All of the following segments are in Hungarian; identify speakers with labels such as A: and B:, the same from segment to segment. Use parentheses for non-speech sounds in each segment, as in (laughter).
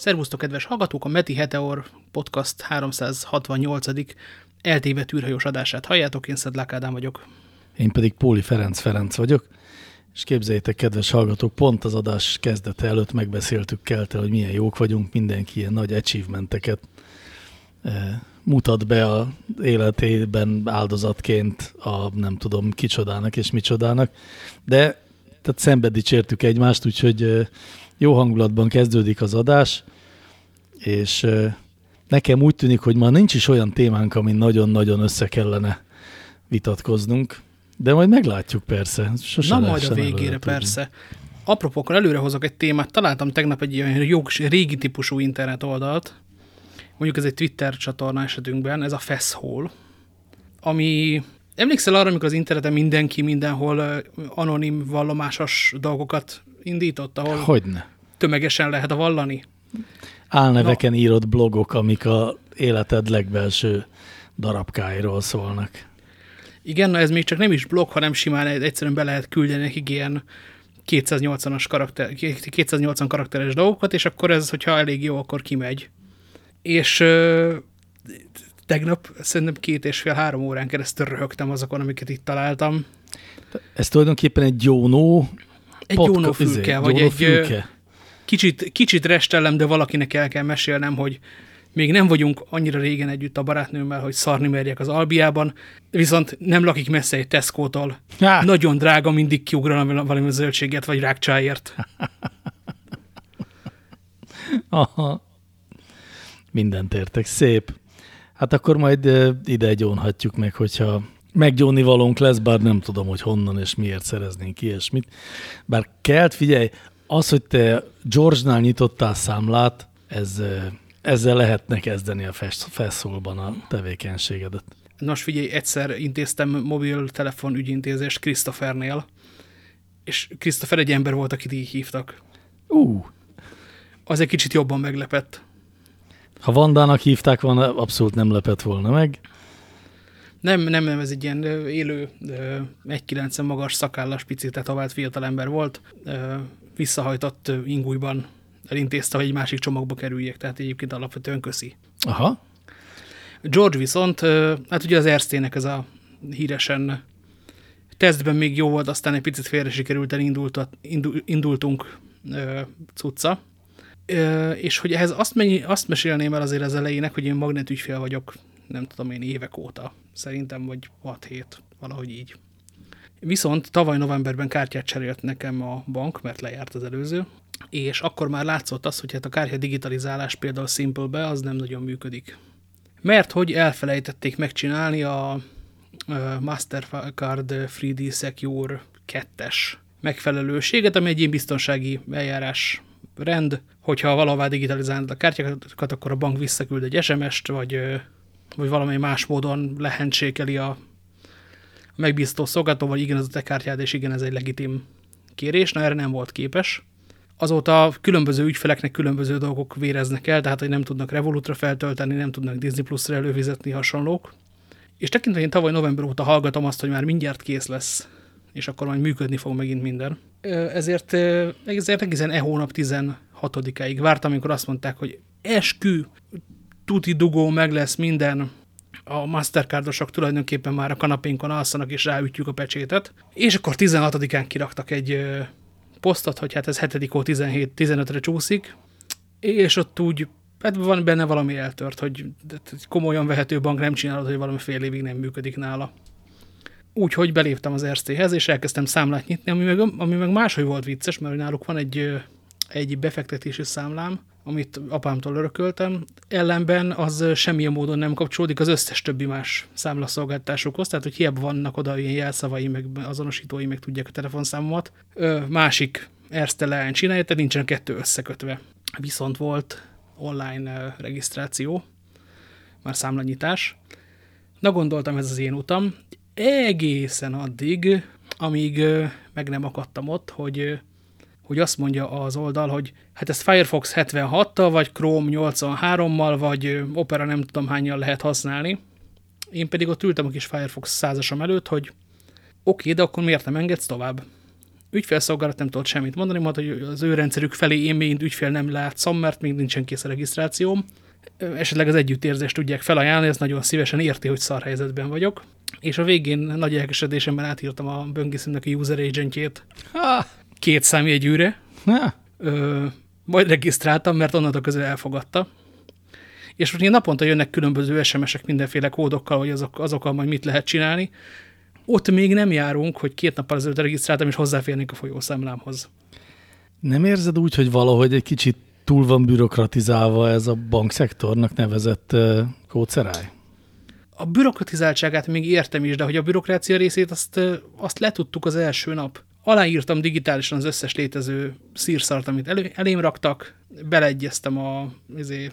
A: Szervusztok, kedves hallgatók! A Meti Heteor Podcast 368. eltévedt űrhajós adását halljátok, én Szedlák Ádám vagyok.
B: Én pedig Póli Ferenc Ferenc vagyok, és képzeljétek, kedves hallgatók, pont az adás kezdete előtt megbeszéltük Kelte, hogy milyen jók vagyunk, mindenki ilyen nagy achievementeket eh, mutat be a életében áldozatként a nem tudom kicsodának és micsodának, de tehát szembe dicsértük egymást, úgyhogy eh, jó hangulatban kezdődik az adás, és nekem úgy tűnik, hogy ma nincs is olyan témánk, amin nagyon-nagyon össze kellene vitatkoznunk, de majd meglátjuk persze.
A: Sose Na majd a végére persze. Apropó, akkor előre hozok egy témát. Találtam tegnap egy ilyen jó, régi típusú internet oldalt, mondjuk ez egy Twitter csatorna esetünkben, ez a Fesshole, ami Emlékszel arra, amikor az interneten mindenki mindenhol anonim vallomásos dolgokat indított, ahol
B: Hogyne.
A: tömegesen lehet a vallani?
B: Álneveken Na. írott blogok, amik a életed legbelső darabkáiról szólnak.
A: Igen, na ez még csak nem is blog, hanem simán egyszerűen be lehet küldeni nekik ilyen 280-as karakter, 280 karakteres dolgokat, és akkor ez, hogyha elég jó, akkor kimegy. És ö, tegnap szerintem két és fél, három órán keresztül röhögtem azokon, amiket itt találtam.
B: Ez tulajdonképpen egy gyónó
A: egy gyónó fülke, izé, vagy egy fülke. Kicsit, kicsit restellem, de valakinek el kell mesélnem, hogy még nem vagyunk annyira régen együtt a barátnőmmel, hogy szarni merjek az Albiában, viszont nem lakik messze egy Tesco-tól. Nagyon drága, mindig kiugranom valami zöldséget, vagy rákcsáért. (laughs)
B: Aha. Mindent értek. Szép. Hát akkor majd ide gyónhatjuk meg, hogyha meggyóni valónk lesz, bár nem tudom, hogy honnan és miért szereznénk ilyesmit. Bár kelt, figyelj, az, hogy te George-nál nyitottál számlát, ez, ezzel lehetne kezdeni a feszolban a tevékenységedet.
A: Nos, figyelj, egyszer intéztem mobiltelefon ügyintézést Christophernél, és Christopher egy ember volt, akit így hívtak.
B: Uh.
A: Az egy kicsit jobban meglepett.
B: Ha Vandának hívták volna, abszolút nem lepett volna meg.
A: Nem, nem, nem, ez egy ilyen élő, 1,90 magas szakállas, picit tetovált fiatalember volt, visszahajtott ingújban elintézte, hogy egy másik csomagba kerüljek, tehát egyébként alapvetően köszi.
B: Aha.
A: George viszont, hát ugye az Erztének ez a híresen tesztben még jó volt, aztán egy picit félre sikerült elindult, indul, indultunk cucca, és hogy ehhez azt, mennyi, azt mesélném el azért az elejének, hogy én magnetügyfél vagyok, nem tudom én évek óta, szerintem vagy 6 hét, valahogy így. Viszont tavaly novemberben kártyát cserélt nekem a bank, mert lejárt az előző, és akkor már látszott az, hogy hát a kártya digitalizálás például Simple-be az nem nagyon működik. Mert hogy elfelejtették megcsinálni a Mastercard 3D Secure 2-es megfelelőséget, ami egy ilyen biztonsági eljárás rend, hogyha valahová digitalizálod a kártyákat, akkor a bank visszaküld egy SMS-t, vagy, vagy valami más módon lehentsékeli a megbízható szolgáltató, vagy igen, ez a te kártyád, és igen, ez egy legitim kérés, na erre nem volt képes. Azóta különböző ügyfeleknek különböző dolgok véreznek el, tehát hogy nem tudnak Revolutra feltölteni, nem tudnak Disney Plus-ra előfizetni hasonlók. És tekintve én tavaly november óta hallgatom azt, hogy már mindjárt kész lesz, és akkor majd működni fog megint minden. Ezért, ezért egészen e hónap 16-áig vártam, amikor azt mondták, hogy eskü, tuti dugó, meg lesz minden, a Mastercardosok tulajdonképpen már a kanapénkon alszanak, és ráütjük a pecsétet. És akkor 16-án kiraktak egy posztot, hogy hát ez 7. 17-15-re csúszik, és ott úgy, hát van benne valami eltört, hogy komolyan vehető bank nem csinálod, hogy valami fél évig nem működik nála. Úgyhogy beléptem az RC-hez, és elkezdtem számlát nyitni, ami meg, ami meg máshogy volt vicces, mert náluk van egy, egy befektetési számlám, amit apámtól örököltem, ellenben az semmilyen módon nem kapcsolódik az összes többi más számlaszolgáltásokhoz, tehát hogy hiába vannak oda ilyen jelszavai, meg azonosítói, meg tudják a telefonszámomat. Ö, másik Erste leány csinálja, tehát nincsen kettő összekötve. Viszont volt online regisztráció, már számlanyítás. Na gondoltam, ez az én utam. Egészen addig, amíg meg nem akadtam ott, hogy hogy azt mondja az oldal, hogy hát ezt Firefox 76-tal, vagy Chrome 83-mal, vagy Opera nem tudom hányal lehet használni. Én pedig ott ültem a kis Firefox százasom előtt, hogy oké, okay, de akkor miért nem engedsz tovább? ügyfélszolgálat nem tudott semmit mondani, mondta, hogy az ő rendszerük felé én még ügyfél nem látszom, mert még nincsen kész a regisztrációm. Esetleg az együttérzést tudják felajánlani, ez nagyon szívesen érti, hogy szar helyzetben vagyok. És a végén nagy elkesedésemben átírtam a böngészőnek a user agentjét két számjegyűre. Ö, majd regisztráltam, mert onnantól közül elfogadta. És most naponta jönnek különböző SMS-ek mindenféle kódokkal, hogy azok, azokkal majd mit lehet csinálni. Ott még nem járunk, hogy két nappal ezelőtt regisztráltam, és hozzáférnék a folyószámlámhoz.
B: Nem érzed úgy, hogy valahogy egy kicsit túl van bürokratizálva ez a bankszektornak nevezett uh, kódszeráj?
A: A bürokratizáltságát még értem is, de hogy a bürokrácia részét azt, azt letudtuk az első nap. Aláírtam digitálisan az összes létező szírszart, amit elő, elém raktak, beleegyeztem a izé,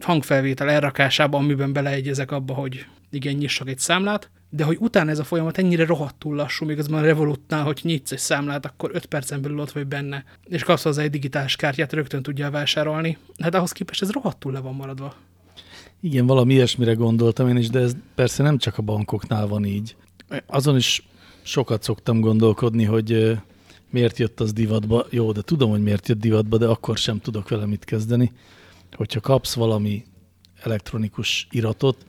A: hangfelvétel elrakásába, amiben beleegyezek abba, hogy igen, nyissak egy számlát, de hogy utána ez a folyamat ennyire rohadtul lassú, még azban a Revolutnál, hogy nyitsz egy számlát, akkor 5 percen belül ott vagy benne, és kapsz hozzá egy digitális kártyát, rögtön tudja vásárolni. Hát ahhoz képest ez rohadtul le van maradva.
B: Igen, valami ilyesmire gondoltam én is, de ez persze nem csak a bankoknál van így. Azon is sokat szoktam gondolkodni, hogy miért jött az divatba. Jó, de tudom, hogy miért jött divatba, de akkor sem tudok vele mit kezdeni. Hogyha kapsz valami elektronikus iratot,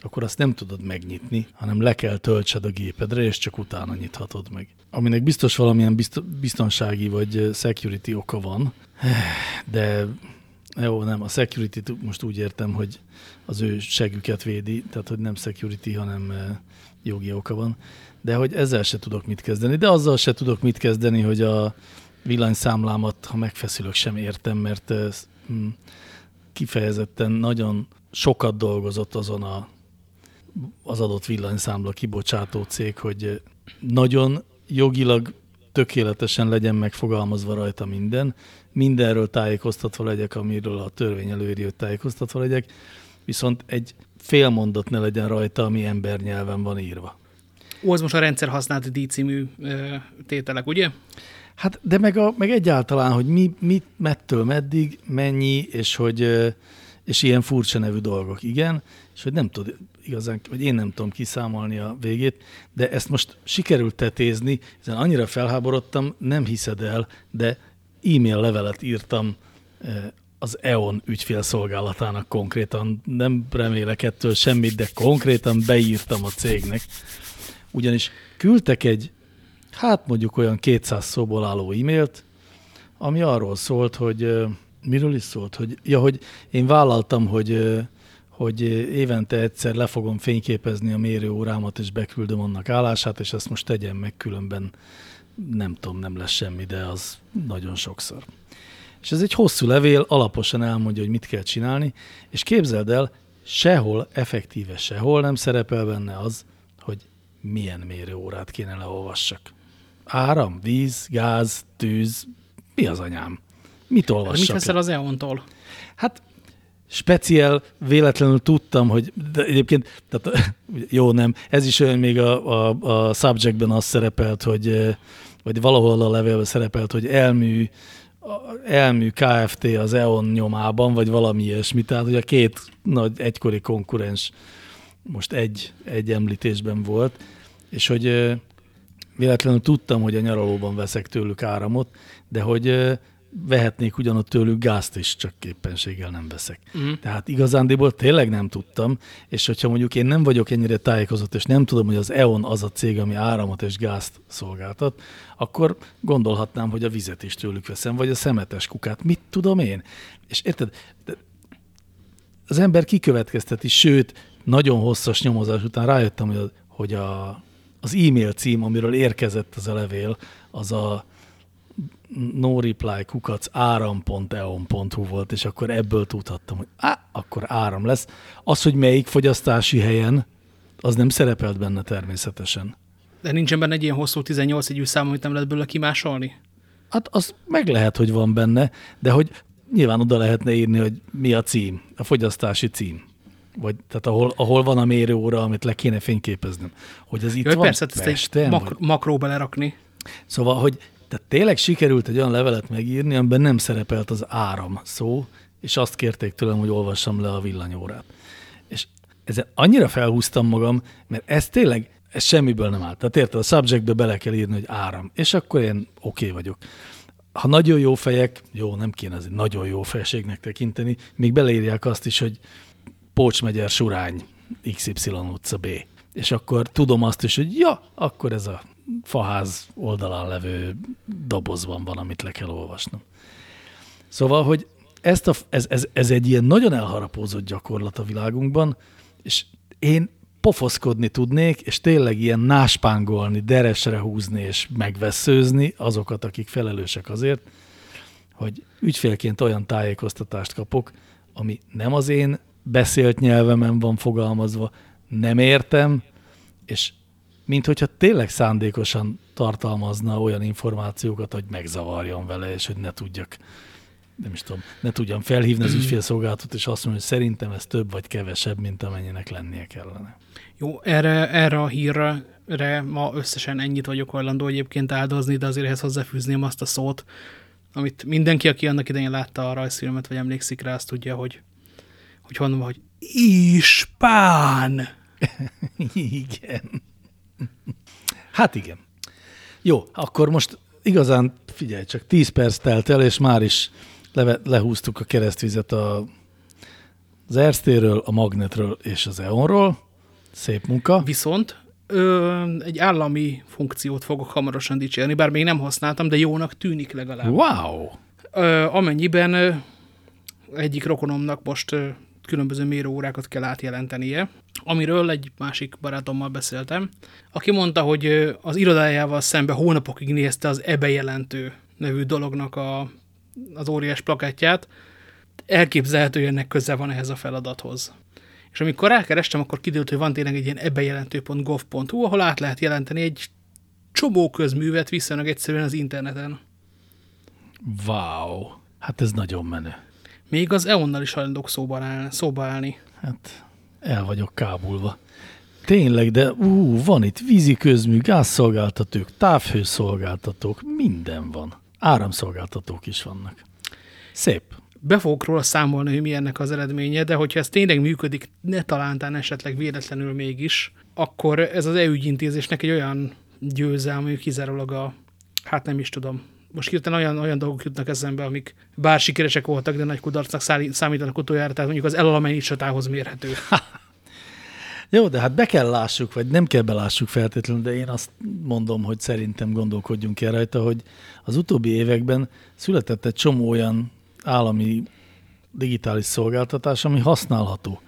B: akkor azt nem tudod megnyitni, hanem le kell töltsed a gépedre, és csak utána nyithatod meg. Aminek biztos valamilyen biztonsági vagy security oka van, de jó, nem, a security most úgy értem, hogy az ő següket védi, tehát hogy nem security, hanem jogi oka van, de hogy ezzel se tudok mit kezdeni, de azzal se tudok mit kezdeni, hogy a villanyszámlámat, ha megfeszülök, sem értem, mert hm, kifejezetten nagyon sokat dolgozott azon a, az adott villanyszámla kibocsátó cég, hogy nagyon jogilag tökéletesen legyen megfogalmazva rajta minden, mindenről tájékoztatva legyek, amiről a törvény előírja, hogy tájékoztatva legyek, viszont egy fél mondat ne legyen rajta, ami embernyelven van írva.
A: Ó, az most a rendszer használt D című ö, tételek, ugye?
B: Hát, de meg, a, meg egyáltalán, hogy mi, mit, mettől meddig, mennyi, és hogy és ilyen furcsa nevű dolgok, igen, és hogy nem tud igazán, vagy én nem tudom kiszámolni a végét, de ezt most sikerült tetézni, ezen annyira felháborodtam, nem hiszed el, de e-mail levelet írtam az EON ügyfélszolgálatának konkrétan, nem remélek ettől semmit, de konkrétan beírtam a cégnek, ugyanis küldtek egy, hát mondjuk olyan 200 szóból álló e-mailt, ami arról szólt, hogy miről is szólt, hogy, ja, hogy én vállaltam, hogy, hogy évente egyszer le fogom fényképezni a mérőórámat, és beküldöm annak állását, és ezt most tegyem meg, különben nem tudom, nem lesz semmi, de az nagyon sokszor. És ez egy hosszú levél, alaposan elmondja, hogy mit kell csinálni, és képzeld el, sehol, effektíve sehol nem szerepel benne az, hogy milyen mérőórát kéne leolvassak. Áram, víz, gáz, tűz, mi az anyám? Mit olvassak?
A: Mit veszel az EON-tól?
B: Hát speciál véletlenül tudtam, hogy de egyébként, tehát, (laughs) jó nem, ez is olyan még a, a, a subjectben az szerepelt, hogy vagy valahol a levélben szerepelt, hogy elmű, elmű KFT az EON nyomában, vagy valami ilyesmi. Tehát, hogy a két nagy egykori konkurens most egy, egy említésben volt, és hogy véletlenül tudtam, hogy a nyaralóban veszek tőlük áramot, de hogy vehetnék ugyanott tőlük gázt is, csak képpenséggel nem veszek. Uh-huh. Tehát igazándiból tényleg nem tudtam, és hogyha mondjuk én nem vagyok ennyire tájékozott, és nem tudom, hogy az EON az a cég, ami áramot és gázt szolgáltat, akkor gondolhatnám, hogy a vizet is tőlük veszem, vagy a szemetes kukát. Mit tudom én? És érted, az ember kikövetkezteti, sőt, nagyon hosszas nyomozás után rájöttem, hogy, a, hogy a, az e-mail cím, amiről érkezett az a levél, az a no reply kukac áram.eon.hu volt, és akkor ebből tudhattam, hogy á, akkor áram lesz. Az, hogy melyik fogyasztási helyen, az nem szerepelt benne természetesen.
A: De nincsen benne egy ilyen hosszú 18 egyű szám, amit nem lehet belőle kimásolni?
B: Hát az meg lehet, hogy van benne, de hogy nyilván oda lehetne írni, hogy mi a cím, a fogyasztási cím. Vagy, tehát ahol, ahol van a mérőóra, amit le kéne fényképeznem. Hogy az itt Jaj, van
A: persze, ezt egy mak makróba lerakni.
B: Szóval, hogy tehát tényleg sikerült egy olyan levelet megírni, amiben nem szerepelt az áram szó, és azt kérték tőlem, hogy olvassam le a villanyórát. És ezen annyira felhúztam magam, mert ez tényleg, Ez semmiből nem áll. Tehát érted, a subjectbe bele kell írni, hogy áram. És akkor én oké okay vagyok. Ha nagyon jó fejek, jó, nem kéne egy nagyon jó fejségnek tekinteni, még beleírják azt is, hogy Pócsmegyer Surány, XY utca B. És akkor tudom azt is, hogy ja, akkor ez a faház oldalán levő dobozban van, amit le kell olvasnom. Szóval, hogy ezt a, ez, ez, ez egy ilyen nagyon elharapózott gyakorlat a világunkban, és én pofoszkodni tudnék, és tényleg ilyen náspángolni, deresre húzni és megveszőzni azokat, akik felelősek azért, hogy ügyfélként olyan tájékoztatást kapok, ami nem az én beszélt nyelvemen van fogalmazva, nem értem, és mint hogyha tényleg szándékosan tartalmazna olyan információkat, hogy megzavarjon vele, és hogy ne tudjak nem is tudom, ne tudjam felhívni az ügyfélszolgálatot, és azt mondani, hogy szerintem ez több vagy kevesebb, mint amennyinek lennie kellene.
A: Jó, erre, erre a hírre ma összesen ennyit vagyok hajlandó egyébként áldozni, de azért ehhez hozzáfűzném azt a szót, amit mindenki, aki annak idején látta a rajzfilmet, vagy emlékszik rá, azt tudja, hogy, hogy honnan, hogy Ispán! (laughs)
B: igen. Hát igen. Jó, akkor most igazán, figyelj, csak 10 perc telt el, és már is leve, lehúztuk a keresztvizet a, az Erztéről, a Magnetről és az EON-ról. Szép munka.
A: Viszont ö, egy állami funkciót fogok hamarosan dicsérni, bár még nem használtam, de jónak tűnik legalább.
B: Wow!
A: Ö, amennyiben ö, egyik rokonomnak most ö, különböző mérőórákat kell átjelentenie, amiről egy másik barátommal beszéltem, aki mondta, hogy az irodájával szembe hónapokig nézte az ebejelentő nevű dolognak a az óriás plakátját, elképzelhető, hogy ennek köze van ehhez a feladathoz. És amikor rákerestem, akkor kiderült, hogy van tényleg egy ilyen ebejelentő.gov.hu, ahol át lehet jelenteni egy csomó közművet viszonylag egyszerűen az interneten.
B: Wow, hát ez nagyon menő.
A: Még az EON-nal is hajlandók szóba, áll, szóba állni.
B: Hát el vagyok kábulva. Tényleg, de ú, van itt vízi közmű, gázszolgáltatók, távhőszolgáltatók, minden van áramszolgáltatók is vannak. Szép.
A: Be fogok róla számolni, hogy mi ennek az eredménye, de hogyha ez tényleg működik, ne talántán esetleg véletlenül mégis, akkor ez az e-ügyintézésnek egy olyan győzelme, hogy kizárólag a, hát nem is tudom, most hirtelen olyan, olyan dolgok jutnak eszembe, amik bár sikeresek voltak, de nagy kudarcnak számítanak utoljára, tehát mondjuk az elalamény csatához mérhető. (laughs)
B: Jó, de hát be kell lássuk, vagy nem kell belássuk feltétlenül, de én azt mondom, hogy szerintem gondolkodjunk el rajta, hogy az utóbbi években született egy csomó olyan állami digitális szolgáltatás, ami használható.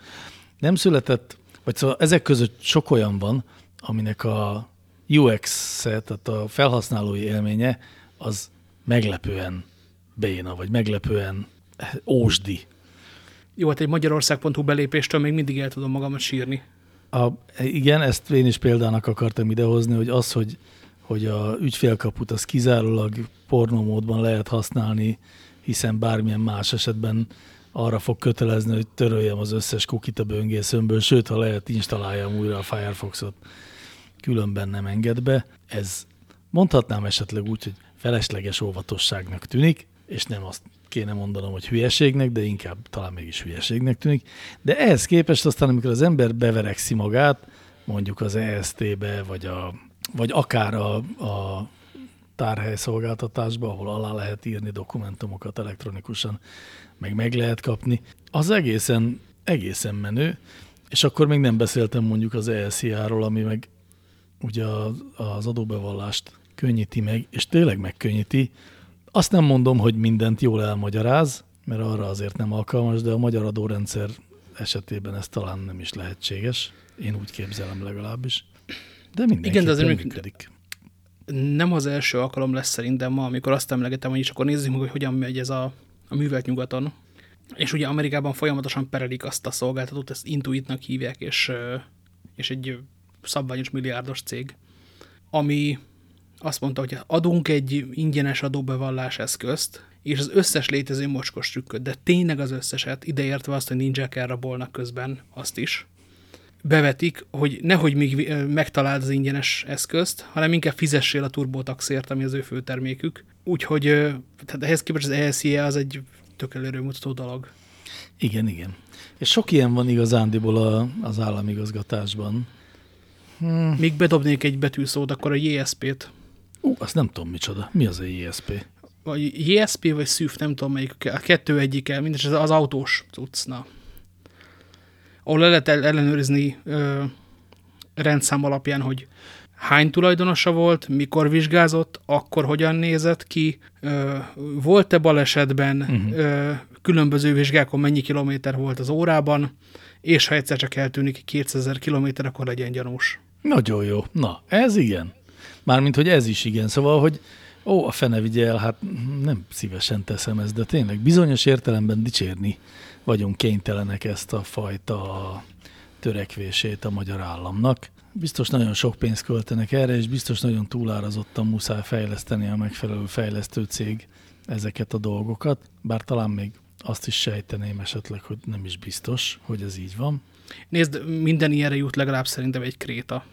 B: Nem született, vagy szóval ezek között sok olyan van, aminek a UX-e, tehát a felhasználói élménye, az meglepően béna, vagy meglepően ósdi.
A: Jó, hát egy magyarország.hu belépéstől még mindig el tudom magamat sírni.
B: A, igen, ezt én is példának akartam idehozni, hogy az, hogy, hogy a ügyfélkaput az kizárólag pornomódban lehet használni, hiszen bármilyen más esetben arra fog kötelezni, hogy töröljem az összes kukit a böngészőmből, sőt, ha lehet, installáljam újra a Firefoxot, különben nem enged be. Ez mondhatnám esetleg úgy, hogy felesleges óvatosságnak tűnik, és nem azt kéne mondanom, hogy hülyeségnek, de inkább talán mégis hülyeségnek tűnik. De ehhez képest aztán, amikor az ember beverekszi magát, mondjuk az EST-be, vagy, a, vagy akár a, a tárhely szolgáltatásba, ahol alá lehet írni dokumentumokat elektronikusan, meg meg lehet kapni, az egészen, egészen menő, és akkor még nem beszéltem mondjuk az ESZIA-ról, ami meg ugye az adóbevallást könnyíti meg, és tényleg megkönnyíti, azt nem mondom, hogy mindent jól elmagyaráz, mert arra azért nem alkalmas, de a magyar adórendszer esetében ez talán nem is lehetséges. Én úgy képzelem legalábbis. De mindenképpen Igen, de azért működik.
A: Nem az első alkalom lesz szerintem ma, amikor azt emlegetem, hogy is akkor nézzük meg, hogy hogyan megy ez a, a művelt nyugaton. És ugye Amerikában folyamatosan perelik azt a szolgáltatót, ezt Intuitnak hívják, és, és egy szabványos milliárdos cég, ami azt mondta, hogy adunk egy ingyenes adóbevallás eszközt, és az összes létező mocskos trükköt, de tényleg az összeset, ideértve azt, hogy ninják elrabolnak közben azt is, bevetik, hogy nehogy még megtaláld az ingyenes eszközt, hanem inkább fizessél a turbotaxért, ami az ő főtermékük. Úgyhogy tehát ehhez képest az ESZIE az egy tök előremutató dolog.
B: Igen, igen. És sok ilyen van igazándiból a, az államigazgatásban,
A: Hmm. Még bedobnék egy betűszót, akkor a JSP-t.
B: Ú, azt nem tudom micsoda. Mi az a JSP?
A: Vagy JSP vagy SÜF, nem tudom melyik. A kettő egyike, mindes az, az autós cuccna. Ahol le lehet ellenőrizni ö, rendszám alapján, hogy hány tulajdonosa volt, mikor vizsgázott, akkor hogyan nézett ki, volt-e balesetben, uh -huh. ö, különböző vizsgákon mennyi kilométer volt az órában, és ha egyszer csak eltűnik 200 kilométer, akkor legyen gyanús.
B: Nagyon jó. Na, ez igen. Mármint, hogy ez is igen. Szóval, hogy ó, a fene vigye el, hát nem szívesen teszem ezt, de tényleg bizonyos értelemben dicsérni vagyunk kénytelenek ezt a fajta törekvését a magyar államnak. Biztos nagyon sok pénzt költenek erre, és biztos nagyon túlárazottan muszáj fejleszteni a megfelelő fejlesztő cég ezeket a dolgokat, bár talán még azt is sejteném esetleg, hogy nem is biztos, hogy ez így van.
A: Nézd, minden ilyenre jut legalább szerintem egy kréta.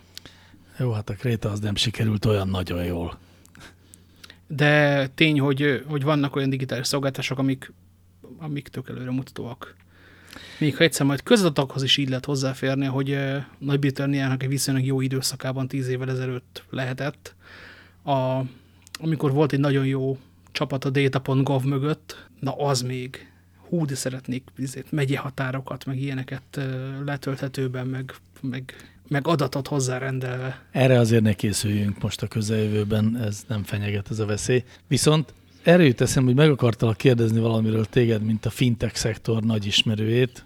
B: Jó, hát a kréta az nem sikerült olyan nagyon jól.
A: De tény, hogy, hogy vannak olyan digitális szolgáltások, amik, amik tök előre mutatóak. Még ha egyszer majd közadatokhoz is így lehet hozzáférni, hogy Nagy-Britanniának egy viszonylag jó időszakában, tíz évvel ezelőtt lehetett, a, amikor volt egy nagyon jó csapat a data.gov mögött, na az még, hú, de szeretnék megye határokat, meg ilyeneket letölthetőben, meg, meg, meg adatot hozzárendelve.
B: Erre azért ne készüljünk most a közeljövőben, ez nem fenyeget ez a veszély. Viszont erre jut eszem, hogy meg akartalak kérdezni valamiről téged, mint a fintech szektor nagy ismerőjét,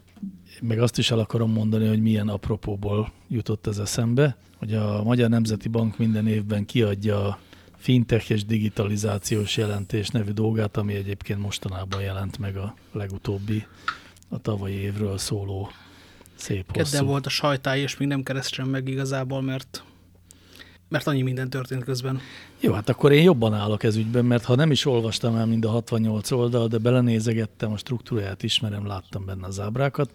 B: meg azt is el akarom mondani, hogy milyen apropóból jutott ez eszembe, hogy a Magyar Nemzeti Bank minden évben kiadja a fintech és digitalizációs jelentés nevű dolgát, ami egyébként mostanában jelent meg a legutóbbi, a tavalyi évről szóló szép hosszú.
A: Kedden volt a sajtály, és még nem kerestem meg igazából, mert mert annyi minden történt közben.
B: Jó, hát akkor én jobban állok ez ügyben, mert ha nem is olvastam el mind a 68 oldal, de belenézegettem, a struktúráját ismerem, láttam benne az ábrákat.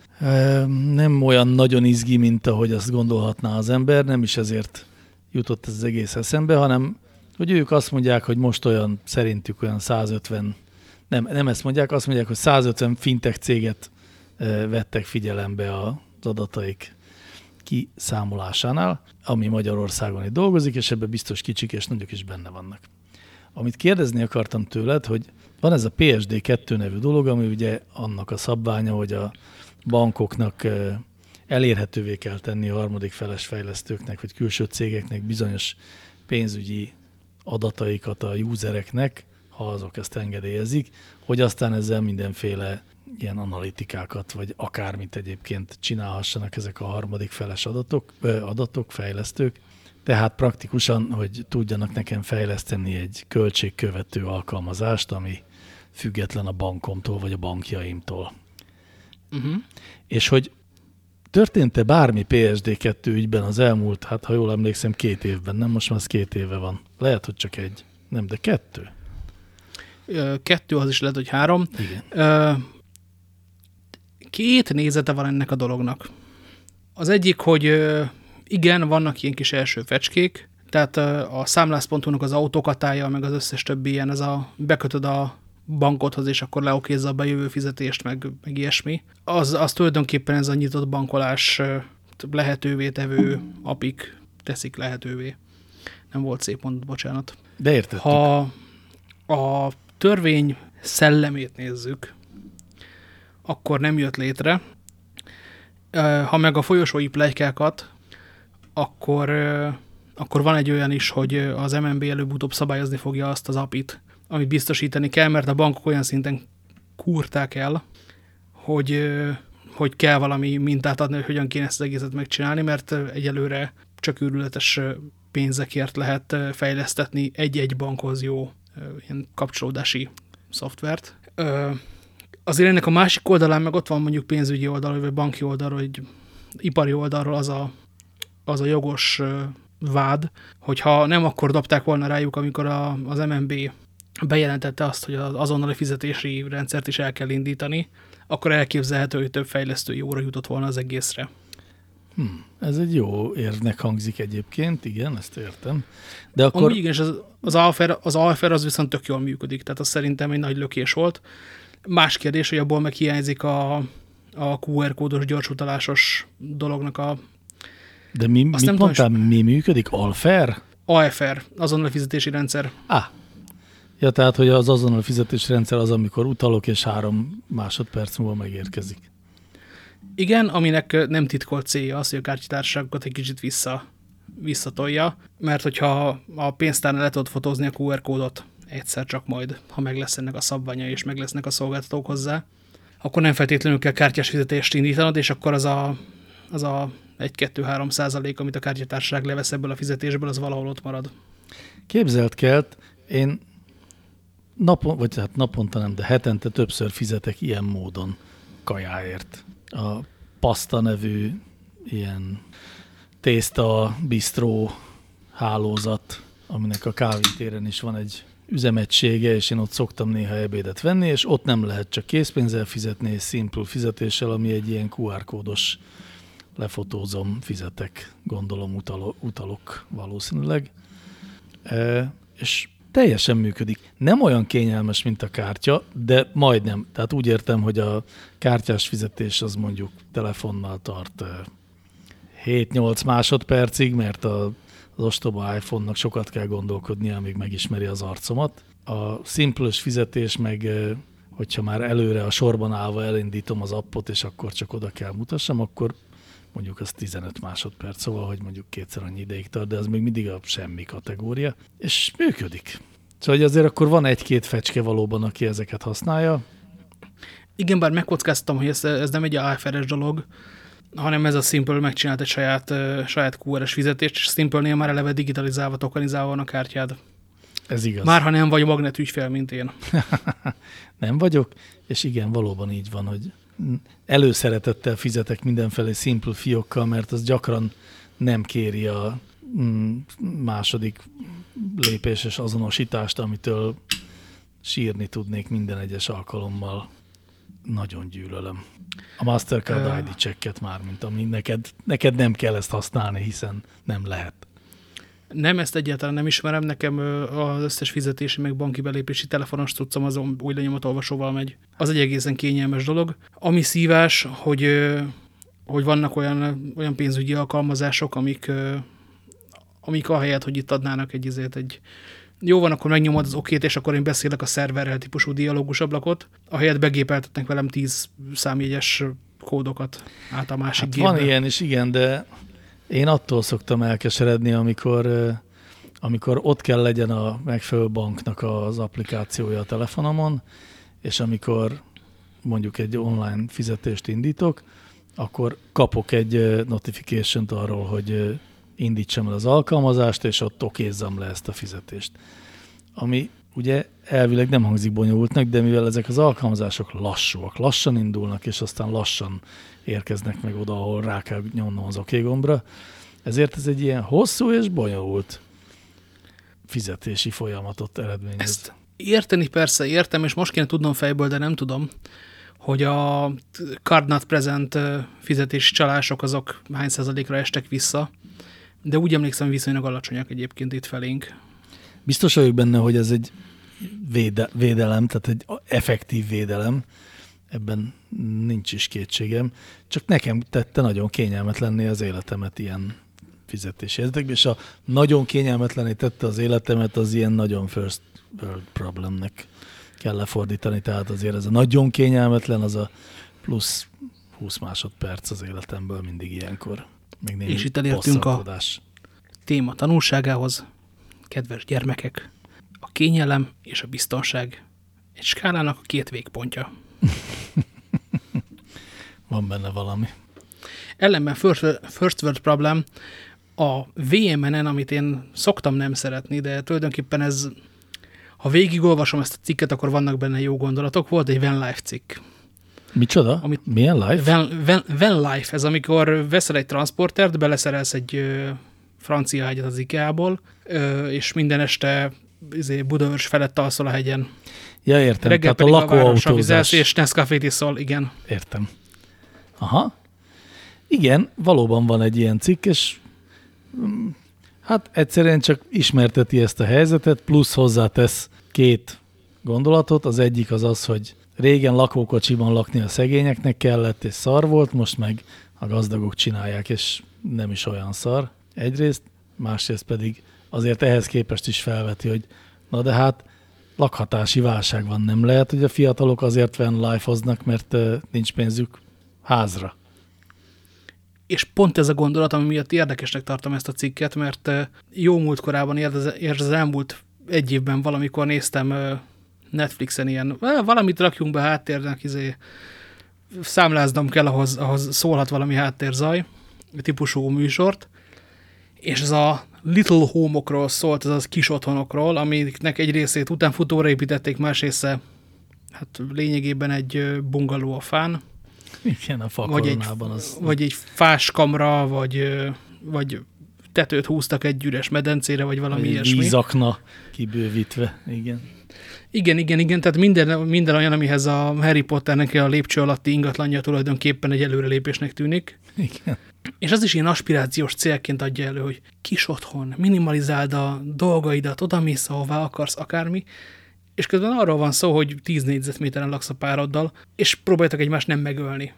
B: Nem olyan nagyon izgi, mint ahogy azt gondolhatná az ember, nem is ezért jutott ez az egész eszembe, hanem hogy ők azt mondják, hogy most olyan, szerintük olyan 150, nem, nem ezt mondják, azt mondják, hogy 150 fintech céget vettek figyelembe az adataik kiszámolásánál, ami Magyarországon itt dolgozik, és ebben biztos kicsik és nagyok is benne vannak. Amit kérdezni akartam tőled, hogy van ez a PSD2 nevű dolog, ami ugye annak a szabványa, hogy a bankoknak elérhetővé kell tenni a harmadik feles fejlesztőknek, vagy külső cégeknek bizonyos pénzügyi adataikat a usereknek, ha azok ezt engedélyezik, hogy aztán ezzel mindenféle ilyen analitikákat, vagy akármit egyébként csinálhassanak ezek a harmadik feles adatok, adatok fejlesztők. Tehát praktikusan, hogy tudjanak nekem fejleszteni egy költségkövető alkalmazást, ami független a bankomtól, vagy a bankjaimtól. Uh -huh. És hogy történt-e bármi PSD2 ügyben az elmúlt, hát ha jól emlékszem, két évben, nem most már az két éve van. Lehet, hogy csak egy. Nem, de kettő.
A: Kettő az is lehet, hogy három.
B: Igen.
A: Két nézete van ennek a dolognak. Az egyik, hogy igen, vannak ilyen kis első fecskék, tehát a számlász.hu-nak az autokatája, meg az összes többi ilyen, ez a bekötöd a bankodhoz, és akkor leokézza a bejövő fizetést, meg, meg ilyesmi. Az, az tulajdonképpen ez a nyitott bankolás lehetővé tevő apik teszik lehetővé. Nem volt szép mondat, bocsánat.
B: De értettük.
A: Ha a törvény szellemét nézzük, akkor nem jött létre. Ha meg a folyosói plegykákat, akkor, akkor van egy olyan is, hogy az MNB előbb-utóbb szabályozni fogja azt az apit, amit biztosítani kell, mert a bankok olyan szinten kúrták el, hogy, hogy kell valami mintát adni, hogy hogyan kéne ezt az egészet megcsinálni, mert egyelőre csak őrületes pénzekért lehet fejlesztetni egy-egy bankhoz jó ilyen kapcsolódási szoftvert. Azért ennek a másik oldalán meg ott van mondjuk pénzügyi oldalról, vagy banki oldalról, vagy ipari oldalról az a, az a jogos vád, hogyha nem akkor dobták volna rájuk, amikor a, az MNB bejelentette azt, hogy az azonnali fizetési rendszert is el kell indítani, akkor elképzelhető, hogy több fejlesztői óra jutott volna az egészre.
B: Hmm, ez egy jó érvnek hangzik egyébként, igen, ezt értem. De akkor...
A: Amúgy igen, és az, az, alfer, az alfer az viszont tök jól működik, tehát az szerintem egy nagy lökés volt. Más kérdés, hogy abból meg hiányzik a, a QR kódos gyorsutalásos dolognak a
B: De mi,
A: Azt
B: mit
A: nem
B: mondtál, mi működik? Alfer?
A: AFR, azonnal fizetési rendszer.
B: Ah. Ja, tehát, hogy az azonnal fizetési rendszer az, amikor utalok, és három másodperc múlva megérkezik.
A: Igen, aminek nem titkolt célja az, hogy a kártyatársaságokat egy kicsit vissza, visszatolja, mert hogyha a pénztárnál le tudod fotózni a QR kódot egyszer csak majd, ha meg lesz ennek a szabványa és meg lesznek a szolgáltatók hozzá, akkor nem feltétlenül kell kártyás fizetést indítanod, és akkor az a, az a 1-2-3 százalék, amit a kártyatársaság levesz ebből a fizetésből, az valahol ott marad.
B: Képzelt kelt, én napon, vagy hát naponta nem, de hetente többször fizetek ilyen módon kajáért. A Pasta nevű ilyen tészta, bistró hálózat, aminek a kávétéren is van egy üzemegysége, és én ott szoktam néha ebédet venni, és ott nem lehet csak készpénzzel fizetni, és Simple fizetéssel, ami egy ilyen QR kódos lefotózom, fizetek, gondolom utalok, utalok valószínűleg. E, és teljesen működik. Nem olyan kényelmes, mint a kártya, de majdnem. Tehát úgy értem, hogy a kártyás fizetés az mondjuk telefonnal tart e, 7-8 másodpercig, mert a, az ostoba iPhone-nak sokat kell gondolkodnia, amíg megismeri az arcomat. A szimplos fizetés meg, hogyha már előre a sorban állva elindítom az appot, és akkor csak oda kell mutassam, akkor mondjuk az 15 másodperc, szóval, hogy mondjuk kétszer annyi ideig tart, de az még mindig a semmi kategória, és működik. Szóval hogy azért akkor van egy-két fecske valóban, aki ezeket használja.
A: Igen, bár megkockáztam, hogy ez, ez nem egy AFR-es dolog, hanem ez a Simple megcsinált egy saját, saját QR-es fizetést, és Simple-nél már eleve digitalizálva, tokenizálva van a kártyád.
B: Ez igaz.
A: Már ha nem vagy magnet ügyfél, mint én. (laughs)
B: nem vagyok, és igen, valóban így van, hogy előszeretettel fizetek mindenfelé Simple fiókkal, mert az gyakran nem kéri a mm, második lépéses azonosítást, amitől sírni tudnék minden egyes alkalommal. Nagyon gyűlölöm. A Mastercard uh, ID checket már, mint ami neked, neked nem kell ezt használni, hiszen nem lehet.
A: Nem, ezt egyáltalán nem ismerem. Nekem az összes fizetési, meg banki belépési telefonos tudszom azon új lenyomat olvasóval megy. Az egy egészen kényelmes dolog. Ami szívás, hogy, hogy vannak olyan, olyan pénzügyi alkalmazások, amik, amik ahelyett, hogy itt adnának egy izét, egy jó van, akkor megnyomod az okét, és akkor én beszélek a szerverrel típusú dialógus ablakot, ahelyett begépeltetnek velem 10 számjegyes kódokat át a másik
B: hát
A: gépbe.
B: Van ilyen is, igen, de én attól szoktam elkeseredni, amikor, amikor ott kell legyen a megfelelő banknak az applikációja a telefonomon, és amikor mondjuk egy online fizetést indítok, akkor kapok egy notification-t arról, hogy indítsam el az alkalmazást, és ott okézzam le ezt a fizetést. Ami ugye elvileg nem hangzik bonyolultnak, de mivel ezek az alkalmazások lassúak, lassan indulnak, és aztán lassan érkeznek meg oda, ahol rá kell nyomnom az OK gombra, ezért ez egy ilyen hosszú és bonyolult fizetési folyamatot eredményez. Ezt
A: érteni persze értem, és most kéne tudnom fejből, de nem tudom, hogy a card not present fizetési csalások azok hány százalékra estek vissza, de úgy emlékszem, viszonylag alacsonyak egyébként itt felénk.
B: Biztos vagyok benne, hogy ez egy véde, védelem, tehát egy effektív védelem, ebben nincs is kétségem, csak nekem tette nagyon kényelmetlenné az életemet ilyen fizetési értekben, és a nagyon kényelmetlené tette az életemet, az ilyen nagyon first world problemnek kell lefordítani, tehát azért ez a nagyon kényelmetlen, az a plusz 20 másodperc az életemből mindig ilyenkor.
A: Még és itt elértünk a téma tanulságához, kedves gyermekek, a kényelem és a biztonság egy skálának a két végpontja. (laughs)
B: Van benne valami.
A: Ellenben first, first world problem a VMN-en, amit én szoktam nem szeretni, de tulajdonképpen ez, ha végigolvasom ezt a cikket, akkor vannak benne jó gondolatok. Volt egy Van Life cikk.
B: Micsoda? Amit, Milyen life?
A: Van, van, van Life, ez amikor veszel egy transportert, beleszerelsz egy ö, francia ágyat az IKEA-ból, és minden este izé, Budaörs felett alszol a hegyen.
B: Ja, értem. Reggel Tehát a lakóautózás.
A: és Nescafét iszol, igen.
B: Értem. Aha. Igen, valóban van egy ilyen cikk, és mm, hát egyszerűen csak ismerteti ezt a helyzetet, plusz hozzátesz két gondolatot. Az egyik az az, hogy régen lakókocsiban lakni a szegényeknek kellett, és szar volt, most meg a gazdagok csinálják, és nem is olyan szar egyrészt, másrészt pedig azért ehhez képest is felveti, hogy na de hát lakhatási válság van, nem lehet, hogy a fiatalok azért van life mert nincs pénzük házra.
A: És pont ez a gondolat, ami miatt érdekesnek tartom ezt a cikket, mert jó múlt korában, az elmúlt egy évben valamikor néztem Netflixen ilyen, valamit rakjunk be háttérnek, izé, számláznom kell, ahhoz, ahhoz szólhat valami háttérzaj, típusú műsort, és ez a Little Home-okról szólt, ez az kis otthonokról, amiknek egy részét utánfutóra építették, más része hát lényegében egy bungaló a fán.
B: Igen, a
A: vagy egy,
B: az...
A: Vagy egy fáskamra, vagy, vagy tetőt húztak egy üres medencére, vagy valami vagy ilyesmi.
B: Vízakna kibővítve, igen.
A: Igen, igen, igen, tehát minden, minden olyan, amihez a Harry Potternek a lépcső alatti ingatlanja tulajdonképpen egy előrelépésnek tűnik.
B: Igen.
A: És az is ilyen aspirációs célként adja elő, hogy kis otthon, minimalizáld a dolgaidat, odamész, ahová akarsz, akármi, és közben arról van szó, hogy 10 négyzetméteren laksz a pároddal, és próbáltak egymást nem megölni.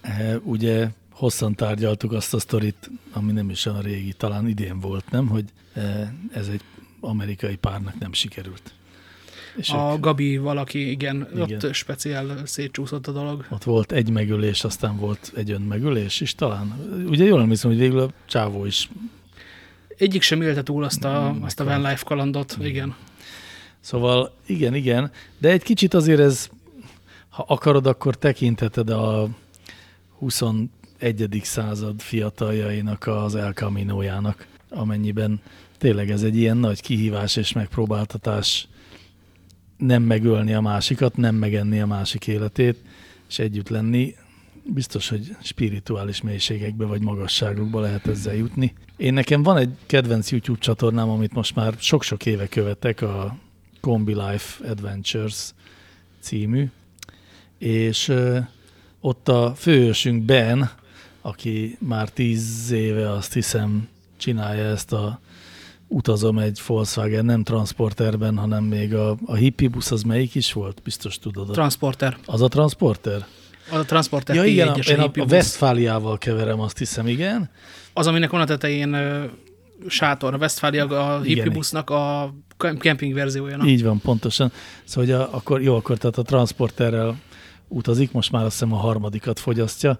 B: E, ugye hosszan tárgyaltuk azt a sztorit, ami nem is olyan régi, talán idén volt, nem? Hogy ez egy amerikai párnak nem sikerült.
A: És a. Gabi valaki, igen, igen, ott speciál szétcsúszott a dolog.
B: Ott volt egy megölés, aztán volt egy önmegölés is talán. Ugye jól emlékszem, hogy végül a csávó is...
A: Egyik sem élte túl azt a, azt a Van Life kalandot, igen. igen.
B: Szóval igen, igen, de egy kicsit azért ez, ha akarod, akkor tekinteted a 21. század fiataljainak az El Camino-jának, amennyiben tényleg ez egy ilyen nagy kihívás és megpróbáltatás nem megölni a másikat, nem megenni a másik életét, és együtt lenni. Biztos, hogy spirituális mélységekbe vagy magasságokba lehet ezzel jutni. Én nekem van egy kedvenc YouTube csatornám, amit most már sok-sok éve követek, a Combi Life Adventures című, és ott a főhősünk Ben, aki már tíz éve azt hiszem csinálja ezt a utazom egy Volkswagen, nem transporterben, hanem még a, a hippie busz az melyik is volt? Biztos tudod.
A: Transporter.
B: Az a transporter?
A: Az a transporter
B: ja, igen, a, én a, a Westfáliával keverem, azt hiszem, igen.
A: Az, aminek van a tetején sátor, a Westfália a hippie busznak a camping verziója.
B: Így van, pontosan. Szóval, hogy a, akkor, jó, akkor tehát a transporterrel utazik, most már azt hiszem a harmadikat fogyasztja,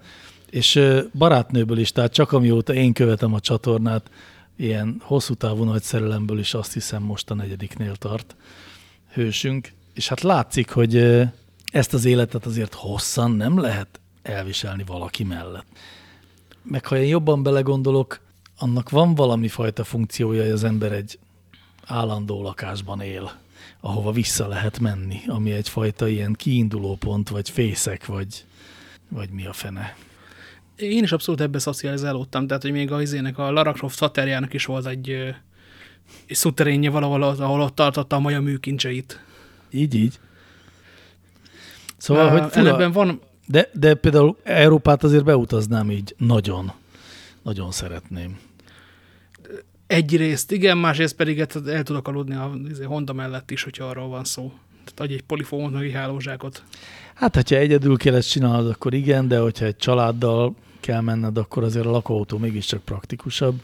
B: és barátnőből is, tehát csak amióta én követem a csatornát, ilyen hosszú távú nagy szerelemből is azt hiszem most a negyediknél tart hősünk, és hát látszik, hogy ezt az életet azért hosszan nem lehet elviselni valaki mellett. Meg ha én jobban belegondolok, annak van valami fajta funkciója, hogy az ember egy állandó lakásban él, ahova vissza lehet menni, ami egyfajta ilyen kiinduló pont, vagy fészek, vagy, vagy mi a fene.
A: Én is abszolút ebbe szocializálódtam, tehát hogy még a izének, a Lara Croft faterjának is volt egy, egy szuterénye valahol, ahol ott tartotta a maja műkincseit.
B: Így, így. Szóval,
A: uh, hogy fura, van...
B: De, de például Európát azért beutaznám így nagyon, nagyon szeretném.
A: Egyrészt igen, másrészt pedig hát el tudok aludni a izé, Honda mellett is, hogyha arról van szó. Tehát adj egy polifómot, meg egy hálózsákot.
B: Hát, hogyha egyedül kell ezt csinálnod, akkor igen, de hogyha egy családdal kell menned, akkor azért a lakóautó mégiscsak praktikusabb.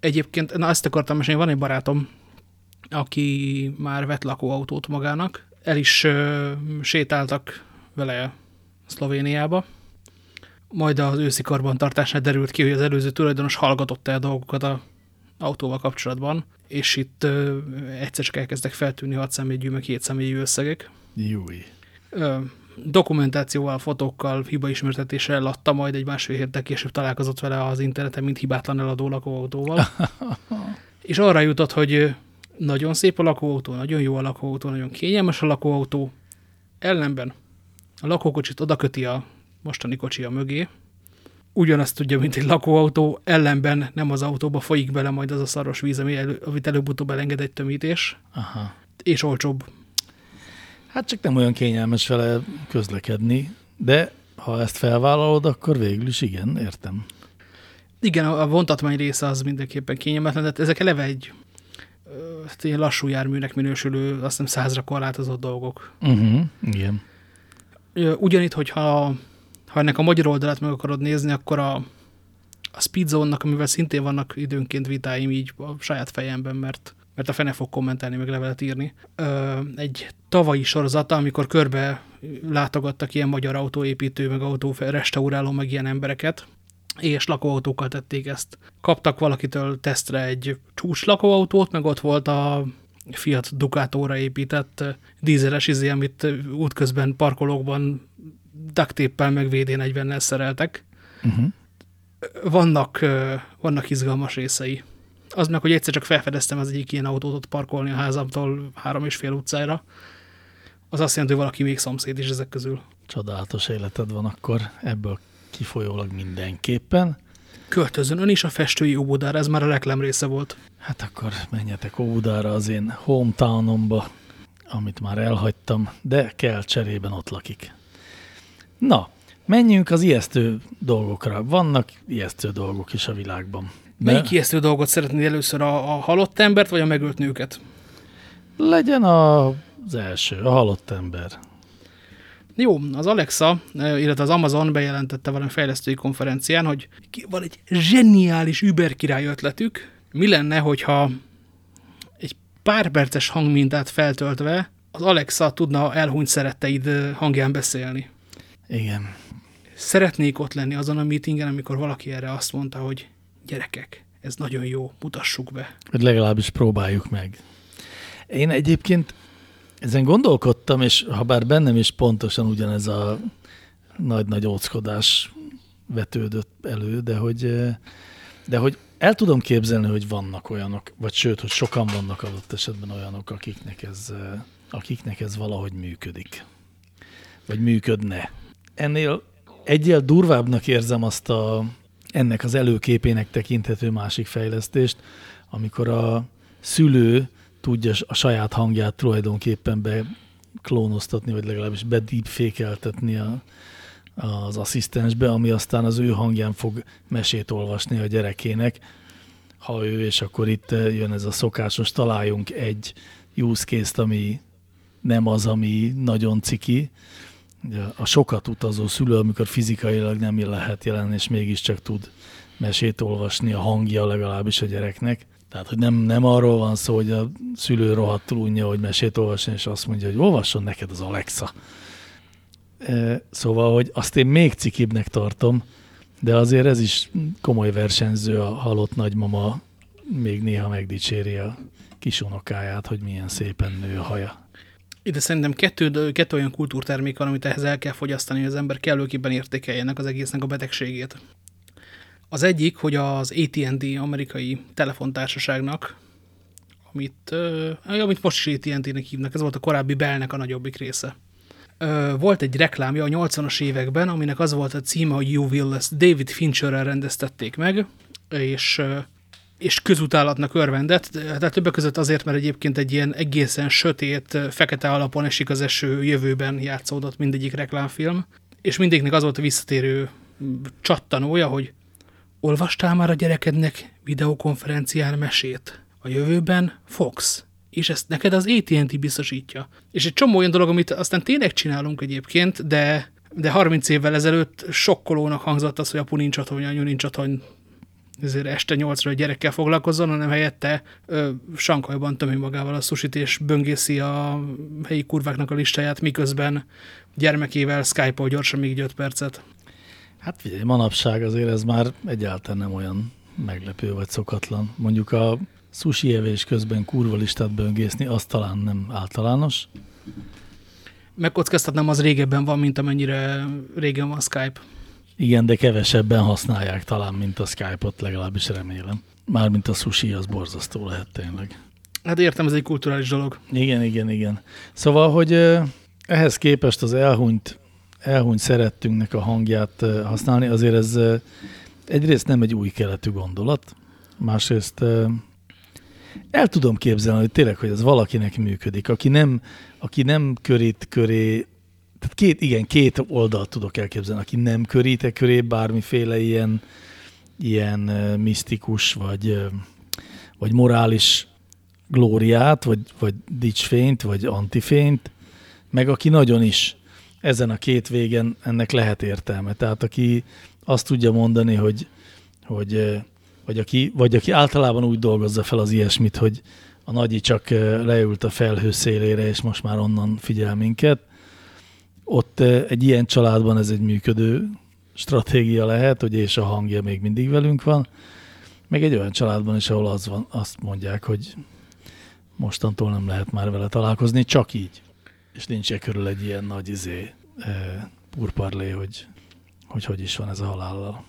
A: Egyébként, na ezt akartam mesélni, van egy barátom, aki már vett lakóautót magának. El is ö, sétáltak vele Szlovéniába. Majd az őszi karbantartásnál derült ki, hogy az előző tulajdonos hallgatott el dolgokat a autóval kapcsolatban, és itt ö, egyszer csak elkezdtek feltűnni 6 személyű, meg 7 személyű összegek.
B: Júj.
A: Ö, dokumentációval, fotókkal, hibaismertetéssel eladta, majd egy másfél héttel később találkozott vele az interneten, mint hibátlan eladó lakóautóval. (laughs) és arra jutott, hogy nagyon szép a lakóautó, nagyon jó a lakóautó, nagyon kényelmes a lakóautó, ellenben a lakókocsit oda köti a mostani kocsia mögé, ugyanazt tudja, mint egy lakóautó, ellenben nem az autóba folyik bele majd az a szaros víz, ami elő, amit előbb-utóbb elenged egy tömítés,
B: Aha.
A: és olcsóbb.
B: Hát csak nem olyan kényelmes vele közlekedni, de ha ezt felvállalod, akkor végül is igen, értem.
A: Igen, a vontatmány része az mindenképpen kényelmetlen, de ezek eleve egy hát ilyen lassú járműnek minősülő, azt hiszem százra korlátozott dolgok.
B: Uh -huh, igen.
A: Ugyanitt, hogyha ha Ha ennek a magyar oldalát meg akarod nézni, akkor a, a Speedzone-nak, amivel szintén vannak időnként vitáim így a saját fejemben, mert, mert a fene fog kommentálni, meg levelet írni. Ö, egy tavalyi sorozata, amikor körbe látogattak ilyen magyar autóépítő, meg autó restauráló, meg ilyen embereket, és lakóautókkal tették ezt. Kaptak valakitől tesztre egy csúcs lakóautót, meg ott volt a Fiat Ducatóra épített dízeles izé, amit útközben parkolókban daktéppel meg VD40-nel szereltek. Uh -huh. vannak, vannak izgalmas részei. Az meg, hogy egyszer csak felfedeztem az egyik ilyen autót ott parkolni a házamtól három és fél utcára, az azt jelenti, hogy valaki még szomszéd is ezek közül.
B: Csodálatos életed van akkor ebből kifolyólag mindenképpen.
A: Költözön ön is a festői Óbudára, ez már a reklám része volt.
B: Hát akkor menjetek Óbudára az én hometownomba, amit már elhagytam, de kell cserében ott lakik. Na, menjünk az ijesztő dolgokra. Vannak ijesztő dolgok is a világban.
A: De... Melyik ijesztő dolgot szeretnéd először, a, a halott embert, vagy a megölt nőket?
B: Legyen a, az első, a halott ember.
A: Jó, az Alexa, illetve az Amazon bejelentette valami fejlesztői konferencián, hogy van egy zseniális über király ötletük. Mi lenne, hogyha egy pár perces hangmintát feltöltve az Alexa tudna elhunyt szeretteid hangján beszélni.
B: Igen.
A: Szeretnék ott lenni azon a meetingen, amikor valaki erre azt mondta, hogy gyerekek, ez nagyon jó, mutassuk be.
B: Hogy legalábbis próbáljuk meg. Én egyébként ezen gondolkodtam, és ha bár bennem is pontosan ugyanez a nagy-nagy óckodás vetődött elő, de hogy, de hogy el tudom képzelni, hogy vannak olyanok, vagy sőt, hogy sokan vannak adott esetben olyanok, akiknek ez, akiknek ez valahogy működik. Vagy működne. Ennél egyel durvábbnak érzem azt a, ennek az előképének tekinthető másik fejlesztést, amikor a szülő tudja a saját hangját tulajdonképpen beklónoztatni, vagy legalábbis bedeepfékeltetni a, az asszisztensbe, ami aztán az ő hangján fog mesét olvasni a gyerekének, ha ő, és akkor itt jön ez a szokásos, találjunk egy use case ami nem az, ami nagyon ciki. A sokat utazó szülő, amikor fizikailag nem lehet jelen, és mégiscsak tud mesét olvasni a hangja legalábbis a gyereknek. Tehát, hogy nem, nem arról van szó, hogy a szülő rohadtul unja, hogy mesét olvasson, és azt mondja, hogy olvasson neked az Alexa. E, szóval, hogy azt én még cikibbnek tartom, de azért ez is komoly versenyző, a halott nagymama még néha megdicséri a kisunokáját, hogy milyen szépen nő a haja.
A: Ide szerintem kettő, kettő olyan kultúrtermék van, amit ehhez el kell fogyasztani, hogy az ember kellőképpen értékeljenek az egésznek a betegségét. Az egyik, hogy az AT&T amerikai telefontársaságnak, amit, uh, amit most is AT&T-nek hívnak, ez volt a korábbi Bellnek a nagyobbik része. Volt egy reklámja a 80-as években, aminek az volt a címe, hogy You Will, ezt David Fincherrel rendeztették meg, és, és közutálatnak örvendett, tehát többek között azért, mert egyébként egy ilyen egészen sötét, fekete alapon esik az eső jövőben játszódott mindegyik reklámfilm, és mindegyiknek az volt a visszatérő csattanója, hogy Olvastál már a gyerekednek videokonferencián mesét? A jövőben Fox. És ezt neked az AT&T biztosítja. És egy csomó olyan dolog, amit aztán tényleg csinálunk egyébként, de, de 30 évvel ezelőtt sokkolónak hangzott az, hogy apu nincs otthon, anyu nincs otthon, ezért este nyolcra a gyerekkel foglalkozzon, hanem helyette ö, Sankajban tömi magával a susit, és böngészi a helyi kurváknak a listáját, miközben gyermekével Skype-ol gyorsan még 5 percet.
B: Hát figyelj, manapság azért ez már egyáltalán nem olyan meglepő vagy szokatlan. Mondjuk a sushi evés közben kurva listát böngészni, az talán nem általános.
A: Megkockáztatnám, az régebben van, mint amennyire régen van Skype.
B: Igen, de kevesebben használják talán, mint a Skype-ot, legalábbis remélem. Mármint a sushi, az borzasztó lehet tényleg.
A: Hát értem, ez egy kulturális dolog.
B: Igen, igen, igen. Szóval, hogy ehhez képest az elhunyt elhunyt szerettünknek a hangját használni, azért ez egyrészt nem egy új keletű gondolat, másrészt el tudom képzelni, hogy tényleg, hogy ez valakinek működik, aki nem, aki nem körít köré, tehát két, igen, két oldalt tudok elképzelni, aki nem körít köré bármiféle ilyen, ilyen misztikus, vagy, vagy morális glóriát, vagy, vagy dicsfényt, vagy antifényt, meg aki nagyon is ezen a két végen ennek lehet értelme. Tehát aki azt tudja mondani, hogy, hogy vagy, aki, vagy aki általában úgy dolgozza fel az ilyesmit, hogy a nagyi csak leült a felhő szélére, és most már onnan figyel minket, ott egy ilyen családban ez egy működő stratégia lehet, hogy és a hangja még mindig velünk van, meg egy olyan családban is, ahol az van, azt mondják, hogy mostantól nem lehet már vele találkozni, csak így. És nincs e körül egy ilyen nagy izé, e, purparlé, hogy, hogy hogy is van ez a halállal.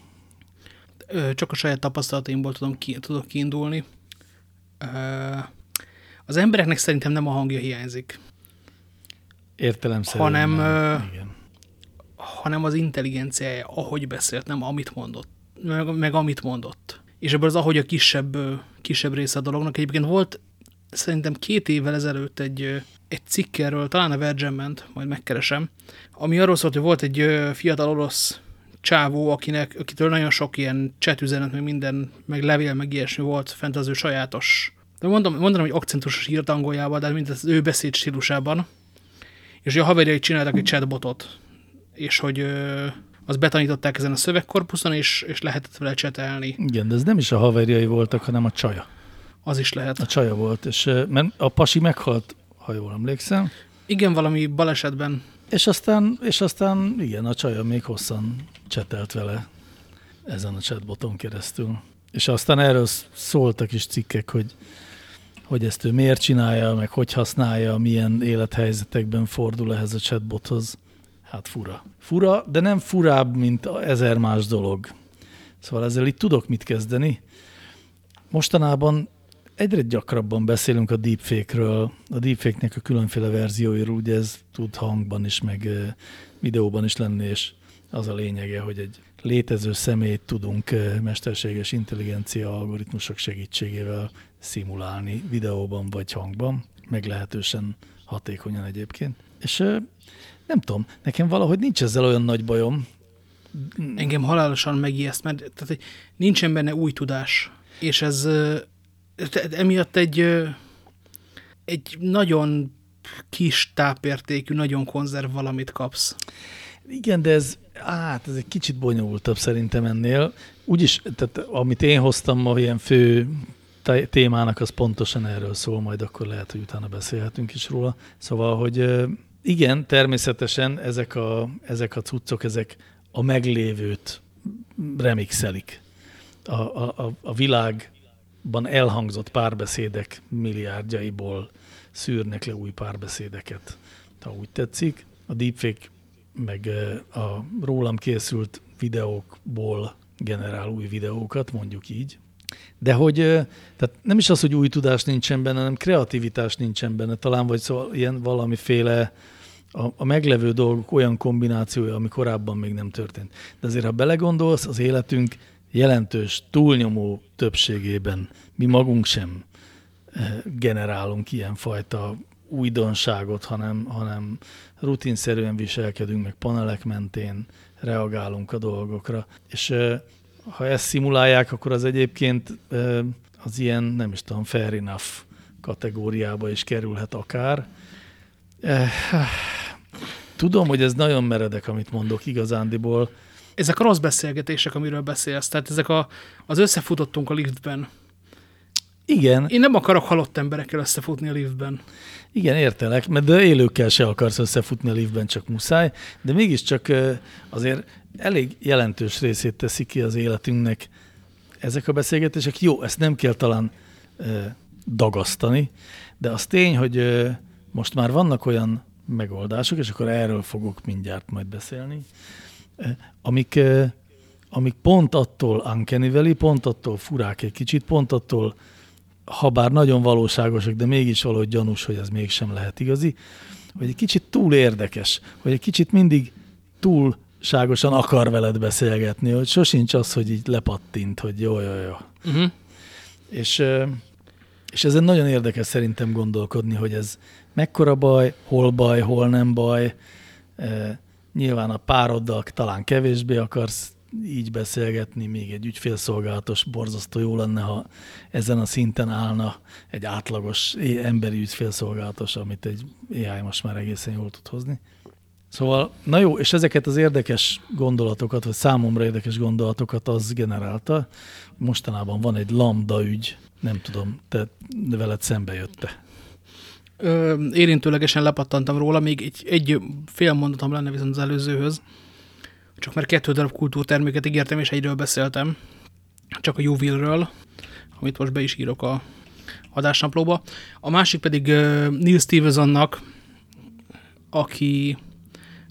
A: Csak a saját tapasztalataimból tudom ki, tudok kiindulni. Az embereknek szerintem nem a hangja hiányzik.
B: Értelemszerűen.
A: Hanem, igen. hanem az intelligenciája, ahogy beszélt, nem amit mondott. Meg, meg amit mondott. És ebből az ahogy a kisebb, kisebb része a dolognak. Egyébként volt szerintem két évvel ezelőtt egy, egy cikkerről, talán a Virgin ment, majd megkeresem, ami arról szólt, hogy volt egy fiatal orosz csávó, akinek, akitől nagyon sok ilyen chatüzenet, meg minden, meg levél, meg ilyesmi volt fent az ő sajátos. De mondom, mondanám, hogy akcentusos írt angoljában, de mint az ő beszéd stílusában. És a haverjai csináltak egy chatbotot, és hogy ö, azt betanították ezen a szövegkorpuszon, és, és lehetett vele csetelni.
B: Igen, de ez nem is a haverjai voltak, hanem a csaja.
A: Az is lehet.
B: A csaja volt, és mert a pasi meghalt, ha jól emlékszem.
A: Igen, valami balesetben.
B: És aztán, és aztán igen, a csaja még hosszan csetelt vele ezen a chatboton keresztül. És aztán erről szóltak is cikkek, hogy, hogy ezt ő miért csinálja, meg hogy használja, milyen élethelyzetekben fordul ehhez a chatbothoz. Hát fura. Fura, de nem furább, mint ezer más dolog. Szóval ezzel itt tudok mit kezdeni. Mostanában egyre gyakrabban beszélünk a deepfake-ről, a deepfake-nek a különféle verzióiról, ugye ez tud hangban is, meg videóban is lenni, és az a lényege, hogy egy létező személyt tudunk mesterséges intelligencia algoritmusok segítségével szimulálni videóban vagy hangban, meglehetősen hatékonyan egyébként. És nem tudom, nekem valahogy nincs ezzel olyan nagy bajom.
A: Engem halálosan megijeszt, mert tehát, nincsen benne új tudás, és ez emiatt egy, egy nagyon kis tápértékű, nagyon konzerv valamit kapsz.
B: Igen, de ez, hát ez egy kicsit bonyolultabb szerintem ennél. Úgyis, tehát amit én hoztam ma ilyen fő témának, az pontosan erről szól, majd akkor lehet, hogy utána beszélhetünk is róla. Szóval, hogy igen, természetesen ezek a, ezek a cuccok, ezek a meglévőt remixelik. A, a, a világban elhangzott párbeszédek milliárdjaiból szűrnek le új párbeszédeket, ha úgy tetszik. A deepfake meg a rólam készült videókból generál új videókat, mondjuk így. De hogy, tehát nem is az, hogy új tudás nincsen benne, hanem kreativitás nincsen benne, talán vagy szóval ilyen valamiféle a, a meglevő dolgok olyan kombinációja, ami korábban még nem történt. De azért, ha belegondolsz, az életünk jelentős, túlnyomó többségében mi magunk sem generálunk ilyenfajta újdonságot, hanem, hanem rutinszerűen viselkedünk, meg panelek mentén reagálunk a dolgokra. És ha ezt szimulálják, akkor az egyébként az ilyen, nem is tudom, fair enough kategóriába is kerülhet akár. Tudom, hogy ez nagyon meredek, amit mondok igazándiból.
A: Ezek a rossz beszélgetések, amiről beszélsz, tehát ezek a, az összefutottunk a liftben.
B: Igen.
A: Én nem akarok halott emberekkel összefutni a liftben.
B: Igen, értelek, mert de élőkkel se akarsz összefutni a liftben, csak muszáj, de mégiscsak azért elég jelentős részét teszi ki az életünknek ezek a beszélgetések. Jó, ezt nem kell talán dagasztani, de az tény, hogy most már vannak olyan megoldások, és akkor erről fogok mindjárt majd beszélni, amik, amik pont attól uncanny pont attól furák egy kicsit, pont attól ha bár nagyon valóságosak, de mégis valahogy gyanús, hogy ez mégsem lehet igazi, hogy egy kicsit túl érdekes, hogy egy kicsit mindig túlságosan akar veled beszélgetni, hogy sosincs az, hogy így lepattint, hogy jó, jó, jó. Uh-huh. És, és ezen nagyon érdekes szerintem gondolkodni, hogy ez mekkora baj, hol baj, hol nem baj. Nyilván a pároddal talán kevésbé akarsz így beszélgetni, még egy ügyfélszolgálatos borzasztó jó lenne, ha ezen a szinten állna egy átlagos emberi ügyfélszolgálatos, amit egy AI most már egészen jól tud hozni. Szóval, na jó, és ezeket az érdekes gondolatokat, vagy számomra érdekes gondolatokat az generálta. Mostanában van egy lambda ügy, nem tudom, te veled szembe jötte.
A: Ö, érintőlegesen lepattantam róla, még egy, egy fél mondatom lenne viszont az előzőhöz. Csak mert kettő darab kultúrterméket ígértem, és egyről beszéltem. Csak a Juvilről, amit most be is írok a adásnaplóba. A másik pedig Neil Stevensonnak, aki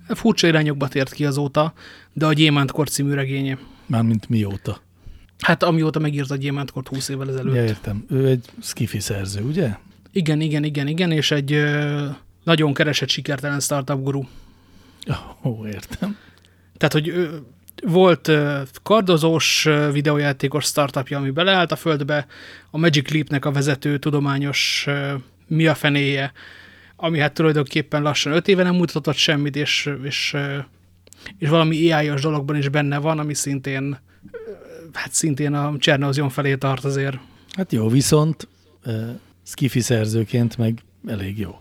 A: furcsa irányokba tért ki azóta, de a Gyémántkor című regénye.
B: Mármint mióta?
A: Hát amióta megírt a Gyémántkort 20 évvel ezelőtt.
B: Ja, értem. Ő egy skifi szerző, ugye?
A: Igen, igen, igen, igen, és egy nagyon keresett sikertelen startup guru.
B: Ó, értem.
A: Tehát, hogy volt kardozós videójátékos startupja, ami beleállt a földbe, a Magic Leap-nek a vezető tudományos mi a fenéje, ami hát tulajdonképpen lassan öt éve nem mutatott semmit, és, és, és valami ai dologban is benne van, ami szintén, hát szintén a Csernozion felé tart azért.
B: Hát jó, viszont uh, skifi szerzőként meg elég jó.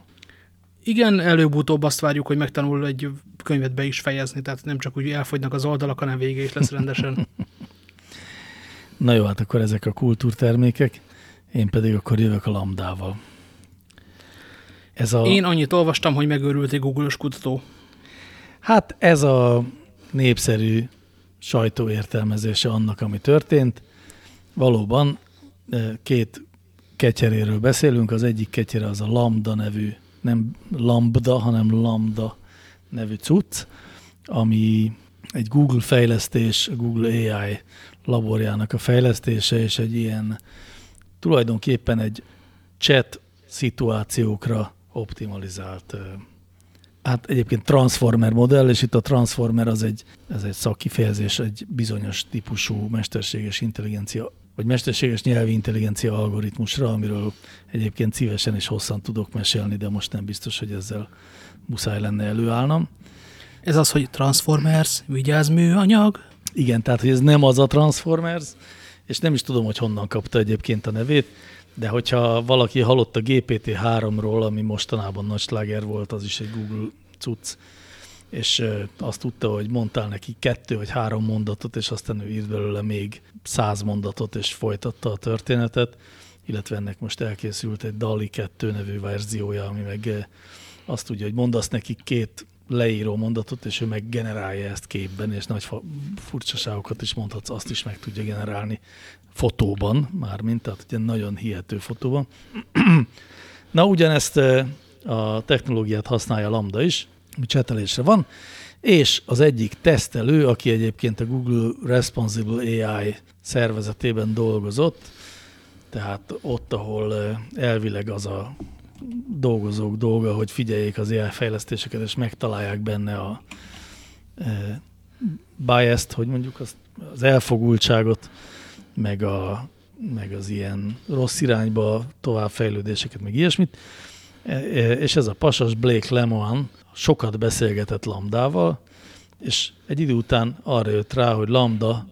A: Igen, előbb-utóbb azt várjuk, hogy megtanul egy könyvet be is fejezni, tehát nem csak úgy elfogynak az oldalak, hanem vége is lesz rendesen. (laughs)
B: Na jó, hát akkor ezek a kultúrtermékek, én pedig akkor jövök a lambdával.
A: Ez a... Én annyit olvastam, hogy megőrült egy Google-os kutató.
B: Hát ez a népszerű sajtóértelmezése annak, ami történt. Valóban két ketyeréről beszélünk, az egyik ketyere az a Lambda nevű, nem Lambda, hanem Lambda nevű cucc, ami egy Google fejlesztés, a Google AI laborjának a fejlesztése, és egy ilyen tulajdonképpen egy chat szituációkra optimalizált hát egyébként transformer modell, és itt a transformer az egy, ez egy szakkifejezés, egy bizonyos típusú mesterséges intelligencia, vagy mesterséges nyelvi intelligencia algoritmusra, amiről egyébként szívesen és hosszan tudok mesélni, de most nem biztos, hogy ezzel muszáj lenne előállnom.
A: Ez az, hogy Transformers, vigyázz műanyag?
B: Igen, tehát hogy ez nem az a Transformers, és nem is tudom, hogy honnan kapta egyébként a nevét, de hogyha valaki hallott a GPT-3-ról, ami mostanában nagy sláger volt, az is egy Google cucc, és azt tudta, hogy mondtál neki kettő vagy három mondatot, és aztán ő írt belőle még száz mondatot, és folytatta a történetet, illetve ennek most elkészült egy DALI 2 nevű verziója, ami meg azt tudja, hogy mondasz neki két leíró mondatot, és ő meg generálja ezt képben, és nagy furcsaságokat is mondhatsz, azt is meg tudja generálni fotóban, mármint, tehát ugye nagyon hihető fotóban. (clears throat) Na, ugyanezt a technológiát használja Lambda is, ami csetelésre van, és az egyik tesztelő, aki egyébként a Google Responsible AI szervezetében dolgozott, tehát ott, ahol elvileg az a dolgozók dolga, hogy figyeljék az AI fejlesztéseket, és megtalálják benne a e, bias-t, hogy mondjuk az, az elfogultságot, meg, a, meg az ilyen rossz irányba továbbfejlődéseket, meg ilyesmit. E, e, és ez a pasas Blake Lemoine sokat beszélgetett Lambdával, és egy idő után arra jött rá, hogy Lambda,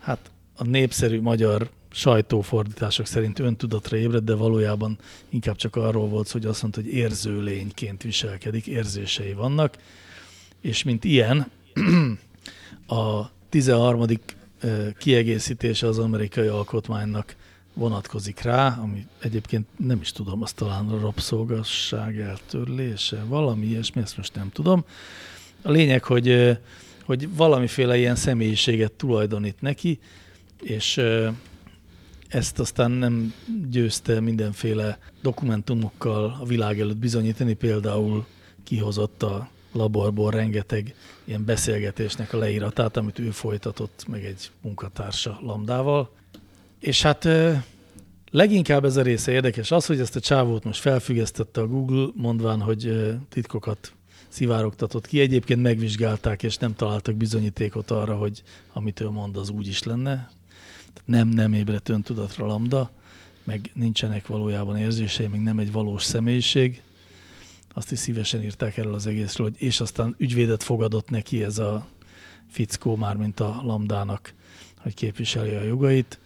B: hát a népszerű magyar sajtófordítások szerint öntudatra ébred, de valójában inkább csak arról volt, hogy azt mondta, hogy érző lényként viselkedik, érzései vannak, és mint ilyen (clears throat) a 13. kiegészítése az amerikai alkotmánynak vonatkozik rá, ami egyébként nem is tudom, azt talán a rabszolgasság eltörlése, valami ilyesmi, ezt most nem tudom. A lényeg, hogy, hogy valamiféle ilyen személyiséget tulajdonít neki, és ezt aztán nem győzte mindenféle dokumentumokkal a világ előtt bizonyítani, például kihozott a laborból rengeteg ilyen beszélgetésnek a leíratát, amit ő folytatott meg egy munkatársa Lambdával. És hát leginkább ez a része érdekes az, hogy ezt a csávót most felfüggesztette a Google, mondván, hogy titkokat szivárogtatott ki. Egyébként megvizsgálták, és nem találtak bizonyítékot arra, hogy amit ő mond, az úgy is lenne nem, nem ébredt öntudatra lambda, meg nincsenek valójában érzései, meg nem egy valós személyiség. Azt is szívesen írták erről az egészről, hogy és aztán ügyvédet fogadott neki ez a fickó már, mint a lambdának, hogy képviseli a jogait.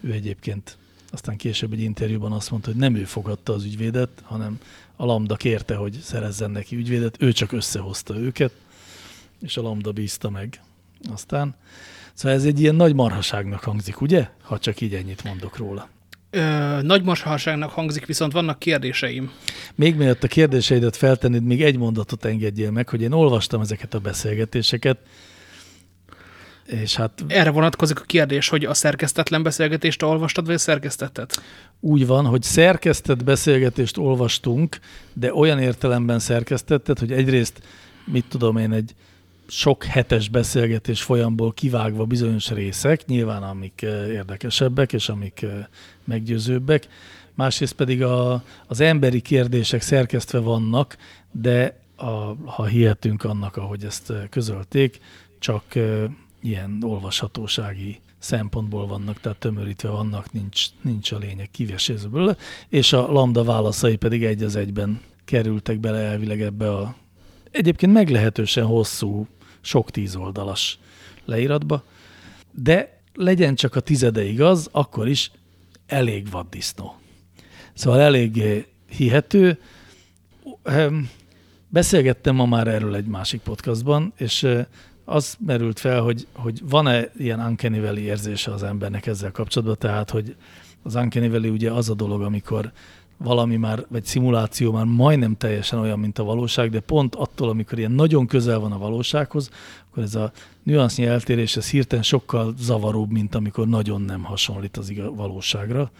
B: Ő egyébként aztán később egy interjúban azt mondta, hogy nem ő fogadta az ügyvédet, hanem a Lambda kérte, hogy szerezzen neki ügyvédet, ő csak összehozta őket, és a Lambda bízta meg. Aztán, szóval ez egy ilyen nagy marhaságnak hangzik, ugye? Ha csak így ennyit mondok róla.
A: Ö, nagy marhaságnak hangzik, viszont vannak kérdéseim.
B: Még mielőtt a kérdéseidet feltennéd, még egy mondatot engedjél meg, hogy én olvastam ezeket a beszélgetéseket, és hát...
A: Erre vonatkozik a kérdés, hogy a szerkesztetlen beszélgetést olvastad, vagy a szerkesztettet?
B: Úgy van, hogy szerkesztett beszélgetést olvastunk, de olyan értelemben szerkesztettet, hogy egyrészt, mit tudom én, egy sok hetes beszélgetés folyamból kivágva bizonyos részek, nyilván amik eh, érdekesebbek és amik eh, meggyőzőbbek, másrészt pedig a, az emberi kérdések szerkesztve vannak, de a, ha hihetünk annak, ahogy ezt eh, közölték, csak ilyen olvashatósági szempontból vannak, tehát tömörítve vannak, nincs, nincs a lényeg kivesézőből, és a lambda válaszai pedig egy az egyben kerültek bele elvileg ebbe a egyébként meglehetősen hosszú, sok tízoldalas leíratba, de legyen csak a tizede igaz, akkor is elég vaddisznó. Szóval eléggé hihető. Beszélgettem ma már erről egy másik podcastban, és az merült fel, hogy, hogy van-e ilyen uncanny valley érzése az embernek ezzel kapcsolatban, tehát, hogy az uncanny ugye az a dolog, amikor valami már, vagy szimuláció már majdnem teljesen olyan, mint a valóság, de pont attól, amikor ilyen nagyon közel van a valósághoz, akkor ez a nüansznyi eltérés, ez hirtelen sokkal zavaróbb, mint amikor nagyon nem hasonlít az igaz, valóságra.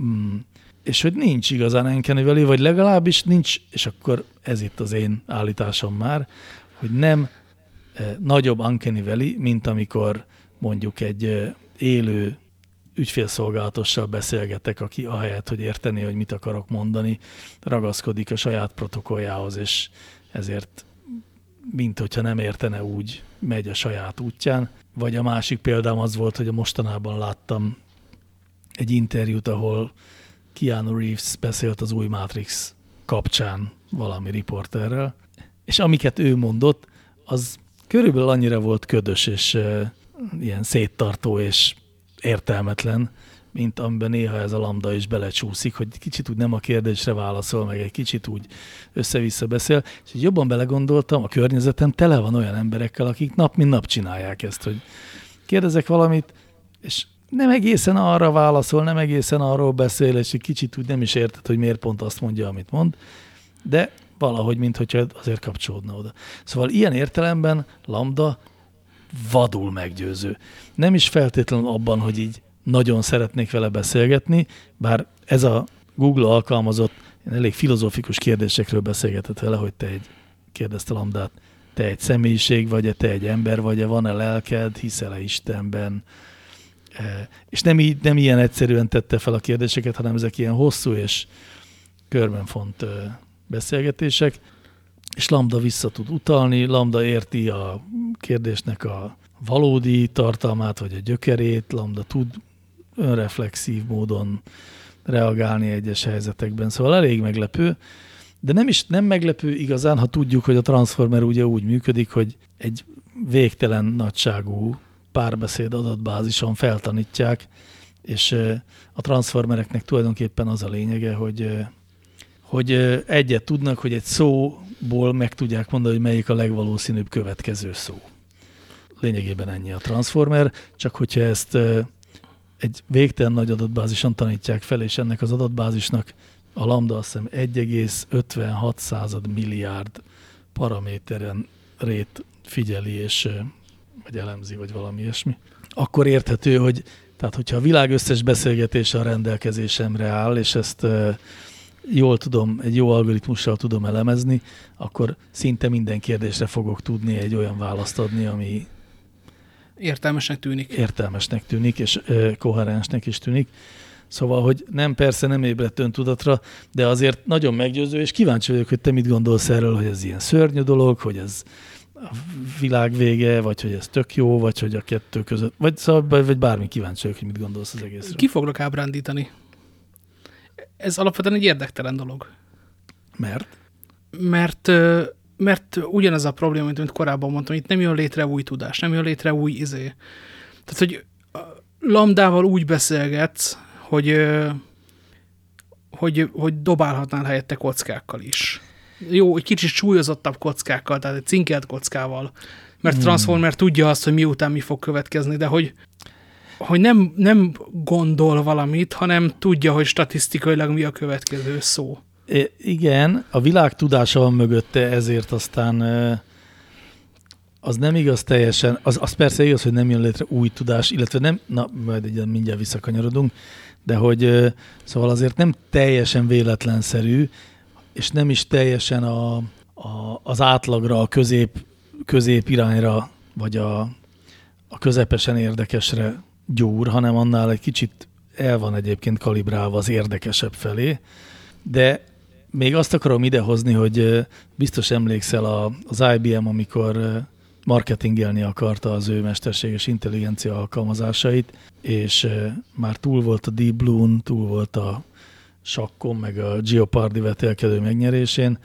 B: Mm. És hogy nincs igazán valley, vagy legalábbis nincs, és akkor ez itt az én állításom már, hogy nem nagyobb Uncanny Valley, mint amikor mondjuk egy élő ügyfélszolgálatossal beszélgetek, aki ahelyett, hogy érteni, hogy mit akarok mondani, ragaszkodik a saját protokolljához, és ezért mint hogyha nem értene úgy, megy a saját útján. Vagy a másik példám az volt, hogy a mostanában láttam egy interjút, ahol Keanu Reeves beszélt az új Matrix kapcsán valami riporterrel, és amiket ő mondott, az körülbelül annyira volt ködös és uh, ilyen széttartó és értelmetlen, mint amiben néha ez a lambda is belecsúszik, hogy kicsit úgy nem a kérdésre válaszol, meg egy kicsit úgy össze-vissza beszél, és így jobban belegondoltam, a környezetem tele van olyan emberekkel, akik nap mint nap csinálják ezt, hogy kérdezek valamit, és nem egészen arra válaszol, nem egészen arról beszél, és egy kicsit úgy nem is érted, hogy miért pont azt mondja, amit mond, de valahogy, mint hogyha azért kapcsolódna oda. Szóval ilyen értelemben Lambda vadul meggyőző. Nem is feltétlenül abban, hogy így nagyon szeretnék vele beszélgetni, bár ez a Google alkalmazott elég filozófikus kérdésekről beszélgetett vele, hogy te egy, kérdezte Lambdát, te egy személyiség vagy-e, te egy ember vagy-e, van-e lelked, hiszel-e Istenben, e, és nem, így, nem ilyen egyszerűen tette fel a kérdéseket, hanem ezek ilyen hosszú és körbenfont beszélgetések, és Lambda vissza tud utalni, Lambda érti a kérdésnek a valódi tartalmát, vagy a gyökerét, Lambda tud önreflexív módon reagálni egyes helyzetekben, szóval elég meglepő, de nem is nem meglepő igazán, ha tudjuk, hogy a Transformer ugye úgy működik, hogy egy végtelen nagyságú párbeszéd adatbázison feltanítják, és a transformereknek tulajdonképpen az a lényege, hogy hogy egyet tudnak, hogy egy szóból meg tudják mondani, hogy melyik a legvalószínűbb következő szó. Lényegében ennyi a transformer, csak hogyha ezt egy végtelen nagy adatbázison tanítják fel, és ennek az adatbázisnak a lambda azt hiszem 1,56 milliárd paraméteren rét figyeli, és vagy elemzi, vagy valami ilyesmi, akkor érthető, hogy tehát hogyha a világ összes beszélgetése a rendelkezésemre áll, és ezt jól tudom, egy jó algoritmussal tudom elemezni, akkor szinte minden kérdésre fogok tudni egy olyan választ adni, ami
A: értelmesnek tűnik.
B: Értelmesnek tűnik, és ö, koherensnek is tűnik. Szóval, hogy nem, persze nem ébredt öntudatra, de azért nagyon meggyőző, és kíváncsi vagyok, hogy te mit gondolsz erről, hogy ez ilyen szörnyű dolog, hogy ez a világ vége, vagy hogy ez tök jó, vagy hogy a kettő között, vagy, szóval, vagy bármi kíváncsi vagyok, hogy mit gondolsz az egészről.
A: Ki fognak ábrándítani? Ez alapvetően egy érdektelen dolog.
B: Mert?
A: Mert, mert ugyanez a probléma, mint amit korábban mondtam, itt nem jön létre új tudás, nem jön létre új izé. Tehát, hogy lambdával úgy beszélgetsz, hogy, hogy, hogy dobálhatnál helyette kockákkal is. Jó, egy kicsit súlyozottabb kockákkal, tehát egy cinkelt kockával, mert
B: Hmm.
A: Transformer tudja azt, hogy miután mi fog következni, de hogy, hogy nem, nem gondol valamit, hanem tudja, hogy statisztikailag mi a következő szó.
B: I- igen, a világ tudása van mögötte, ezért aztán ö, az nem igaz teljesen, az, az persze igaz, hogy nem jön létre új tudás, illetve nem, na, majd egy mindjárt visszakanyarodunk, de hogy ö, szóval azért nem teljesen véletlenszerű, és nem is teljesen a, a, az átlagra, a közép, közép irányra, vagy a, a közepesen érdekesre gyúr, hanem annál egy kicsit el van egyébként kalibrálva az érdekesebb felé, de még azt akarom idehozni, hogy biztos emlékszel az IBM, amikor marketingelni akarta az ő mesterséges intelligencia alkalmazásait, és már túl volt a Deep Blue, túl volt a sakkon, meg a Geopardy vetélkedő megnyerésén,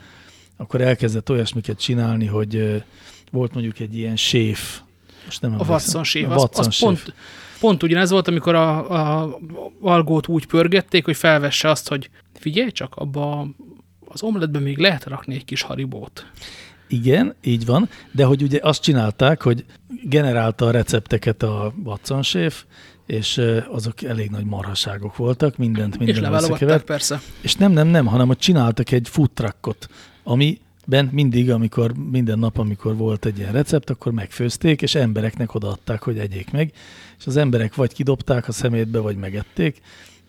B: akkor elkezdett olyasmiket csinálni, hogy volt mondjuk egy ilyen séf, most nem
A: A. Watson sév,
B: A
A: az, az
B: séf.
A: pont, pont ugyanez volt, amikor a, a algót úgy pörgették, hogy felvesse azt, hogy figyelj csak, abba az omletben még lehet rakni egy kis haribót.
B: Igen, így van, de hogy ugye azt csinálták, hogy generálta a recepteket a Watson séf, és azok elég nagy marhaságok voltak, mindent minden összekevert.
A: persze.
B: És nem, nem, nem, hanem hogy csináltak egy food truckot, amiben mindig, amikor minden nap, amikor volt egy ilyen recept, akkor megfőzték, és embereknek odaadták, hogy egyék meg, és az emberek vagy kidobták a szemétbe, vagy megették,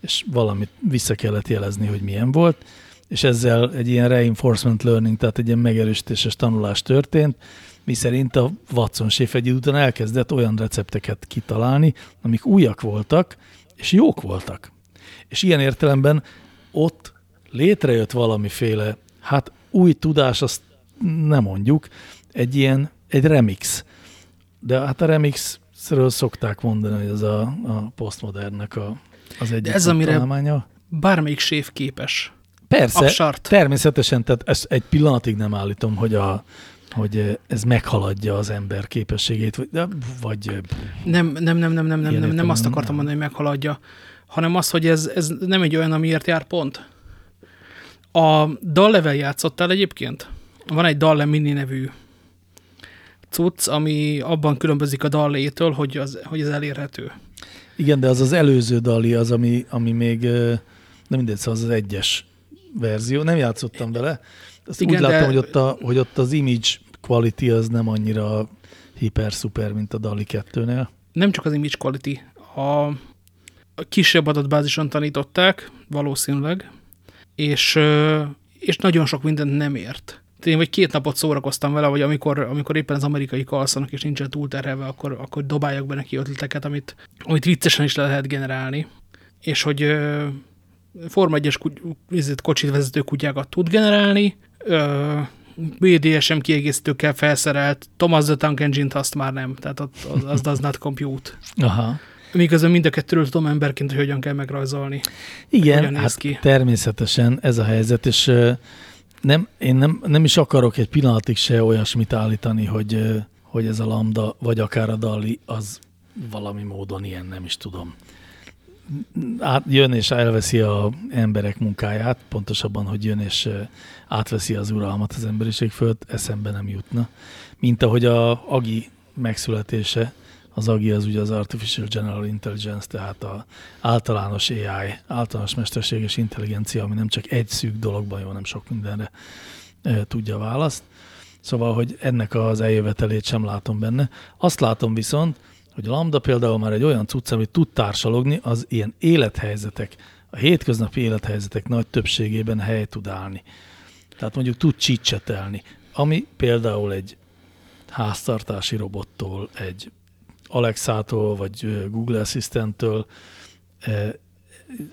B: és valamit vissza kellett jelezni, hogy milyen volt, és ezzel egy ilyen reinforcement learning, tehát egy ilyen megerősítéses tanulás történt, mi szerint a Watson séf egy idő után elkezdett olyan recepteket kitalálni, amik újak voltak, és jók voltak. És ilyen értelemben ott létrejött valamiféle, hát új tudás, azt nem mondjuk, egy ilyen, egy remix. De hát a remixről szokták mondani, hogy ez a, a postmodernnek a, az egyik
A: ez amire-
B: találmánya.
A: Bármelyik séf képes.
B: Persze,
A: Absart.
B: természetesen, tehát ezt egy pillanatig nem állítom, hogy, a, hogy ez meghaladja az ember képességét, vagy, de- vagy
A: Nem, nem, nem, nem, nem, nem, nem, nem azt akartam mondani, hogy meghaladja, hanem az, hogy ez, ez nem egy olyan, amiért jár pont. A Dallevel játszottál egyébként? Van egy Dalle Mini nevű cucc, ami abban különbözik a Dallétől, hogy, az, hogy ez elérhető.
B: Igen, de az az előző dali, az, ami, ami még nem mindegy, szóval az az egyes verzió. Nem játszottam vele. Azt
A: Igen,
B: úgy láttam,
A: de-
B: hogy ott, a, hogy ott az image quality az nem annyira hiper-szuper, mint a Dali 2-nél.
A: Nem csak az image quality, a, a kisebb adatbázison tanították, valószínűleg, és, és nagyon sok mindent nem ért. Én vagy két napot szórakoztam vele, vagy amikor, amikor éppen az amerikai alszanak, és nincsen túlterhelve, akkor, akkor dobáljak be neki ötleteket, amit, amit viccesen is le lehet generálni. És hogy ö, Forma 1-es kuty- izét, kocsit vezető kutyákat tud generálni, ö, BDSM kiegészítőkkel felszerelt Thomas the Tank Engine-t azt már nem, tehát az, az does not compute.
B: Aha.
A: Miközben mind a kettőről tudom emberként, hogy hogyan kell megrajzolni.
B: Igen, hát
A: ki?
B: természetesen ez a helyzet, és nem, én nem, nem is akarok egy pillanatig se olyasmit állítani, hogy, hogy ez a lambda, vagy akár a Dali, az valami módon ilyen, nem is tudom. Át, jön és elveszi a emberek munkáját, pontosabban, hogy jön és átveszi az uralmat az emberiség fölött, eszembe nem jutna. Mint ahogy a Agi megszületése, az AGI az ugye az Artificial General Intelligence, tehát a általános AI, általános mesterséges intelligencia, ami nem csak egy szűk dologban jó, hanem sok mindenre e, tudja választ. Szóval, hogy ennek az eljövetelét sem látom benne. Azt látom viszont, hogy a Lambda például már egy olyan cucc, amit tud társalogni, az ilyen élethelyzetek, a hétköznapi élethelyzetek nagy többségében hely tud állni. Tehát mondjuk tud csicsetelni, ami például egy háztartási robottól, egy Alexától, vagy Google Assistant-től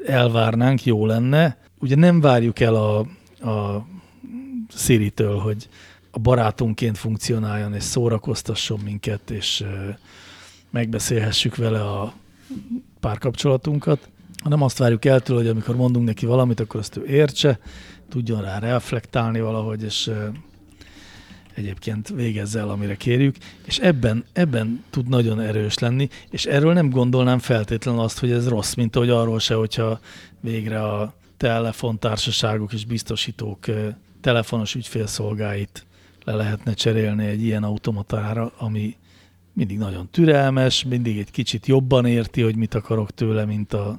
B: elvárnánk, jó lenne. Ugye nem várjuk el a, a Siri-től, hogy a barátunkként funkcionáljon, és szórakoztasson minket, és megbeszélhessük vele a párkapcsolatunkat, hanem azt várjuk el tőle, hogy amikor mondunk neki valamit, akkor azt ő értse, tudjon rá reflektálni valahogy, és egyébként végezze el, amire kérjük, és ebben, ebben tud nagyon erős lenni, és erről nem gondolnám feltétlenül azt, hogy ez rossz, mint ahogy arról se, hogyha végre a telefontársaságok és biztosítók telefonos ügyfélszolgáit le lehetne cserélni egy ilyen automatára, ami mindig nagyon türelmes, mindig egy kicsit jobban érti, hogy mit akarok tőle, mint a,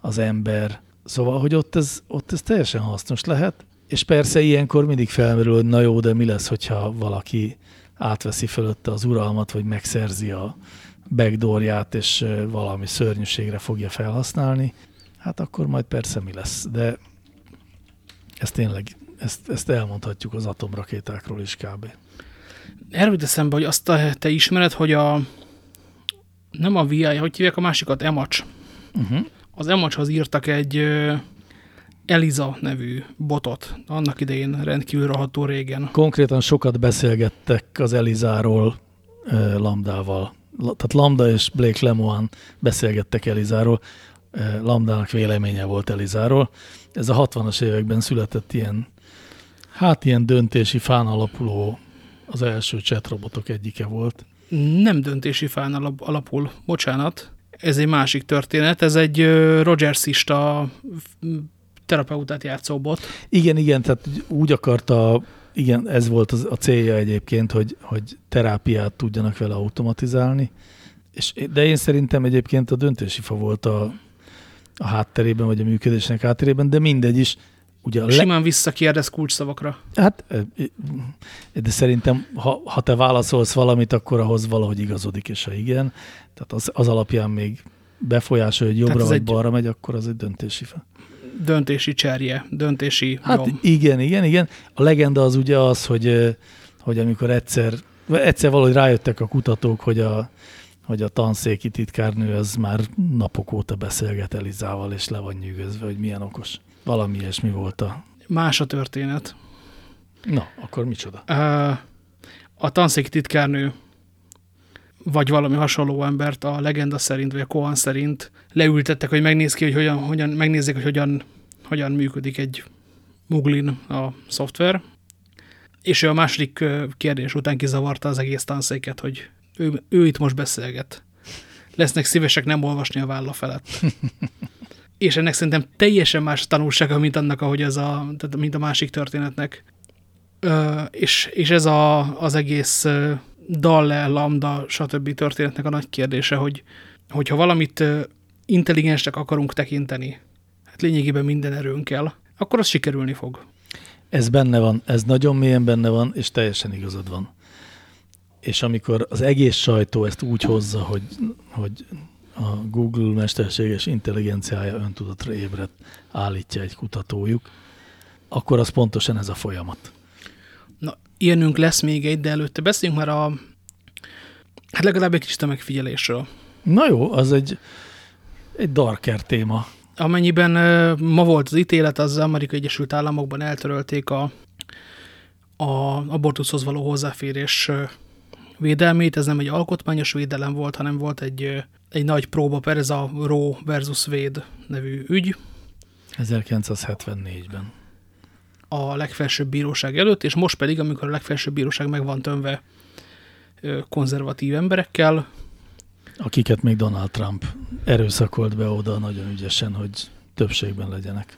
B: az ember. Szóval, hogy ott ez, ott ez teljesen hasznos lehet, és persze ilyenkor mindig felmerül, hogy na jó, de mi lesz, hogyha valaki átveszi fölötte az uralmat, vagy megszerzi a backdoorját, és valami szörnyűségre fogja felhasználni, hát akkor majd persze mi lesz. De ez tényleg, ezt, ezt elmondhatjuk az atomrakétákról is kb.
A: Erről eszembe, hogy azt te ismered, hogy a nem a VI, hogy hívják a másikat, Emacs. Uh -huh. Az Emacshoz írtak egy Eliza nevű botot, annak idején rendkívül rohadtó régen.
B: Konkrétan sokat beszélgettek az Elizáról Lambdával. Tehát Lambda és Blake Lemoine beszélgettek Elizáról. Lambdának véleménye volt Elizáról. Ez a 60-as években született ilyen, hát ilyen döntési fán alapuló az első chatrobotok egyike volt.
A: Nem döntési fán alapul, bocsánat. Ez egy másik történet. Ez egy Rogersista terapeutát játszó bot.
B: Igen, igen, tehát úgy akarta, igen, ez volt az, a célja egyébként, hogy, hogy terápiát tudjanak vele automatizálni. És, de én szerintem egyébként a döntési fa volt a, a hátterében, vagy a működésnek hátterében, de mindegy is.
A: Ugye a Simán le... visszakérdez kulcsszavakra.
B: Hát, de szerintem, ha, ha te válaszolsz valamit, akkor ahhoz valahogy igazodik, és ha igen, tehát az, az alapján még befolyásolja, hogy jobbra vagy egy... balra megy, akkor az egy döntési fel
A: döntési cserje, döntési
B: Hát nyom. igen, igen, igen. A legenda az ugye az, hogy, hogy amikor egyszer, egyszer valahogy rájöttek a kutatók, hogy a, hogy a tanszéki titkárnő az már napok óta beszélget Elizával, és le van nyűgözve, hogy milyen okos. Valami ilyesmi volt a...
A: Más a történet.
B: Na, akkor micsoda?
A: A tanszéki titkárnő vagy valami hasonló embert a legenda szerint, vagy a Kohan szerint leültettek, hogy megnéz ki, hogy hogyan, hogyan, megnézzék, hogy hogyan, hogyan működik egy Muglin a szoftver. És ő a második kérdés után kizavarta az egész tanszéket, hogy ő, ő itt most beszélget. Lesznek szívesek nem olvasni a válla felett. (laughs) és ennek szerintem teljesen más tanulsága, mint annak, ahogy ez a, tehát mint a másik történetnek. Ö, és, és ez a, az egész Dalle, Lambda, stb. történetnek a nagy kérdése, hogy hogyha valamit intelligensnek akarunk tekinteni, hát lényegében minden erőnkkel, akkor az sikerülni fog.
B: Ez benne van, ez nagyon mélyen benne van, és teljesen igazad van. És amikor az egész sajtó ezt úgy hozza, hogy, hogy a Google mesterséges intelligenciája öntudatra ébredt állítja egy kutatójuk, akkor az pontosan ez a folyamat.
A: Na, ilyenünk lesz még egy, de előtte beszéljünk már a, hát legalább egy kicsit a megfigyelésről.
B: Na jó, az egy, egy darker téma.
A: Amennyiben ma volt az ítélet, az Amerikai Egyesült Államokban eltörölték a, a abortuszhoz való hozzáférés védelmét. Ez nem egy alkotmányos védelem volt, hanem volt egy, egy nagy próba per, ez a Roe versus Wade nevű ügy.
B: 1974-ben
A: a legfelsőbb bíróság előtt, és most pedig, amikor a legfelsőbb bíróság meg van tömve konzervatív emberekkel.
B: Akiket még Donald Trump erőszakolt be oda nagyon ügyesen, hogy többségben legyenek.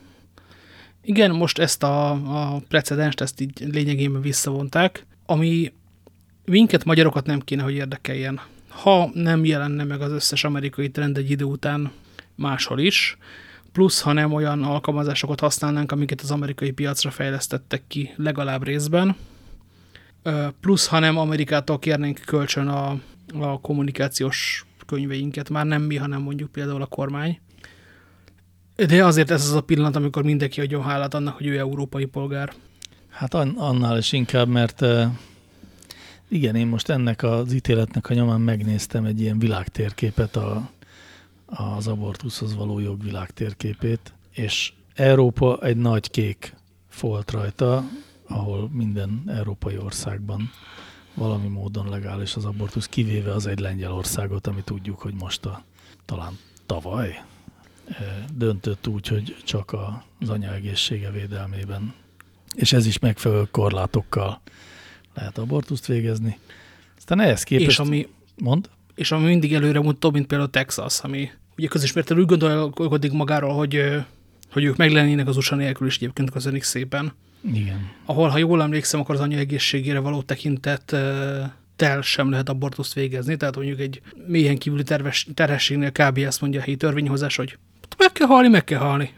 A: Igen, most ezt a, a precedenst, ezt így lényegében visszavonták, ami minket, magyarokat nem kéne, hogy érdekeljen. Ha nem jelenne meg az összes amerikai trend egy idő után máshol is, plusz, ha nem olyan alkalmazásokat használnánk, amiket az amerikai piacra fejlesztettek ki legalább részben, plusz, ha nem Amerikától kérnénk kölcsön a, a kommunikációs könyveinket, már nem mi, hanem mondjuk például a kormány. De azért ez az a pillanat, amikor mindenki adjon hálát annak, hogy ő európai polgár.
B: Hát annál is inkább, mert igen, én most ennek az ítéletnek a nyomán megnéztem egy ilyen világtérképet a, az abortuszhoz való jogvilág térképét, és Európa egy nagy kék folt rajta, ahol minden európai országban valami módon legális az abortusz, kivéve az egy Lengyelországot, ami tudjuk, hogy most a, talán tavaly e, döntött úgy, hogy csak az anya egészsége védelmében, és ez is megfelelő korlátokkal lehet abortuszt végezni. Aztán ehhez képest...
A: És ami,
B: mond?
A: És ami mindig előre mutató, mint például Texas, ami ugye közismerten úgy gondolkodik magáról, hogy, hogy ők meg lennének az USA nélkül is egyébként köszönik szépen.
B: Igen.
A: Ahol, ha jól emlékszem, akkor az anya egészségére való tekintet tel sem lehet abortuszt végezni, tehát mondjuk egy mélyen kívüli terves, terhességnél kb. ezt mondja a helyi törvényhozás, hogy meg kell halni, meg kell halni.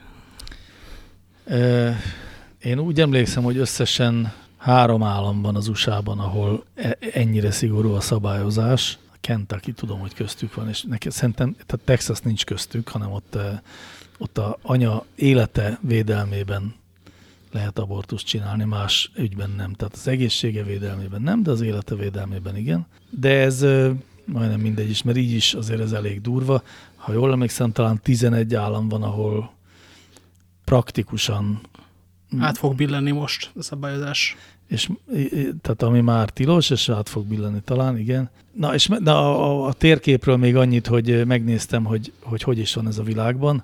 B: Én úgy emlékszem, hogy összesen három államban az USA-ban, ahol e, ennyire szigorú a szabályozás. Kentucky tudom, hogy köztük van, és nekem szerintem, tehát Texas nincs köztük, hanem ott, ott a anya élete védelmében lehet abortuszt csinálni, más ügyben nem. Tehát az egészsége védelmében nem, de az élete védelmében igen. De ez majdnem mindegy is, mert így is azért ez elég durva. Ha jól emlékszem, talán 11 állam van, ahol praktikusan...
A: Át fog billenni most a szabályozás.
B: És, tehát ami már tilos, és át fog billenni talán, igen. Na, és na, a, a térképről még annyit, hogy megnéztem, hogy, hogy hogy is van ez a világban.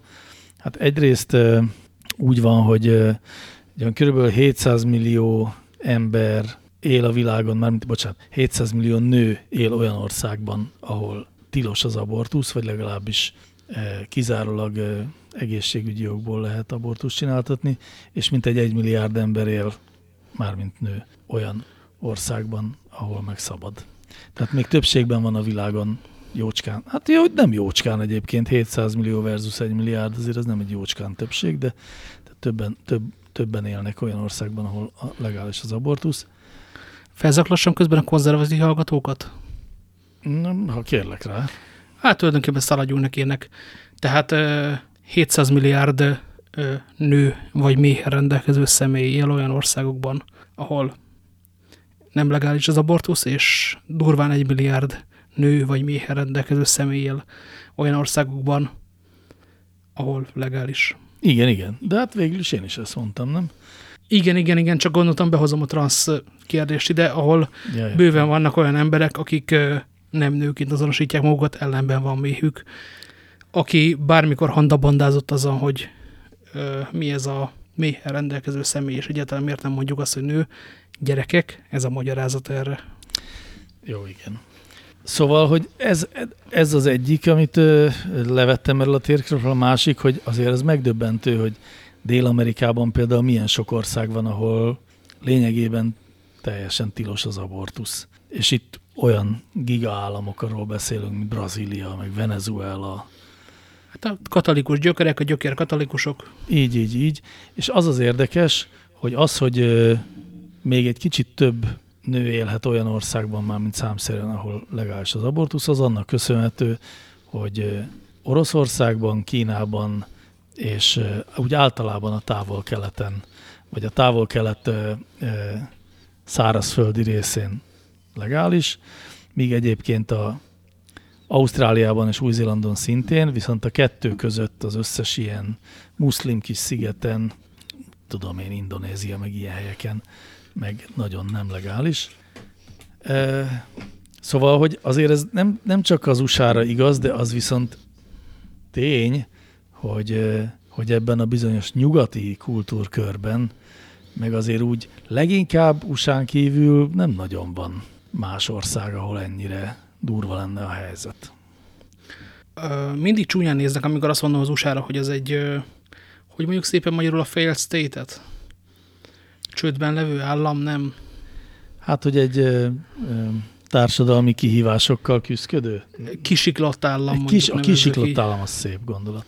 B: Hát egyrészt úgy van, hogy Ugyan körülbelül 700 millió ember él a világon, mármint, bocsánat, 700 millió nő él olyan országban, ahol tilos az abortusz, vagy legalábbis kizárólag egészségügyi jogból lehet abortusz csináltatni, és mintegy egy milliárd ember él, mármint nő, olyan országban, ahol meg szabad. Tehát még többségben van a világon jócskán. Hát jó, nem jócskán egyébként, 700 millió versus 1 milliárd, azért ez nem egy jócskán többség, de többen, több, többen élnek olyan országban, ahol a legális az abortusz.
A: Felzaklassam közben a konzervatív hallgatókat?
B: Nem, ha kérlek rá.
A: Hát tulajdonképpen szaladjunk neki ennek. Tehát 700 milliárd nő vagy méhen rendelkező személy él olyan országokban, ahol nem legális az abortusz, és durván egy milliárd nő vagy méhen rendelkező személy él olyan országokban, ahol legális.
B: Igen, igen. De hát végül is én is ezt mondtam, nem?
A: Igen, igen, igen, csak gondoltam, behozom a transz kérdést ide, ahol Jaj, bőven vannak olyan emberek, akik nem nőként azonosítják magukat, ellenben van méhük. Aki bármikor handabandázott azon, hogy mi ez a méhen rendelkező személy, és egyáltalán miért nem mondjuk azt, hogy nő, gyerekek, ez a magyarázat erre.
B: Jó, igen. Szóval, hogy ez, ez az egyik, amit levettem erről a térképről, a másik, hogy azért ez megdöbbentő, hogy Dél-Amerikában például milyen sok ország van, ahol lényegében teljesen tilos az abortusz. És itt olyan gigaállamokról beszélünk, mint Brazília, meg Venezuela.
A: Hát a katolikus gyökerek, a gyökér katolikusok.
B: Így, így, így. És az az érdekes, hogy az, hogy még egy kicsit több nő élhet olyan országban már, mint számszerűen, ahol legális az abortusz, az annak köszönhető, hogy Oroszországban, Kínában és úgy általában a távol-keleten, vagy a távol-kelet szárazföldi részén legális, míg egyébként a Ausztráliában és Új-Zélandon szintén, viszont a kettő között az összes ilyen muszlim kis szigeten, tudom én, Indonézia, meg ilyen helyeken meg nagyon nem legális. Szóval, hogy azért ez nem, nem csak az usa igaz, de az viszont tény, hogy, hogy ebben a bizonyos nyugati kultúrkörben, meg azért úgy leginkább usa kívül nem nagyon van más ország, ahol ennyire durva lenne a helyzet.
A: Mindig csúnyán néznek, amikor azt mondom az usa hogy az egy, hogy mondjuk szépen magyarul a failed state-et csődben levő állam nem?
B: Hát, hogy egy ö, ö, társadalmi kihívásokkal küzdködő?
A: Kisiklott állam. Egy
B: kis, a kisiklott állam az szép gondolat.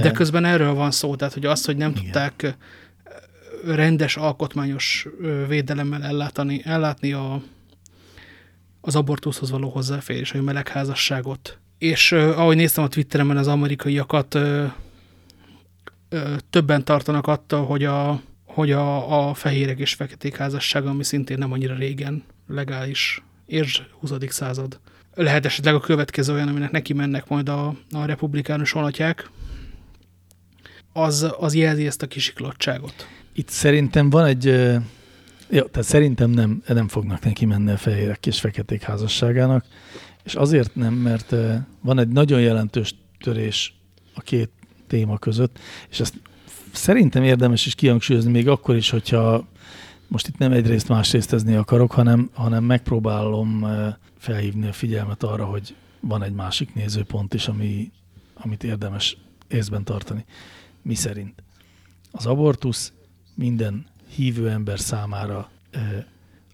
A: De közben erről van szó, tehát hogy azt, hogy nem Igen. tudták rendes alkotmányos védelemmel ellátani, ellátni a, az abortuszhoz való hozzáférés, a melegházasságot. És ahogy néztem a Twitteren, az amerikaiakat többen tartanak attól, hogy a, hogy a, a fehérek és feketék házassága, ami szintén nem annyira régen legális, és 20. század. Lehet esetleg a következő olyan, aminek neki mennek majd a, a republikánus honatják, az, az jelzi ezt a kisiklottságot.
B: Itt szerintem van egy, jó, tehát szerintem nem, nem fognak neki menni a fehérek és feketék házasságának, és azért nem, mert van egy nagyon jelentős törés a két téma között, és ezt szerintem érdemes is kihangsúlyozni, még akkor is, hogyha most itt nem egyrészt másrészt akarok, hanem, hanem megpróbálom felhívni a figyelmet arra, hogy van egy másik nézőpont is, ami, amit érdemes észben tartani. Mi szerint? Az abortusz minden hívő ember számára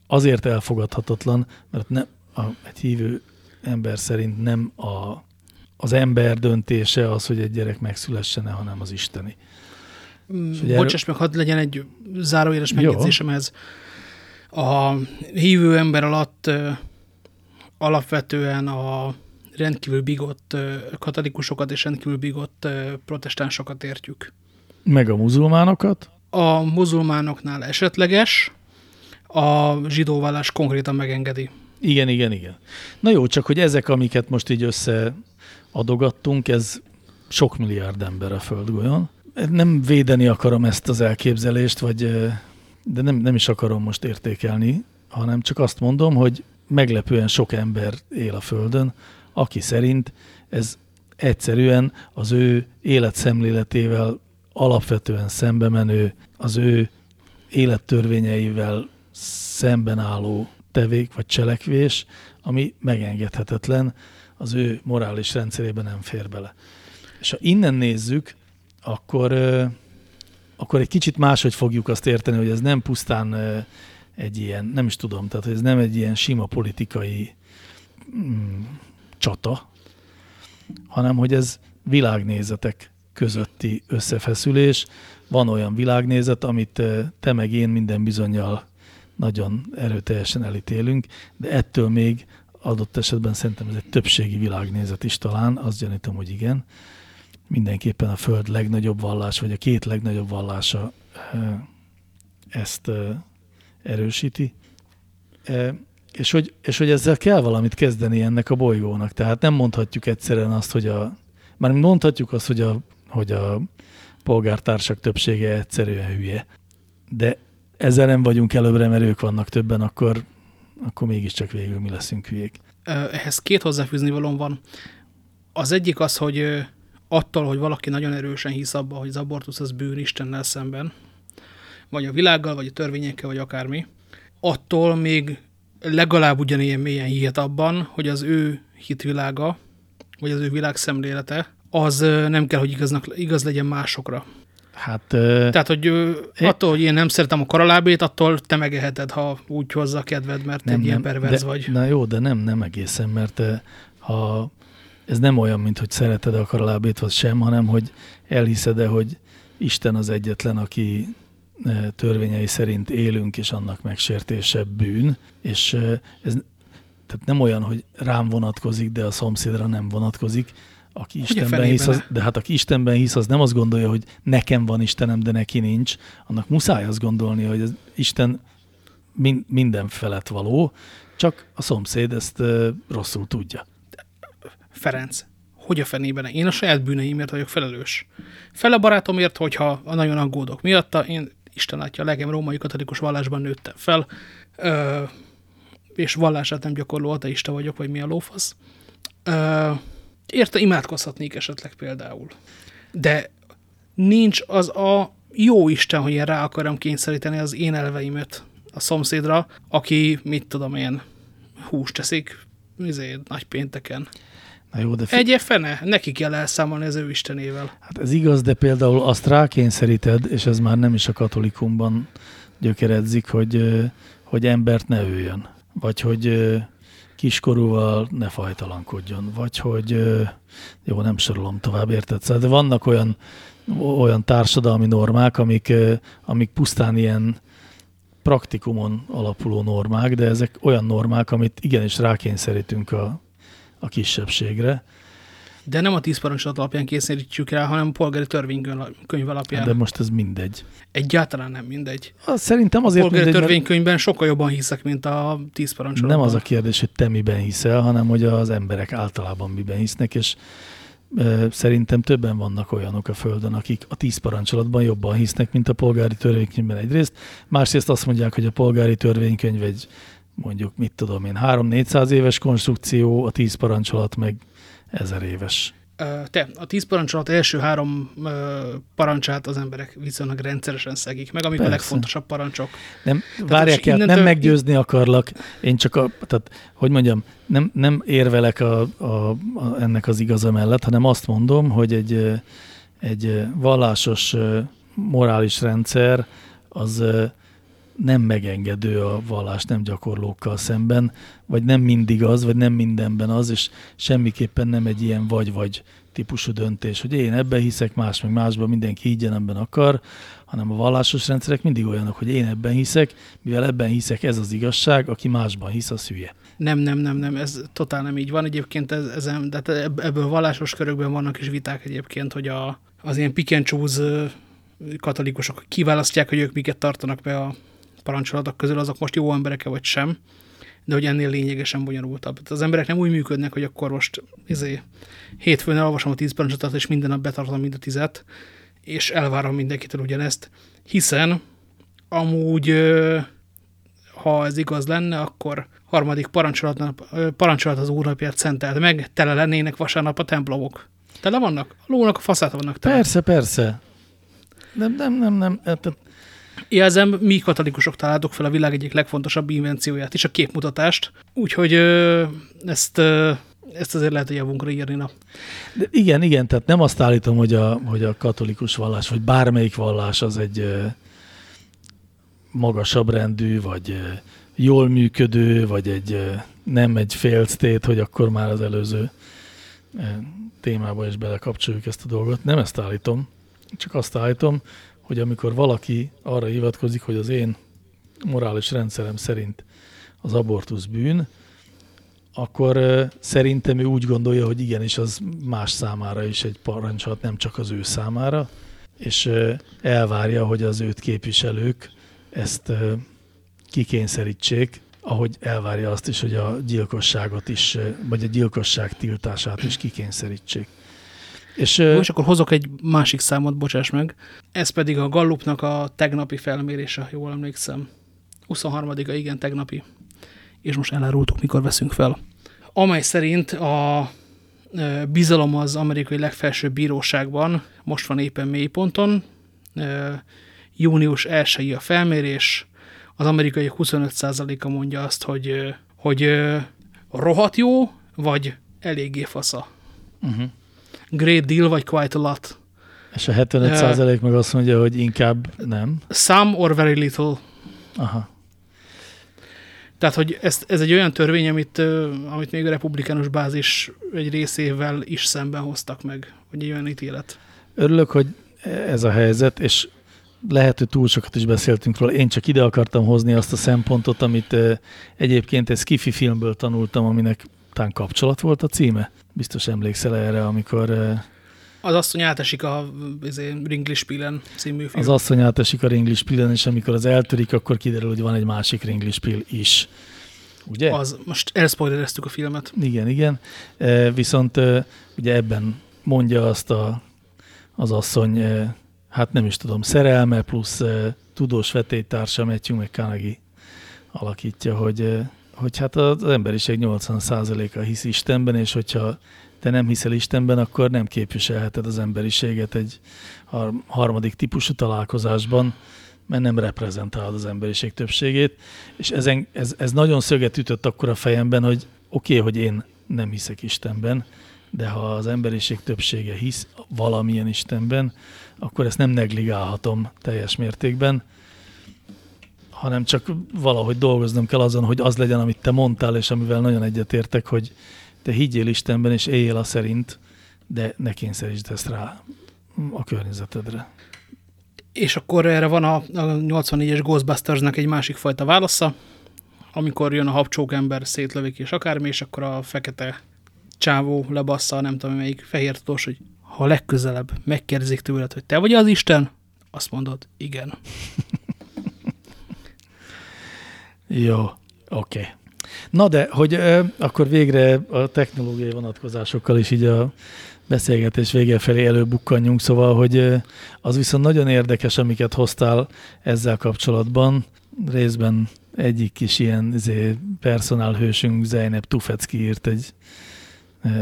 B: azért elfogadhatatlan, mert nem, a, egy hívő ember szerint nem a, az ember döntése az, hogy egy gyerek megszülessene, hanem az isteni.
A: Mm, bocsáss meg, hadd legyen egy záróéles megjegyzésem ez. A hívő ember alatt ö, alapvetően a rendkívül bigott ö, katolikusokat és rendkívül bigott ö, protestánsokat értjük.
B: Meg a muzulmánokat?
A: A muzulmánoknál esetleges, a zsidóvállás konkrétan megengedi.
B: Igen, igen, igen. Na jó, csak hogy ezek, amiket most így összeadogattunk, ez sok milliárd ember a földgolyón. Nem védeni akarom ezt az elképzelést, vagy, de nem, nem is akarom most értékelni, hanem csak azt mondom, hogy meglepően sok ember él a Földön, aki szerint ez egyszerűen az ő életszemléletével alapvetően szembe menő, az ő élettörvényeivel szemben álló tevék vagy cselekvés, ami megengedhetetlen, az ő morális rendszerében nem fér bele. És ha innen nézzük, akkor, akkor egy kicsit máshogy fogjuk azt érteni, hogy ez nem pusztán egy ilyen, nem is tudom, tehát ez nem egy ilyen sima politikai mm, csata, hanem hogy ez világnézetek közötti összefeszülés. Van olyan világnézet, amit te meg én minden bizonyal nagyon erőteljesen elítélünk, de ettől még adott esetben szerintem ez egy többségi világnézet is talán, azt gyanítom, hogy igen. Mindenképpen a Föld legnagyobb vallás, vagy a két legnagyobb vallása ezt erősíti. És hogy, és hogy ezzel kell valamit kezdeni ennek a bolygónak. Tehát nem mondhatjuk egyszerűen azt, hogy a, már mondhatjuk azt, hogy a, hogy a polgártársak többsége egyszerűen hülye, de ezzel nem vagyunk előbbre, mert ők vannak többen, akkor, akkor mégiscsak végül mi leszünk hülyék.
A: Ehhez két hozzáfűzni valóm van. Az egyik az, hogy attól, hogy valaki nagyon erősen hisz abba, hogy az abortusz az bűn Istennel szemben, vagy a világgal, vagy a törvényekkel, vagy akármi, attól még legalább ugyanilyen mélyen hihet abban, hogy az ő hitvilága, vagy az ő világszemlélete, az nem kell, hogy igaznak, igaz legyen másokra.
B: Hát,
A: Tehát, hogy é, attól, hogy én nem szeretem a karalábét, attól te megeheted, ha úgy hozza kedved, mert nem, egy ilyen perverz
B: de,
A: vagy.
B: Na jó, de nem, nem egészen, mert ha ez nem olyan, mint hogy szereted a karalábét, vagy sem, hanem hogy elhiszed-e, hogy Isten az egyetlen, aki törvényei szerint élünk, és annak megsértése bűn, és ez tehát nem olyan, hogy rám vonatkozik, de a szomszédra nem vonatkozik, aki Istenben hisz, az, de hát aki Istenben hisz, az nem azt gondolja, hogy nekem van Istenem, de neki nincs. Annak muszáj azt gondolni, hogy az Isten min, minden felett való, csak a szomszéd ezt uh, rosszul tudja.
A: Ferenc, hogy a fenében? Én a saját bűneimért vagyok felelős. Fel a barátomért, hogyha nagyon aggódok miatta, én Isten látja, a legem római katolikus vallásban nőttem fel, ö, és vallását nem gyakorló ateista vagyok, vagy mi a lófasz. Ö, Érte, imádkozhatnék esetleg például. De nincs az a jó Isten, hogy én rá akarom kényszeríteni az én elveimet a szomszédra, aki, mit tudom én, húst teszik, izé, nagy pénteken. Na jó, de Egy fene, neki kell elszámolni az ő istenével.
B: Hát ez igaz, de például azt rákényszeríted, és ez már nem is a katolikumban gyökeredzik, hogy, hogy embert ne öljön. Vagy hogy kiskorúval ne fajtalankodjon, vagy hogy jó, nem sorolom tovább, érted? Szóval de vannak olyan, olyan társadalmi normák, amik, amik pusztán ilyen praktikumon alapuló normák, de ezek olyan normák, amit igenis rákényszerítünk a, a kisebbségre.
A: De nem a tíz parancsolat alapján kényszerítjük rá, hanem a polgári törvénykönyv alapján.
B: De most ez mindegy.
A: Egyáltalán nem mindegy.
B: Az szerintem azért
A: a polgári mindegy, törvénykönyvben mert... sokkal jobban hiszek, mint a tíz parancsolatban.
B: Nem az a kérdés, hogy te miben hiszel, hanem hogy az emberek általában miben hisznek, és szerintem többen vannak olyanok a Földön, akik a tíz parancsolatban jobban hisznek, mint a polgári törvénykönyvben egyrészt. Másrészt azt mondják, hogy a polgári törvénykönyv egy mondjuk, mit tudom én, 3-400 éves konstrukció, a tíz parancsolat meg ezer éves.
A: te, a tíz parancsolat első három parancsát az emberek viszonylag rendszeresen szegik meg, amik Persze. a legfontosabb parancsok.
B: Nem, tehát várják el, nem meggyőzni akarlak, én csak, a, tehát, hogy mondjam, nem, nem érvelek a, a, a, ennek az igaza mellett, hanem azt mondom, hogy egy, egy vallásos morális rendszer az nem megengedő a vallás nem gyakorlókkal szemben, vagy nem mindig az, vagy nem mindenben az, és semmiképpen nem egy ilyen vagy-vagy típusú döntés, hogy én ebben hiszek, más meg másban, mindenki higgyen, ebben akar, hanem a vallásos rendszerek mindig olyanok, hogy én ebben hiszek, mivel ebben hiszek, ez az igazság, aki másban hisz, az hülye.
A: Nem, nem, nem, nem, ez totál nem így van. Egyébként ez, ezen, de ebből vallásos körökben vannak is viták egyébként, hogy a, az ilyen pick and katolikusok kiválasztják, hogy ők miket tartanak be a parancsolatok közül, azok most jó emberek-e vagy sem, de hogy ennél lényegesen bonyolultabb. Az emberek nem úgy működnek, hogy akkor most izé, hétfőn elolvasom a tíz parancsolatot, és minden nap betartom mind a tizet, és elvárom mindenkitől ugyanezt, hiszen amúgy, ha ez igaz lenne, akkor harmadik parancsolat, parancsolat az úrnapját szentelt meg, tele lennének vasárnap a templomok. Tele vannak? A lónak a faszát vannak
B: tele. Persze, persze. Nem, nem, nem, nem.
A: Jelzem, mi katolikusok találtuk fel a világ egyik legfontosabb invencióját is, a képmutatást. Úgyhogy ezt, ezt azért lehet a javunkra írni. Na.
B: De igen, igen, tehát nem azt állítom, hogy a, hogy a katolikus vallás, vagy bármelyik vallás az egy magasabb rendű, vagy jól működő, vagy egy nem egy félctét, hogy akkor már az előző témába is belekapcsoljuk ezt a dolgot. Nem ezt állítom, csak azt állítom, hogy amikor valaki arra hivatkozik, hogy az én morális rendszerem szerint az abortusz bűn, akkor szerintem ő úgy gondolja, hogy igenis az más számára is egy parancsot, nem csak az ő számára, és elvárja, hogy az őt képviselők ezt kikényszerítsék, ahogy elvárja azt is, hogy a gyilkosságot is, vagy a gyilkosság tiltását is kikényszerítsék.
A: És, és akkor hozok egy másik számot, bocsáss meg. Ez pedig a Gallupnak a tegnapi felmérése, jól emlékszem. 23-a, igen, tegnapi. És most elárultuk, mikor veszünk fel. Amely szerint a bizalom az amerikai legfelsőbb bíróságban most van éppen mélyponton. Június 1 a felmérés. Az amerikai 25%-a mondja azt, hogy, hogy rohadt jó, vagy eléggé fasza. Uh mhm. -huh great deal, vagy quite a lot.
B: És a 75 uh, meg azt mondja, hogy inkább nem.
A: Some or very little. Aha. Tehát, hogy ez, ez egy olyan törvény, amit, amit még a republikánus bázis egy részével is szemben hoztak meg, hogy egy olyan ítélet.
B: Örülök, hogy ez a helyzet, és lehet, hogy túl sokat is beszéltünk róla. Én csak ide akartam hozni azt a szempontot, amit egyébként egy skifi filmből tanultam, aminek talán kapcsolat volt a címe. Biztos emlékszel erre, amikor...
A: Az asszony átesik a izé, Ringlispielen című film.
B: Az asszony átesik a Ringlispielen, és amikor az eltörik, akkor kiderül, hogy van egy másik Ringlispil is. Ugye?
A: Az, most elspoilereztük a filmet.
B: Igen, igen. Viszont ugye ebben mondja azt a, az asszony, hát nem is tudom, szerelme plusz tudós vetélytársa Matthew McConaughey alakítja, hogy hogy hát az emberiség 80%-a hisz Istenben, és hogyha te nem hiszel Istenben, akkor nem képviselheted az emberiséget egy harmadik típusú találkozásban, mert nem reprezentálod az emberiség többségét. És ezen, ez, ez nagyon szöget ütött akkor a fejemben, hogy oké, okay, hogy én nem hiszek Istenben, de ha az emberiség többsége hisz valamilyen Istenben, akkor ezt nem negligálhatom teljes mértékben, hanem csak valahogy dolgoznom kell azon, hogy az legyen, amit te mondtál, és amivel nagyon egyetértek, hogy te higgyél Istenben, és éljél a szerint, de ne kényszerítsd ezt rá a környezetedre.
A: És akkor erre van a, a 84-es Ghostbustersnek egy másik fajta válasza, amikor jön a habcsók ember, szétlövik és akármi, és akkor a fekete csávó lebassza, nem tudom melyik fehér tudós, hogy ha legközelebb megkérdezik tőled, hogy te vagy az Isten, azt mondod, igen. (laughs)
B: Jó, oké. Okay. Na de, hogy ö, akkor végre a technológiai vonatkozásokkal is így a beszélgetés vége felé előbukkanjunk, szóval, hogy ö, az viszont nagyon érdekes, amiket hoztál ezzel kapcsolatban. Részben egyik kis ilyen izé, personál hősünk, Zeynep Tufecki írt egy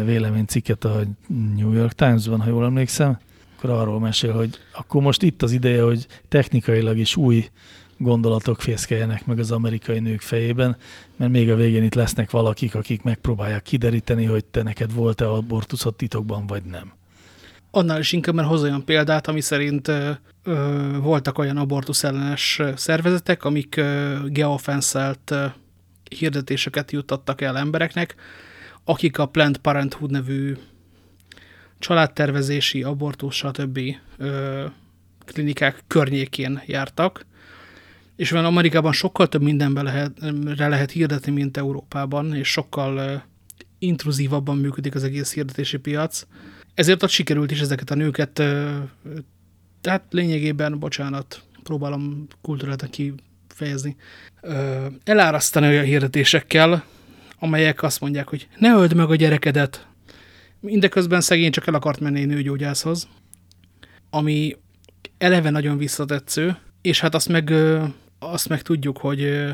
B: véleménycikket a New York Times-ban, ha jól emlékszem, akkor arról mesél, hogy akkor most itt az ideje, hogy technikailag is új gondolatok fészkeljenek meg az amerikai nők fejében, mert még a végén itt lesznek valakik, akik megpróbálják kideríteni, hogy te neked volt-e abortuszod titokban, vagy nem.
A: Annál is inkább, mert hoz olyan példát, ami szerint ö, voltak olyan abortusz ellenes szervezetek, amik ö, geofenszelt hirdetéseket juttattak el embereknek, akik a Planned Parenthood nevű családtervezési, abortusz, stb. Ö, klinikák környékén jártak, és mivel Amerikában sokkal több mindenbe lehet, lehet hirdetni, mint Európában, és sokkal intruzívabban működik az egész hirdetési piac, ezért ott sikerült is ezeket a nőket, tehát lényegében, bocsánat, próbálom kultúráltan kifejezni, elárasztani olyan hirdetésekkel, amelyek azt mondják, hogy ne öld meg a gyerekedet. Mindeközben szegény csak el akart menni nőgyógyászhoz, ami eleve nagyon visszatetsző, és hát azt meg azt meg tudjuk, hogy,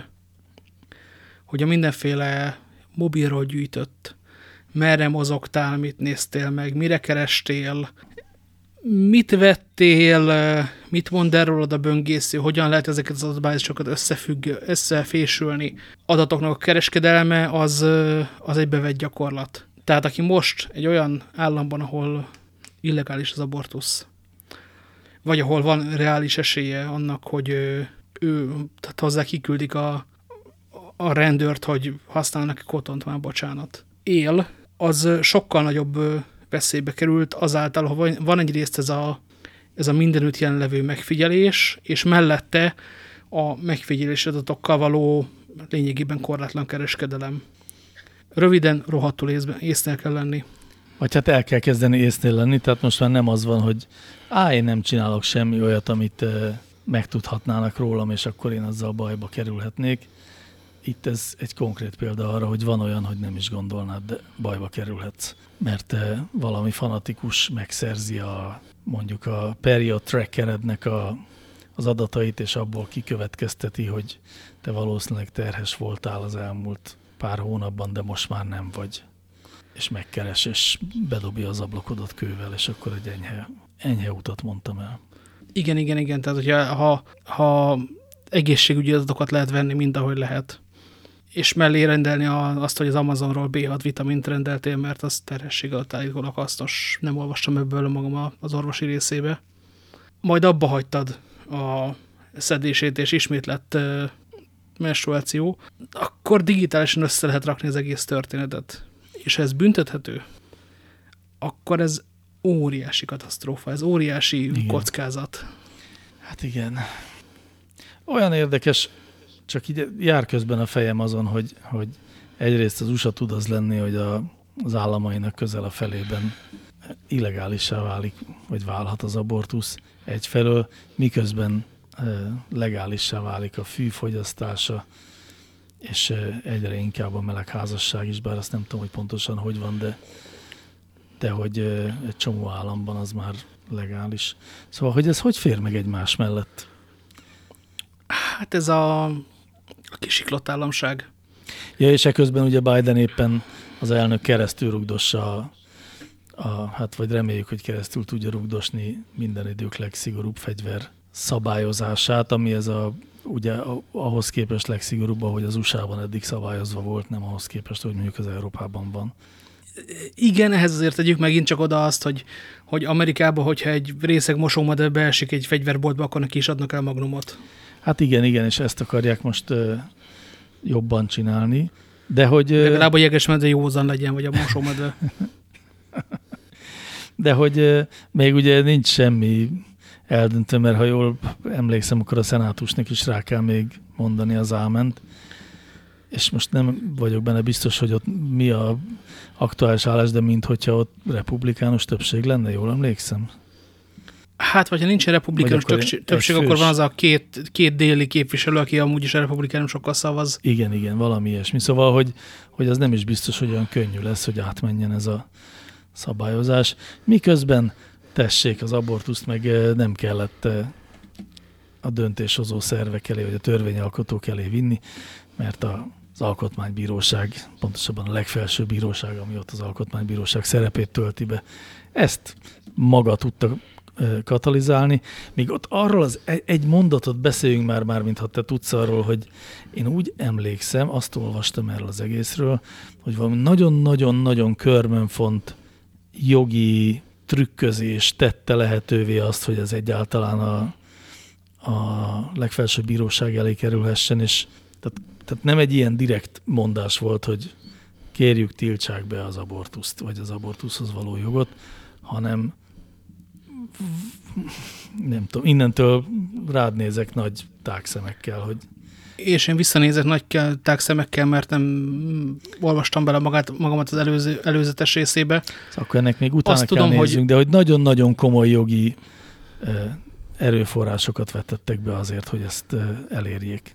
A: hogy a mindenféle mobilról gyűjtött, merre mozogtál, mit néztél meg, mire kerestél, mit vettél, mit mond erről a böngésző, hogyan lehet ezeket az adatbázisokat összefügg, összefésülni. Adatoknak a kereskedelme az, az egy bevett gyakorlat. Tehát aki most egy olyan államban, ahol illegális az abortusz, vagy ahol van reális esélye annak, hogy ő, tehát hozzá kiküldik a, a rendőrt, hogy használnak kotont, már bocsánat. Él, az sokkal nagyobb veszélybe került azáltal, hogy van egyrészt ez a, ez a mindenütt jelenlevő megfigyelés, és mellette a megfigyelés adatokkal való lényegében korlátlan kereskedelem. Röviden, rohadtul észnél kell lenni.
B: Vagy hát el kell kezdeni észnél lenni, tehát most már nem az van, hogy á, én nem csinálok semmi olyat, amit megtudhatnának rólam, és akkor én azzal bajba kerülhetnék. Itt ez egy konkrét példa arra, hogy van olyan, hogy nem is gondolnád, de bajba kerülhetsz. Mert te valami fanatikus megszerzi a mondjuk a period trackerednek a, az adatait, és abból kikövetkezteti, hogy te valószínűleg terhes voltál az elmúlt pár hónapban, de most már nem vagy. És megkeres, és bedobja az ablakodat kővel, és akkor egy enyhe, enyhe utat mondtam el.
A: Igen, igen, igen. Tehát, hogyha ha, ha egészségügyi adatokat lehet venni, mind ahogy lehet, és mellé rendelni azt, hogy az Amazonról B6 vitamint rendeltél, mert az terhesség alatt állítólag hasznos. Nem olvastam ebből magam az orvosi részébe. Majd abba hagytad a szedését, és ismét lett uh, menstruáció, akkor digitálisan össze lehet rakni az egész történetet. És ha ez büntethető, akkor ez óriási katasztrófa, ez óriási igen. kockázat.
B: Hát igen. Olyan érdekes, csak így jár közben a fejem azon, hogy, hogy egyrészt az USA tud az lenni, hogy a, az államainak közel a felében illegálissá válik, vagy válhat az abortusz egyfelől, miközben legálissá válik a fűfogyasztása, és egyre inkább a melegházasság is, bár azt nem tudom, hogy pontosan hogy van, de de hogy egy csomó államban az már legális. Szóval, hogy ez hogy fér meg egymás mellett?
A: Hát ez a, a kisiklott államság.
B: Ja, és ekközben ugye Biden éppen az elnök keresztül rugdossa a, a, hát vagy reméljük, hogy keresztül tudja rugdosni minden idők legszigorúbb fegyver szabályozását, ami ez a ugye ahhoz képest legszigorúbb, ahogy az USA-ban eddig szabályozva volt, nem ahhoz képest, hogy mondjuk az Európában van
A: igen, ehhez azért tegyük megint csak oda azt, hogy, hogy Amerikában, hogyha egy részeg mosómadő beesik egy fegyverboltba, akkor neki is adnak el magnumot.
B: Hát igen, igen, és ezt akarják most uh, jobban csinálni. De hogy... Uh,
A: Legalább a jegesmedve józan legyen, vagy a mosómedve. (laughs)
B: De hogy uh, még ugye nincs semmi eldöntő, mert ha jól emlékszem, akkor a szenátusnak is rá kell még mondani az áment és most nem vagyok benne biztos, hogy ott mi a aktuális állás, de mint hogyha ott republikánus többség lenne, jól emlékszem?
A: Hát, vagy ha nincsen republikánus akkor többség, többség akkor van az a két, két déli képviselő, aki amúgy is a republikánusokkal szavaz.
B: Igen, igen, valami ilyesmi. Szóval, hogy, hogy az nem is biztos, hogy olyan könnyű lesz, hogy átmenjen ez a szabályozás. Miközben tessék, az abortuszt meg eh, nem kellett eh, a döntéshozó szervek elé, vagy a törvényalkotók elé vinni, mert a az alkotmánybíróság, pontosabban a legfelsőbb bíróság, ami ott az alkotmánybíróság szerepét tölti be. Ezt maga tudta katalizálni, míg ott arról az egy mondatot beszéljünk már, már mintha te tudsz arról, hogy én úgy emlékszem, azt olvastam erről az egészről, hogy valami nagyon-nagyon-nagyon körmönfont jogi trükközés tette lehetővé azt, hogy ez egyáltalán a, a legfelsőbb bíróság elé kerülhessen, és tehát, tehát nem egy ilyen direkt mondás volt, hogy kérjük, tiltsák be az abortuszt, vagy az abortuszhoz való jogot, hanem nem tudom, innentől rád nézek nagy tágszemekkel, hogy
A: és én visszanézek nagy tágszemekkel, mert nem olvastam bele magát, magamat az előző, előzetes részébe.
B: Szóval akkor ennek még utána Azt kell tudom, nézzünk, hogy... de hogy nagyon-nagyon komoly jogi erőforrásokat vetettek be azért, hogy ezt elérjék.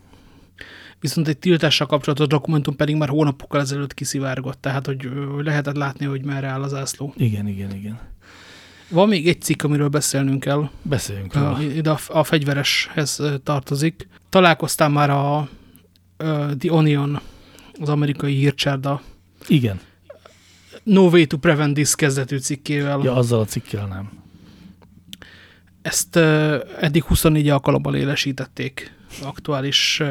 A: Viszont egy tiltással kapcsolatos dokumentum pedig már hónapokkal ezelőtt kiszivárgott, tehát hogy lehetett látni, hogy merre áll az ászló.
B: Igen, igen, igen.
A: Van még egy cikk, amiről beszélnünk kell.
B: Beszéljünk róla.
A: Ide a, a fegyvereshez tartozik. Találkoztál már a, a The Onion, az amerikai hírcsárda.
B: Igen.
A: No Way to Prevent This kezdetű cikkével.
B: Ja, azzal a cikkel nem.
A: Ezt uh, eddig 24 alkalommal élesítették aktuális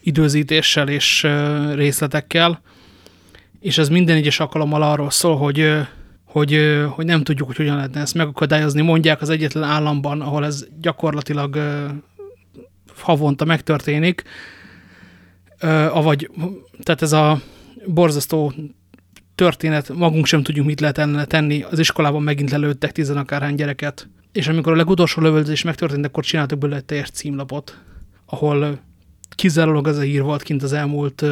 A: időzítéssel és részletekkel, és ez minden egyes alkalommal arról szól, hogy hogy, hogy nem tudjuk, hogy hogyan lehetne ezt megakadályozni. Mondják az egyetlen államban, ahol ez gyakorlatilag havonta megtörténik, avagy, tehát ez a borzasztó történet, magunk sem tudjuk, mit lehet ellene tenni. Az iskolában megint lelőttek tizenakárhány gyereket, és amikor a legutolsó lövöldözés megtörtént, akkor csináltak belőle egy teljes címlapot, ahol kizárólag ez a hír volt kint az elmúlt,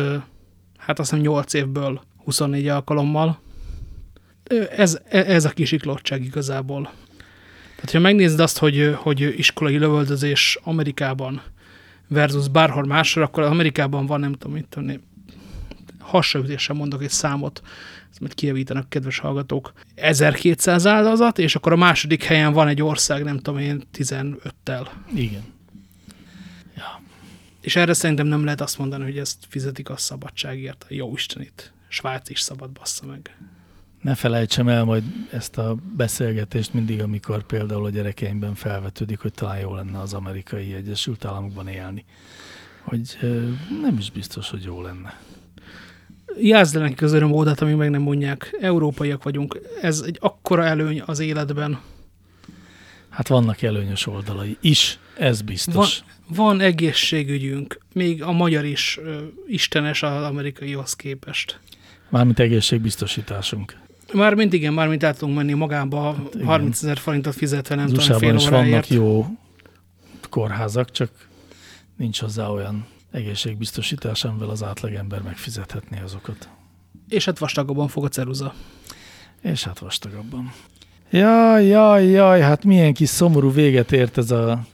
A: hát azt hiszem 8 évből 24 alkalommal, ez, ez a kisiklottság igazából. Tehát, ha megnézed azt, hogy, hogy iskolai lövöldözés Amerikában versus bárhol máshol, akkor Amerikában van, nem tudom, mit tudom, hasraütéssel mondok egy számot, ezt majd kijavítanak kedves hallgatók, 1200 áldozat, és akkor a második helyen van egy ország, nem tudom én, 15-tel.
B: Igen.
A: Ja. És erre szerintem nem lehet azt mondani, hogy ezt fizetik a szabadságért. Jó Istenit. Svájc is szabad, bassza meg
B: ne felejtsem el majd ezt a beszélgetést mindig, amikor például a gyerekeimben felvetődik, hogy talán jó lenne az amerikai Egyesült Államokban élni. Hogy nem is biztos, hogy jó lenne.
A: Jázd le nekik az örömódát, amíg meg nem mondják. Európaiak vagyunk. Ez egy akkora előny az életben.
B: Hát vannak előnyös oldalai is, ez biztos.
A: Van, van egészségügyünk, még a magyar is ö, istenes az amerikaihoz képest.
B: Mármint egészségbiztosításunk.
A: Mármint igen, mármint át tudunk menni magába hát, 30 ezer forintot fizetve, nem
B: tudom, fél is óráért. vannak jó kórházak, csak nincs hozzá olyan egészségbiztosítás, amivel az átlagember megfizethetné azokat.
A: És hát vastagabban fog a ceruza.
B: És hát vastagabban. Jaj, jaj, jaj, hát milyen kis szomorú véget ért ez a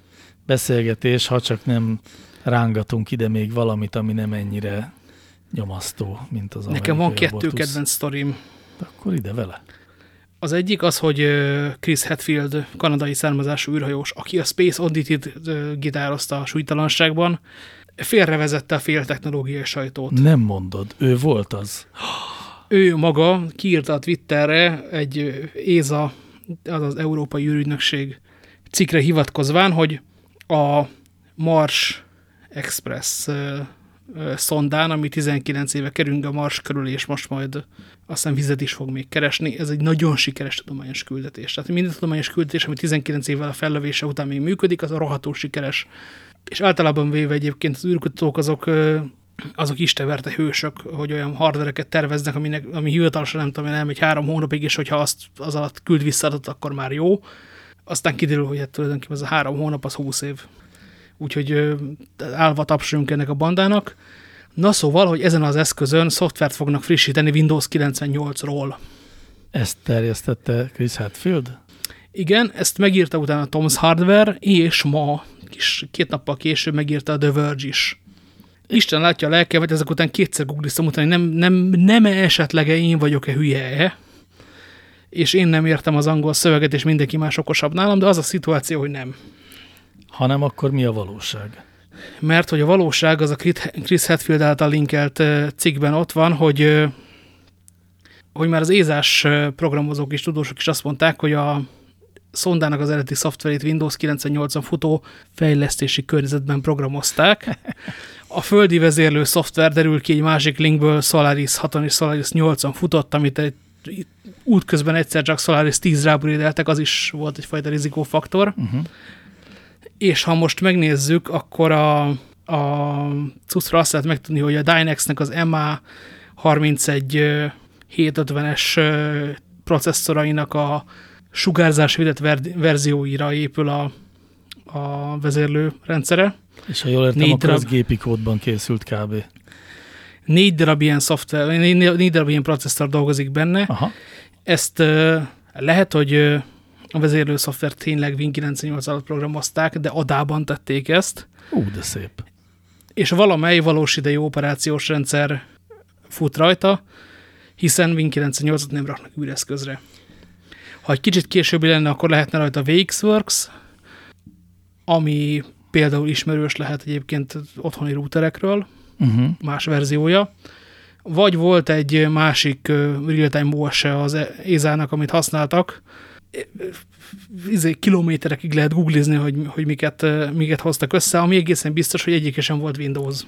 B: beszélgetés, ha csak nem rángatunk ide még valamit, ami nem ennyire nyomasztó, mint az
A: Nekem van kettő abortusz. kedvenc sztorim.
B: Akkor ide vele.
A: Az egyik az, hogy Chris Hetfield, kanadai származású űrhajós, aki a Space Oddity-t gitározta a súlytalanságban, félrevezette a fél technológiai sajtót.
B: Nem mondod, ő volt az.
A: Ő maga kiírta a Twitterre egy ÉZA, az az Európai űrügynökség cikre hivatkozván, hogy a Mars Express szondán, ami 19 éve kerünk a Mars körül, és most majd aztán vizet is fog még keresni. Ez egy nagyon sikeres tudományos küldetés. Tehát minden tudományos küldetés, ami 19 évvel a fellövése után még működik, az a roható sikeres. És általában véve egyébként az űrkutatók azok, azok isteverte hősök, hogy olyan hardvereket terveznek, aminek, ami hivatalosan nem tudom, elmegy három hónapig, és hogyha azt az alatt küld vissza akkor már jó. Aztán kiderül, hogy hát tulajdonképpen ez a három hónap, az 20 év. Úgyhogy állva tapsoljunk ennek a bandának. Na szóval, hogy ezen az eszközön szoftvert fognak frissíteni Windows 98-ról.
B: Ezt terjesztette Chris Hadfield?
A: Igen, ezt megírta utána Tom's Hardware, és ma, kis, két nappal később megírta a The Verge is. Isten látja a lelkemet, ezek után kétszer googliztam utána, nem, nem, nem -e esetleg -e én vagyok-e hülye-e, és én nem értem az angol szöveget, és mindenki más okosabb nálam, de az a szituáció, hogy nem.
B: Hanem akkor mi a valóság?
A: mert hogy a valóság az a Chris Hetfield által linkelt cikkben ott van, hogy, hogy már az ézás programozók és tudósok is azt mondták, hogy a szondának az eredeti szoftverét Windows 98-on futó fejlesztési környezetben programozták. A földi vezérlő szoftver derül ki egy másik linkből Solaris 6-on és Solaris 8-on futott, amit egy útközben egyszer csak Solaris 10 rábrédeltek, az is volt egyfajta rizikófaktor. Uh -huh. És ha most megnézzük, akkor a, a cuccra azt lehet megtudni, hogy a Dynex-nek az MA 31 750-es processzorainak a sugárzás védett ver verzióira épül a, a vezérlő rendszere.
B: És ha jól értem, négy akkor darab, az gépi kódban készült kb.
A: Négy darab ilyen szoftver, négy, négy darab ilyen processzor dolgozik benne. Aha. Ezt lehet, hogy a vezérlő szoftver tényleg Win98 alatt programozták, de adában tették ezt.
B: Ú, de szép.
A: És valamely valós idejű operációs rendszer fut rajta, hiszen Win98-at nem raknak űreszközre. Ha egy kicsit későbbi lenne, akkor lehetne rajta VXWorks, ami például ismerős lehet egyébként otthoni routerekről, uh -huh. más verziója. Vagy volt egy másik real-time OS -e az ESA-nak, amit használtak, izé, kilométerekig lehet googlizni, hogy, hogy miket, miket hoztak össze, ami egészen biztos, hogy egyik sem volt Windows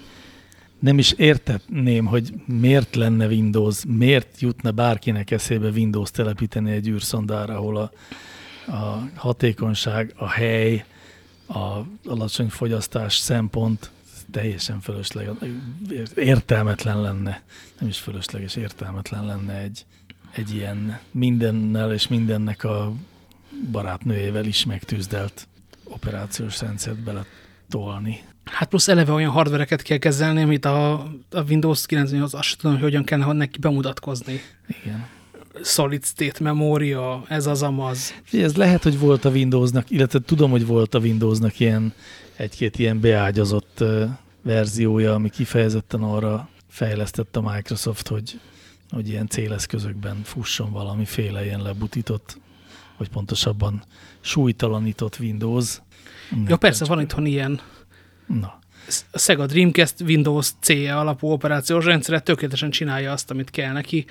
B: nem is értetném, hogy miért lenne Windows, miért jutna bárkinek eszébe Windows telepíteni egy űrszondára, ahol a, a hatékonyság, a hely, a alacsony fogyasztás szempont teljesen fölösleges, értelmetlen lenne, nem is fölösleges, értelmetlen lenne egy, egy ilyen mindennel és mindennek a barátnőjével is megtűzdelt operációs rendszert bele tolni.
A: Hát plusz eleve olyan hardvereket kell kezelni, amit a, a Windows 98 azt tudom, hogy hogyan kellene neki bemutatkozni.
B: Igen.
A: Solid state memória, ez az amaz.
B: Ez lehet, hogy volt a Windowsnak, illetve tudom, hogy volt a Windowsnak ilyen egy-két ilyen beágyazott verziója, ami kifejezetten arra fejlesztett a Microsoft, hogy, hogy ilyen céleszközökben fusson valamiféle ilyen lebutított, vagy pontosabban súlytalanított Windows.
A: Ja, persze, van itthon ilyen.
B: Na.
A: A Sega Dreamcast Windows C alapú operációs rendszere tökéletesen csinálja azt, amit kell neki.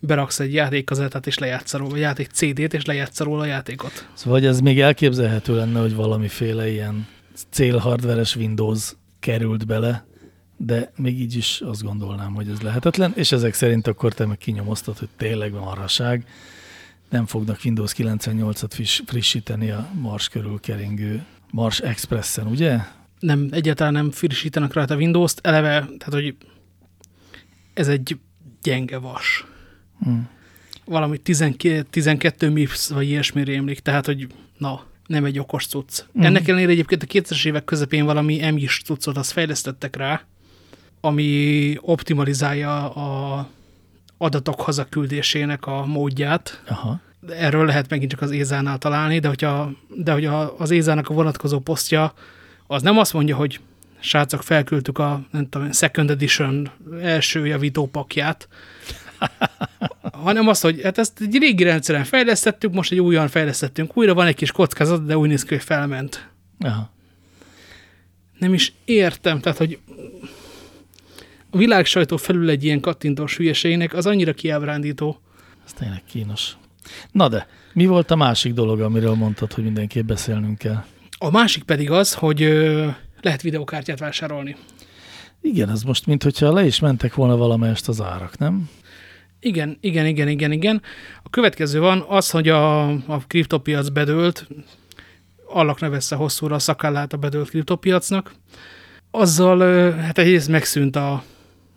A: Beraksz egy játékkazettát és lejátsz róla, vagy játék CD-t és lejátsz róla a játékot.
B: Szóval ez még elképzelhető lenne, hogy valamiféle ilyen célhardveres Windows került bele, de még így is azt gondolnám, hogy ez lehetetlen, és ezek szerint akkor te meg kinyomoztad, hogy tényleg van marhaság, nem fognak Windows 98-at frissíteni a Mars körül keringő Mars Expressen, ugye?
A: Nem, egyáltalán nem frissítenek rajta Windows-t, eleve, tehát hogy ez egy gyenge vas. Hmm. Valami 12, 12 MIPS vagy ilyesmi rémlik, tehát hogy na, nem egy okos cucc. Hmm. Ennek ellenére egyébként a 2000-es évek közepén valami MIS cuccot azt fejlesztettek rá, ami optimalizálja a adatok hazaküldésének a módját.
B: Aha.
A: Erről lehet megint csak az Ézánál találni, de hogyha, de hogyha az Ézának a vonatkozó posztja az nem azt mondja, hogy srácok, felküldtük a nem tudom, second edition első javítópakját, (laughs) hanem azt, hogy hát ezt egy régi rendszeren fejlesztettük, most egy újan fejlesztettünk újra, van egy kis kockázat, de úgy néz ki, hogy felment.
B: Aha.
A: Nem is értem, tehát, hogy a világ sajtó felül egy ilyen kattintós hülyeségnek, az annyira kiábrándító.
B: Ez tényleg kínos. Na de, mi volt a másik dolog, amiről mondtad, hogy mindenképp beszélnünk kell?
A: A másik pedig az, hogy lehet videokártyát vásárolni.
B: Igen, ez most mintha le is mentek volna valamelyest az árak, nem?
A: Igen, igen, igen, igen, igen. A következő van az, hogy a, a kriptopiac bedőlt, allak ne vessze hosszúra a szakállát a bedőlt kriptopiacnak. Azzal hát egyrészt megszűnt a,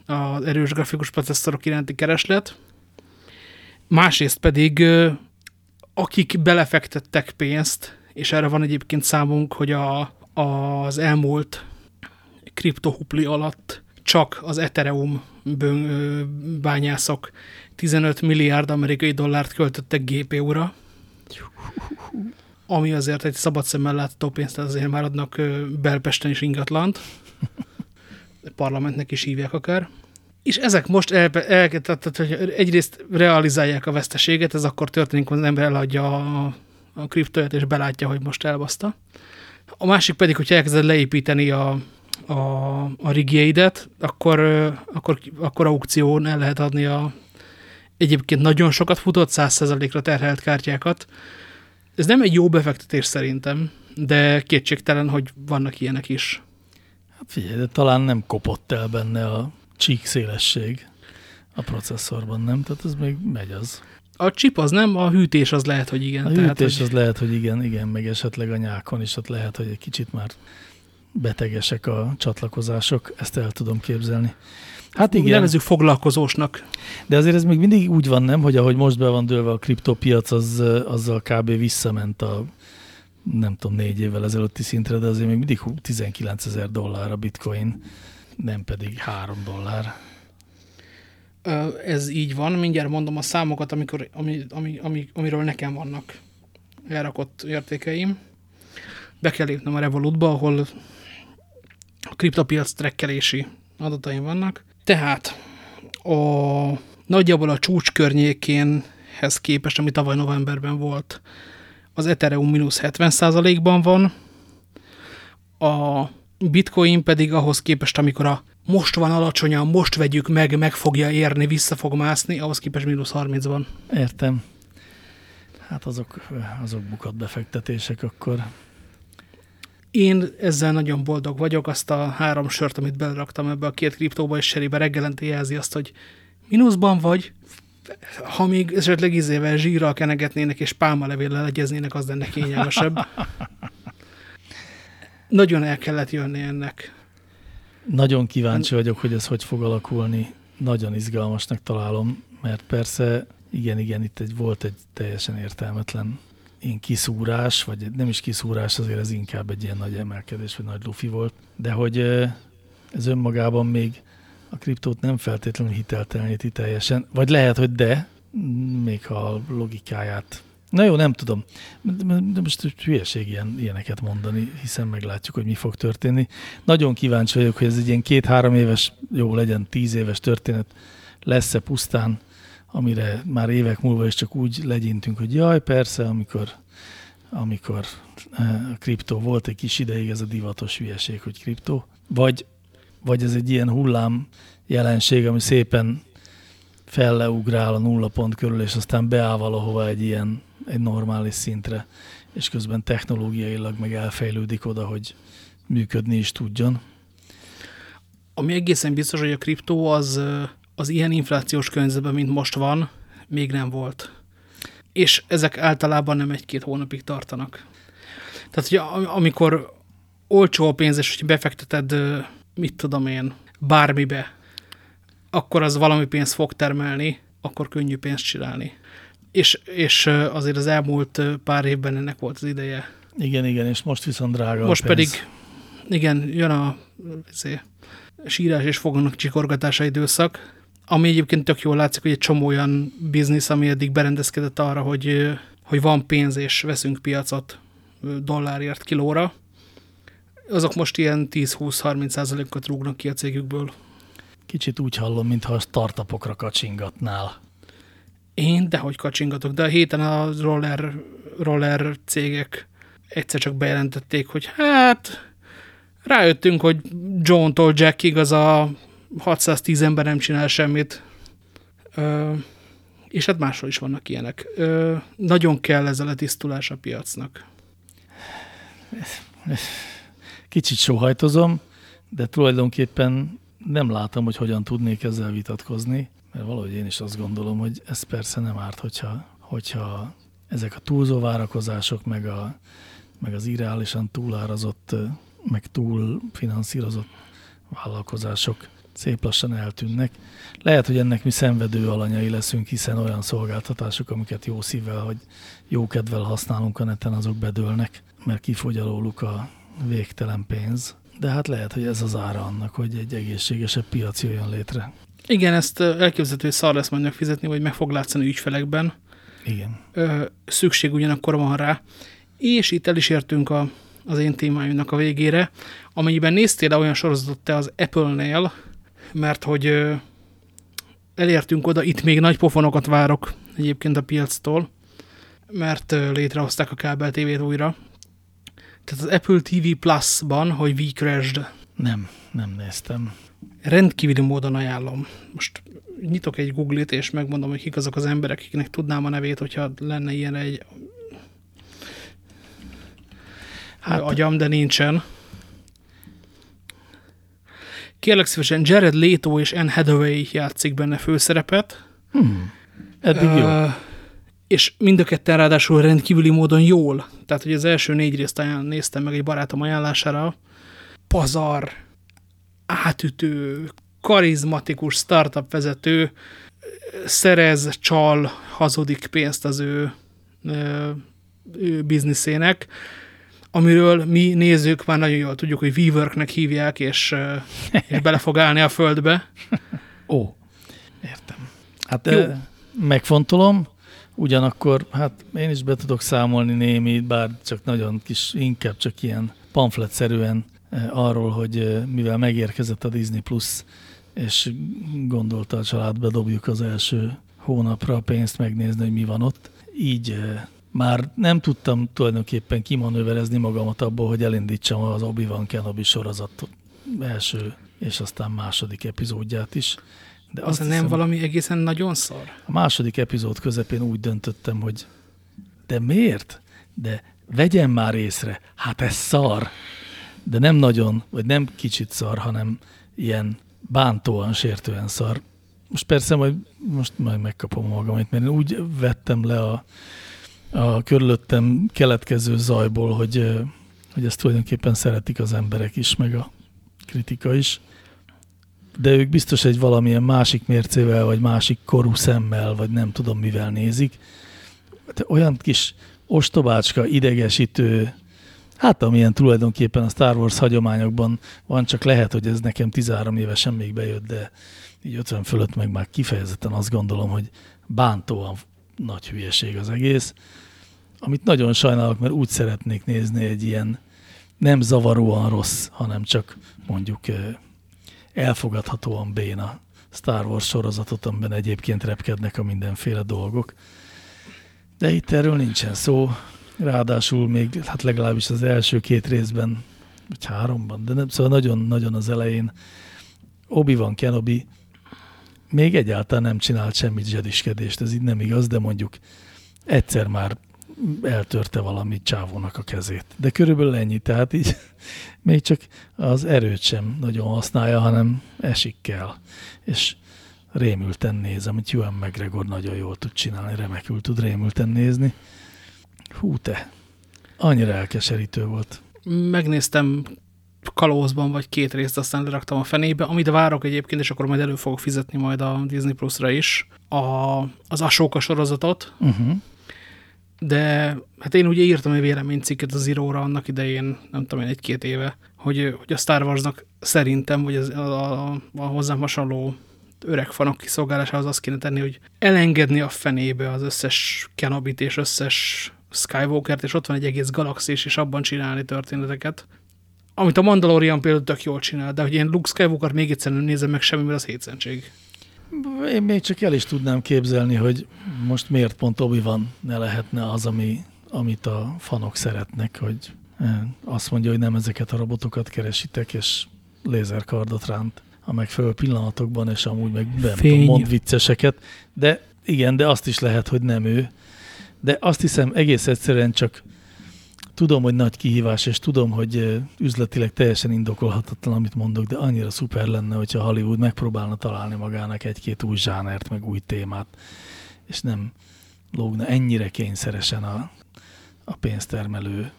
A: az erős grafikus processzorok iránti kereslet, másrészt pedig akik belefektettek pénzt, és erre van egyébként számunk, hogy a, az elmúlt kriptohupli alatt csak az Ethereum bányászok 15 milliárd amerikai dollárt költöttek GPU-ra, ami azért egy szabad szemmel látható pénzt, azért már adnak Belpesten is ingatlant. Parlamentnek is hívják akár. És ezek most el, el, tehát, hogy egyrészt realizálják a veszteséget, ez akkor történik, hogy az ember eladja a, a kriptoját, és belátja, hogy most elbaszta. A másik pedig, hogy elkezded leépíteni a, a, a rigjeidet, akkor, akkor, akkor aukción el lehet adni a egyébként nagyon sokat futott 100%-ra terhelt kártyákat. Ez nem egy jó befektetés szerintem, de kétségtelen, hogy vannak ilyenek is.
B: Hát figyelj, de talán nem kopott el benne a csík szélesség a processzorban, nem? Tehát ez még megy az.
A: A chip az nem, a hűtés az lehet, hogy igen.
B: A tehát, hűtés hogy... az lehet, hogy igen, igen, meg esetleg a nyákon is ott lehet, hogy egy kicsit már betegesek a csatlakozások, ezt el tudom képzelni.
A: Hát igen. Nevezzük foglalkozósnak.
B: De azért ez még mindig úgy van, nem, hogy ahogy most be van dőlve a kriptopiac, az, azzal kb. visszament a nem tudom, négy évvel ezelőtti szintre, de azért még mindig 19 ezer dollár a bitcoin, nem pedig 3 dollár.
A: Ez így van, mindjárt mondom a számokat, amikor, ami, ami, ami, amiről nekem vannak elrakott értékeim. Be kell lépnem a Revolutba, ahol a kriptopiac trekkelési adataim vannak. Tehát a, nagyjából a csúcs környékénhez képest, ami tavaly novemberben volt, az Ethereum mínusz 70%-ban van, a Bitcoin pedig ahhoz képest, amikor a most van alacsonyan, most vegyük meg, meg fogja érni, vissza fog mászni, ahhoz képest mínusz 30 van.
B: Értem. Hát azok, azok bukott befektetések akkor.
A: Én ezzel nagyon boldog vagyok, azt a három sört, amit beleraktam ebbe a két kriptóba, és serébe reggelente jelzi azt, hogy mínuszban vagy, ha még esetleg izével zsírral kenegetnének és pálmalevéllel egyeznének, az lenne kényelmesebb. (laughs) Nagyon el kellett jönni ennek.
B: Nagyon kíváncsi vagyok, hogy ez hogy fog alakulni. Nagyon izgalmasnak találom, mert persze, igen, igen, itt egy, volt egy teljesen értelmetlen én kiszúrás, vagy nem is kiszúrás, azért ez inkább egy ilyen nagy emelkedés, vagy nagy lufi volt, de hogy ez önmagában még a kriptót nem feltétlenül hitelteleníti teljesen, vagy lehet, hogy de, még ha a logikáját Na jó, nem tudom. De most hülyeség ilyen, ilyeneket mondani, hiszen meglátjuk, hogy mi fog történni. Nagyon kíváncsi vagyok, hogy ez egy ilyen két-három éves, jó legyen tíz éves történet lesz-e pusztán, amire már évek múlva is csak úgy legyintünk, hogy jaj, persze, amikor, amikor eh, a kriptó volt egy kis ideig, ez a divatos hülyeség, hogy kriptó. Vagy, vagy ez egy ilyen hullám jelenség, ami szépen felleugrál a nulla pont körül, és aztán beáll valahova egy ilyen egy normális szintre, és közben technológiailag meg elfejlődik oda, hogy működni is tudjon.
A: Ami egészen biztos, hogy a kriptó az, az ilyen inflációs környezetben, mint most van, még nem volt. És ezek általában nem egy-két hónapig tartanak. Tehát, hogy amikor olcsó a pénz, és hogy befekteted, mit tudom én, bármibe, akkor az valami pénzt fog termelni, akkor könnyű pénzt csinálni és, és azért az elmúlt pár évben ennek volt az ideje.
B: Igen, igen, és most viszont drága
A: Most pedig, igen, jön a szé, sírás és foganak csikorgatása időszak, ami egyébként tök jól látszik, hogy egy csomó olyan biznisz, ami eddig berendezkedett arra, hogy, hogy van pénz és veszünk piacot dollárért kilóra, azok most ilyen 10-20-30 százalékot rúgnak ki a cégükből.
B: Kicsit úgy hallom, mintha a startupokra kacsingatnál.
A: Én dehogy kacsingatok, de a héten a roller, roller cégek egyszer csak bejelentették, hogy hát rájöttünk, hogy John-tól Jackig az a 610 ember nem csinál semmit. Ö, és hát máshol is vannak ilyenek. Ö, nagyon kell ez a letisztulás a piacnak.
B: Kicsit sóhajtozom, de tulajdonképpen nem látom, hogy hogyan tudnék ezzel vitatkozni mert valahogy én is azt gondolom, hogy ez persze nem árt, hogyha, hogyha ezek a túlzó várakozások, meg, a, meg az irreálisan túlárazott, meg túl finanszírozott vállalkozások szép lassan eltűnnek. Lehet, hogy ennek mi szenvedő alanyai leszünk, hiszen olyan szolgáltatások, amiket jó szívvel, hogy jó kedvel használunk a neten, azok bedőlnek, mert kifogy alóluk a végtelen pénz. De hát lehet, hogy ez az ára annak, hogy egy egészségesebb piac jöjjön létre.
A: Igen, ezt elképzelhető, hogy szar lesz majd fizetni, vagy meg fog látszani ügyfelekben.
B: Igen.
A: Ö, szükség ugyanakkor van rá. És itt el is értünk a, az én témáimnak a végére, amennyiben néztél -e olyan sorozatot te az Apple-nél, mert hogy ö, elértünk oda, itt még nagy pofonokat várok egyébként a piactól, mert ö, létrehozták a kábel tévét újra. Tehát az Apple TV Plus-ban, hogy We Crashed
B: Nem, nem néztem.
A: Rendkívüli módon ajánlom. Most nyitok egy Google-it, és megmondom, hogy kik azok az emberek, akiknek tudnám a nevét, hogyha lenne ilyen egy hát, agyam, de nincsen. Kérlek szívesen, Jared Leto és Anne Hathaway játszik benne főszerepet.
B: Hmm. Eddig uh, jó.
A: És mind a ketten ráadásul rendkívüli módon jól. Tehát, hogy az első négy részt néztem meg egy barátom ajánlására. Pazar, átütő, karizmatikus startup vezető szerez, csal, hazudik pénzt az ő, ő bizniszének, amiről mi nézők már nagyon jól tudjuk, hogy WeWorknek hívják, és, és bele fog állni a földbe.
B: Ó, értem. Hát Jó. megfontolom, ugyanakkor hát én is be tudok számolni némi, bár csak nagyon kis, inkább csak ilyen pamfletszerűen arról, hogy mivel megérkezett a Disney Plus és gondolta a család, bedobjuk az első hónapra a pénzt megnézni, hogy mi van ott. Így eh, már nem tudtam tulajdonképpen kimanőverezni magamat abból, hogy elindítsam az Obi-Wan Kenobi sorozat első és aztán második epizódját is.
A: De az nem hiszem, valami egészen nagyon szar?
B: A második epizód közepén úgy döntöttem, hogy de miért? De vegyen már észre, hát ez szar. De nem nagyon, vagy nem kicsit szar, hanem ilyen bántóan, sértően szar. Most persze majd, most majd megkapom magamit, mert én úgy vettem le a, a körülöttem keletkező zajból, hogy, hogy ezt tulajdonképpen szeretik az emberek is, meg a kritika is. De ők biztos egy valamilyen másik mércével, vagy másik korú szemmel, vagy nem tudom mivel nézik. De olyan kis ostobácska, idegesítő Hát amilyen tulajdonképpen a Star Wars hagyományokban van, csak lehet, hogy ez nekem 13 évesen még bejött, de így 50 fölött meg már kifejezetten azt gondolom, hogy bántóan nagy hülyeség az egész, amit nagyon sajnálok, mert úgy szeretnék nézni egy ilyen nem zavaróan rossz, hanem csak mondjuk elfogadhatóan béna Star Wars sorozatot, amiben egyébként repkednek a mindenféle dolgok. De itt erről nincsen szó, Ráadásul még, hát legalábbis az első két részben, vagy háromban, de nem, szóval nagyon-nagyon az elején Obi-Wan Kenobi még egyáltalán nem csinált semmit zsediskedést, ez így nem igaz, de mondjuk egyszer már eltörte valami csávónak a kezét. De körülbelül ennyi, tehát így (laughs) még csak az erőt sem nagyon használja, hanem esik kell. És rémülten néz, amit Ewan McGregor nagyon jól tud csinálni, remekül tud rémülten nézni. Hú te, annyira elkeserítő volt.
A: Megnéztem kalózban vagy két részt, aztán leraktam a fenébe, amit várok egyébként, és akkor majd elő fogok fizetni majd a Disney Plus-ra is, a, az Asóka sorozatot, uh -huh. de hát én ugye írtam egy véleménycikket az íróra annak idején, nem tudom én, egy-két éve, hogy, hogy a Star Warsnak szerintem, vagy az, a, a, a hozzám hasonló öreg fanok kiszolgálásához azt kéne tenni, hogy elengedni a fenébe az összes Kenobit és összes Skywalker-t, és ott van egy egész galaxis, és abban csinálni történeteket. Amit a Mandalorian például tök jól csinál, de hogy én Luke Skywalker még egyszer nem nézem meg semmi, mert az hétszentség.
B: Én még csak el is tudnám képzelni, hogy most miért pont obi van ne lehetne az, ami, amit a fanok szeretnek, hogy eh, azt mondja, hogy nem ezeket a robotokat keresitek, és lézerkardot ránt a megfelelő pillanatokban, és amúgy meg nem mond vicceseket. De igen, de azt is lehet, hogy nem ő, de azt hiszem egész egyszerűen csak tudom, hogy nagy kihívás, és tudom, hogy üzletileg teljesen indokolhatatlan, amit mondok, de annyira szuper lenne, hogyha Hollywood megpróbálna találni magának egy-két új zsánert, meg új témát, és nem lógna ennyire kényszeresen a, a pénztermelő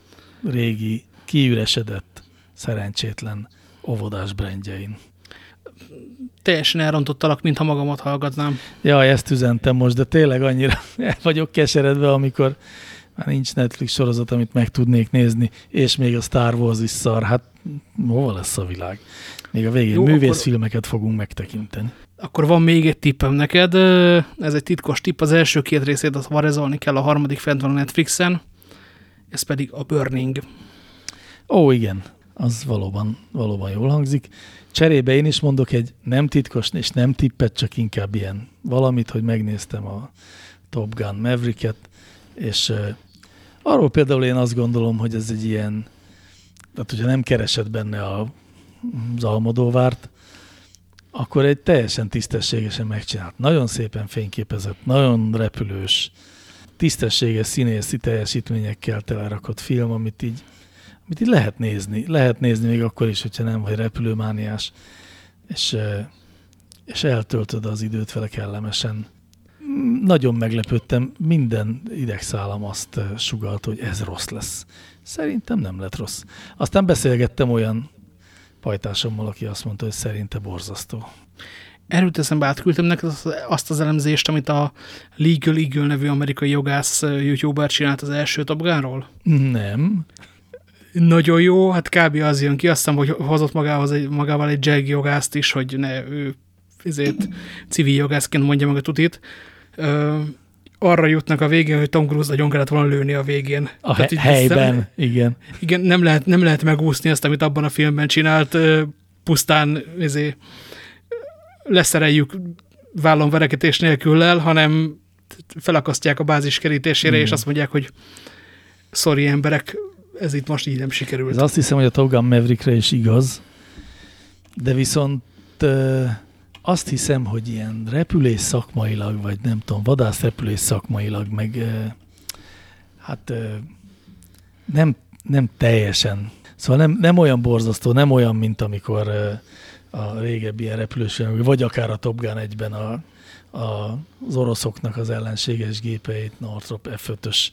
B: régi, kiüresedett, szerencsétlen óvodás brendjein
A: teljesen elrontottalak, mintha magamat hallgatnám.
B: Ja, ezt üzentem most, de tényleg annyira (laughs) el vagyok keseredve, amikor már nincs Netflix sorozat, amit meg tudnék nézni, és még a Star Wars is szar. Hát hova lesz a világ? Még a végén Jó, művészfilmeket akkor, fogunk megtekinteni.
A: Akkor van még egy tippem neked. Ez egy titkos tipp. Az első két részét azt varezolni kell, a harmadik fent van a Netflixen. Ez pedig a Burning.
B: Ó, igen. Az valóban, valóban jól hangzik. Cserébe én is mondok egy nem titkos és nem tippet, csak inkább ilyen valamit, hogy megnéztem a Top Gun Mavericket, és arról például én azt gondolom, hogy ez egy ilyen, tehát hogyha nem keresed benne a Almodóvárt, akkor egy teljesen tisztességesen megcsinált. Nagyon szépen fényképezett, nagyon repülős, tisztességes színészi teljesítményekkel telerakott film, amit így, amit így lehet nézni. Lehet nézni még akkor is, hogyha nem vagy repülőmániás, és, és eltöltöd az időt vele kellemesen. Nagyon meglepődtem, minden idegszálam azt sugalt, hogy ez rossz lesz. Szerintem nem lett rossz. Aztán beszélgettem olyan pajtásommal, aki azt mondta, hogy szerinte borzasztó.
A: Erről eszembe átküldtem neked azt az elemzést, amit a Legal Eagle nevű amerikai jogász youtuber csinált az első Top
B: Nem.
A: Nagyon jó, hát kb. az jön ki, azt hiszem, hogy hozott magához egy, magával egy jag jogászt is, hogy ne ő ezért civil jogászként mondja meg a tutit. Ö, arra jutnak a végén, hogy Tom Cruise nagyon kellett volna lőni a végén.
B: A Tehát he helyben, nem, igen.
A: Igen, nem lehet, nem lehet megúszni azt, amit abban a filmben csinált, pusztán ezért leszereljük vállon vereketés nélkül el, hanem felakasztják a bázis kerítésére, Igen. és azt mondják, hogy sorry emberek, ez itt most így nem sikerült.
B: Ez azt hiszem, hogy a Top Gun Maverickre is igaz, de viszont azt hiszem, hogy ilyen repülés szakmailag, vagy nem tudom, vadász repülés szakmailag, meg hát nem, nem teljesen. Szóval nem, nem olyan borzasztó, nem olyan, mint amikor a régebbi ilyen repülős, vagy akár a Top Gun egyben a, a, az oroszoknak az ellenséges gépeit, Northrop F-5-ös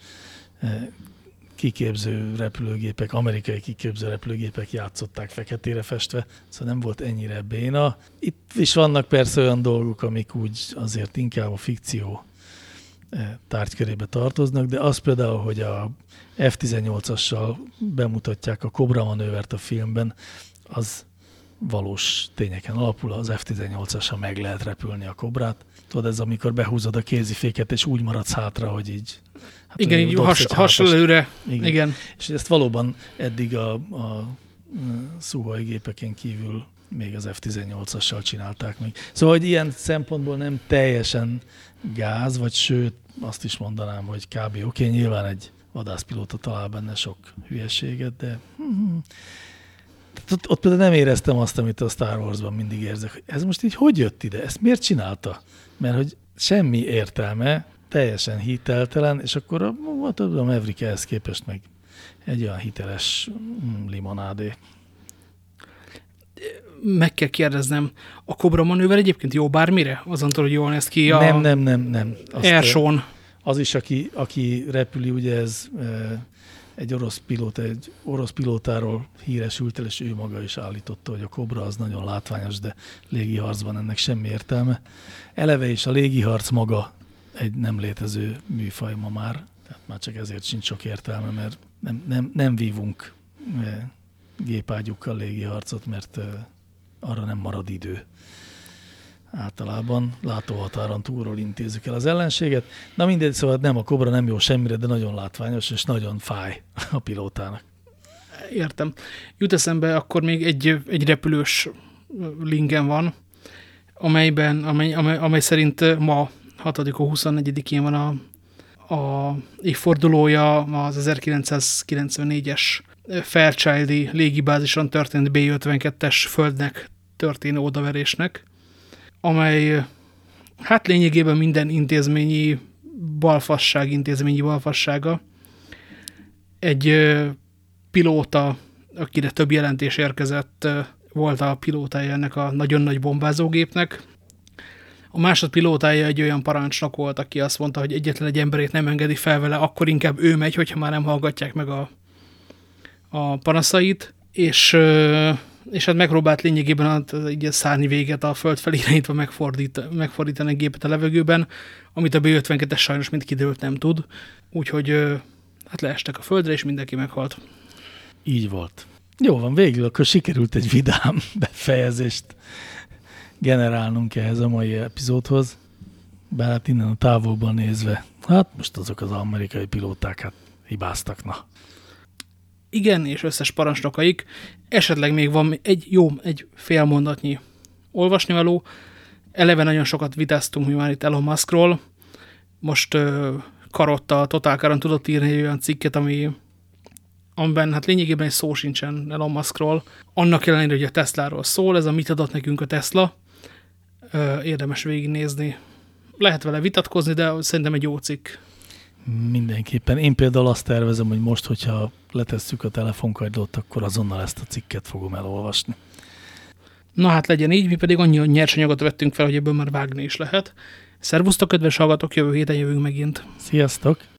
B: kiképző repülőgépek, amerikai kiképző repülőgépek játszották feketére festve, szóval nem volt ennyire béna. Itt is vannak persze olyan dolgok, amik úgy azért inkább a fikció eh, tárgykörébe tartoznak, de az például, hogy a F-18-assal bemutatják a Cobra manővert a filmben, az valós tényeken alapul, az F-18-assal meg lehet repülni a kobrát. Tudod, ez amikor behúzod a kéziféket, és úgy maradsz hátra, hogy így
A: Hát igen, így has, hasonlőre. Igen. igen.
B: És ezt valóban eddig a, a szuhai gépeken kívül még az F-18-assal csinálták még. Szóval, hogy ilyen szempontból nem teljesen gáz, vagy sőt, azt is mondanám, hogy kb. oké, okay, nyilván egy vadászpilóta talál benne sok hülyeséget, de ott, ott például nem éreztem azt, amit a Star Wars-ban mindig érzek, hogy ez most így hogy jött ide, ezt miért csinálta? Mert hogy semmi értelme, teljesen hiteltelen, és akkor a, a, a Maverick ehhez képest meg egy olyan hiteles mm, limonádé.
A: Meg kell kérdeznem, a Cobra manőver egyébként jó bármire? Azon hogy jól néz ki a...
B: Nem, nem, nem, nem.
A: Erson.
B: Az is, aki, aki repüli, ugye ez egy orosz pilóta, egy orosz pilótáról híresült el, és ő maga is állította, hogy a Cobra az nagyon látványos, de légiharcban ennek semmi értelme. Eleve is a légiharc maga egy nem létező műfaj ma már, tehát már csak ezért sincs sok értelme, mert nem, nem, nem vívunk eh, gépágyukkal légiharcot, mert eh, arra nem marad idő. Általában látóhatáron túlról intézzük el az ellenséget. Na mindegy, szóval nem, a kobra nem jó semmire, de nagyon látványos, és nagyon fáj a pilótának.
A: Értem. Jut eszembe, akkor még egy, egy repülős lingen van, amelyben, amely, amely, amely szerint ma 6 24-én van a, a évfordulója az 1994-es Fairchildi légibázison történt B-52-es földnek történő odaverésnek, amely hát lényegében minden intézményi balfasság, intézményi balfassága. Egy pilóta, akire több jelentés érkezett, volt a pilótája ennek a nagyon nagy bombázógépnek, a másodpilótája egy olyan parancsnok volt, aki azt mondta, hogy egyetlen egy emberét nem engedi fel vele, akkor inkább ő megy, hogyha már nem hallgatják meg a, a panaszait, és, és hát megpróbált lényegében egy szárny véget a föld felé irányítva megfordít, megfordítani a gépet a levegőben, amit a B-52-es sajnos mint kiderült nem tud, úgyhogy hát leestek a földre, és mindenki meghalt.
B: Így volt. Jó van, végül akkor sikerült egy vidám (laughs) befejezést generálnunk ehhez a mai epizódhoz, bár hát innen a távolban nézve, hát most azok az amerikai pilóták hát hibáztak, na.
A: Igen, és összes parancsnokaik, esetleg még van egy jó, egy fél mondatnyi olvasnivaló, eleve nagyon sokat vitáztunk mi már itt Elon Muskról, most ö, Karotta, Total Karon tudott írni egy olyan cikket, ami amiben hát lényegében egy szó sincsen Elon Muskról. Annak ellenére, hogy a Tesláról szól, ez a mit adott nekünk a Tesla, érdemes végignézni. Lehet vele vitatkozni, de szerintem egy jó cikk.
B: Mindenképpen. Én például azt tervezem, hogy most, hogyha letesszük a telefonkagylót, akkor azonnal ezt a cikket fogom elolvasni.
A: Na hát legyen így, mi pedig annyi nyersanyagot vettünk fel, hogy ebből már vágni is lehet. Szervusztok, kedves hallgatók, jövő héten jövünk megint.
B: Sziasztok!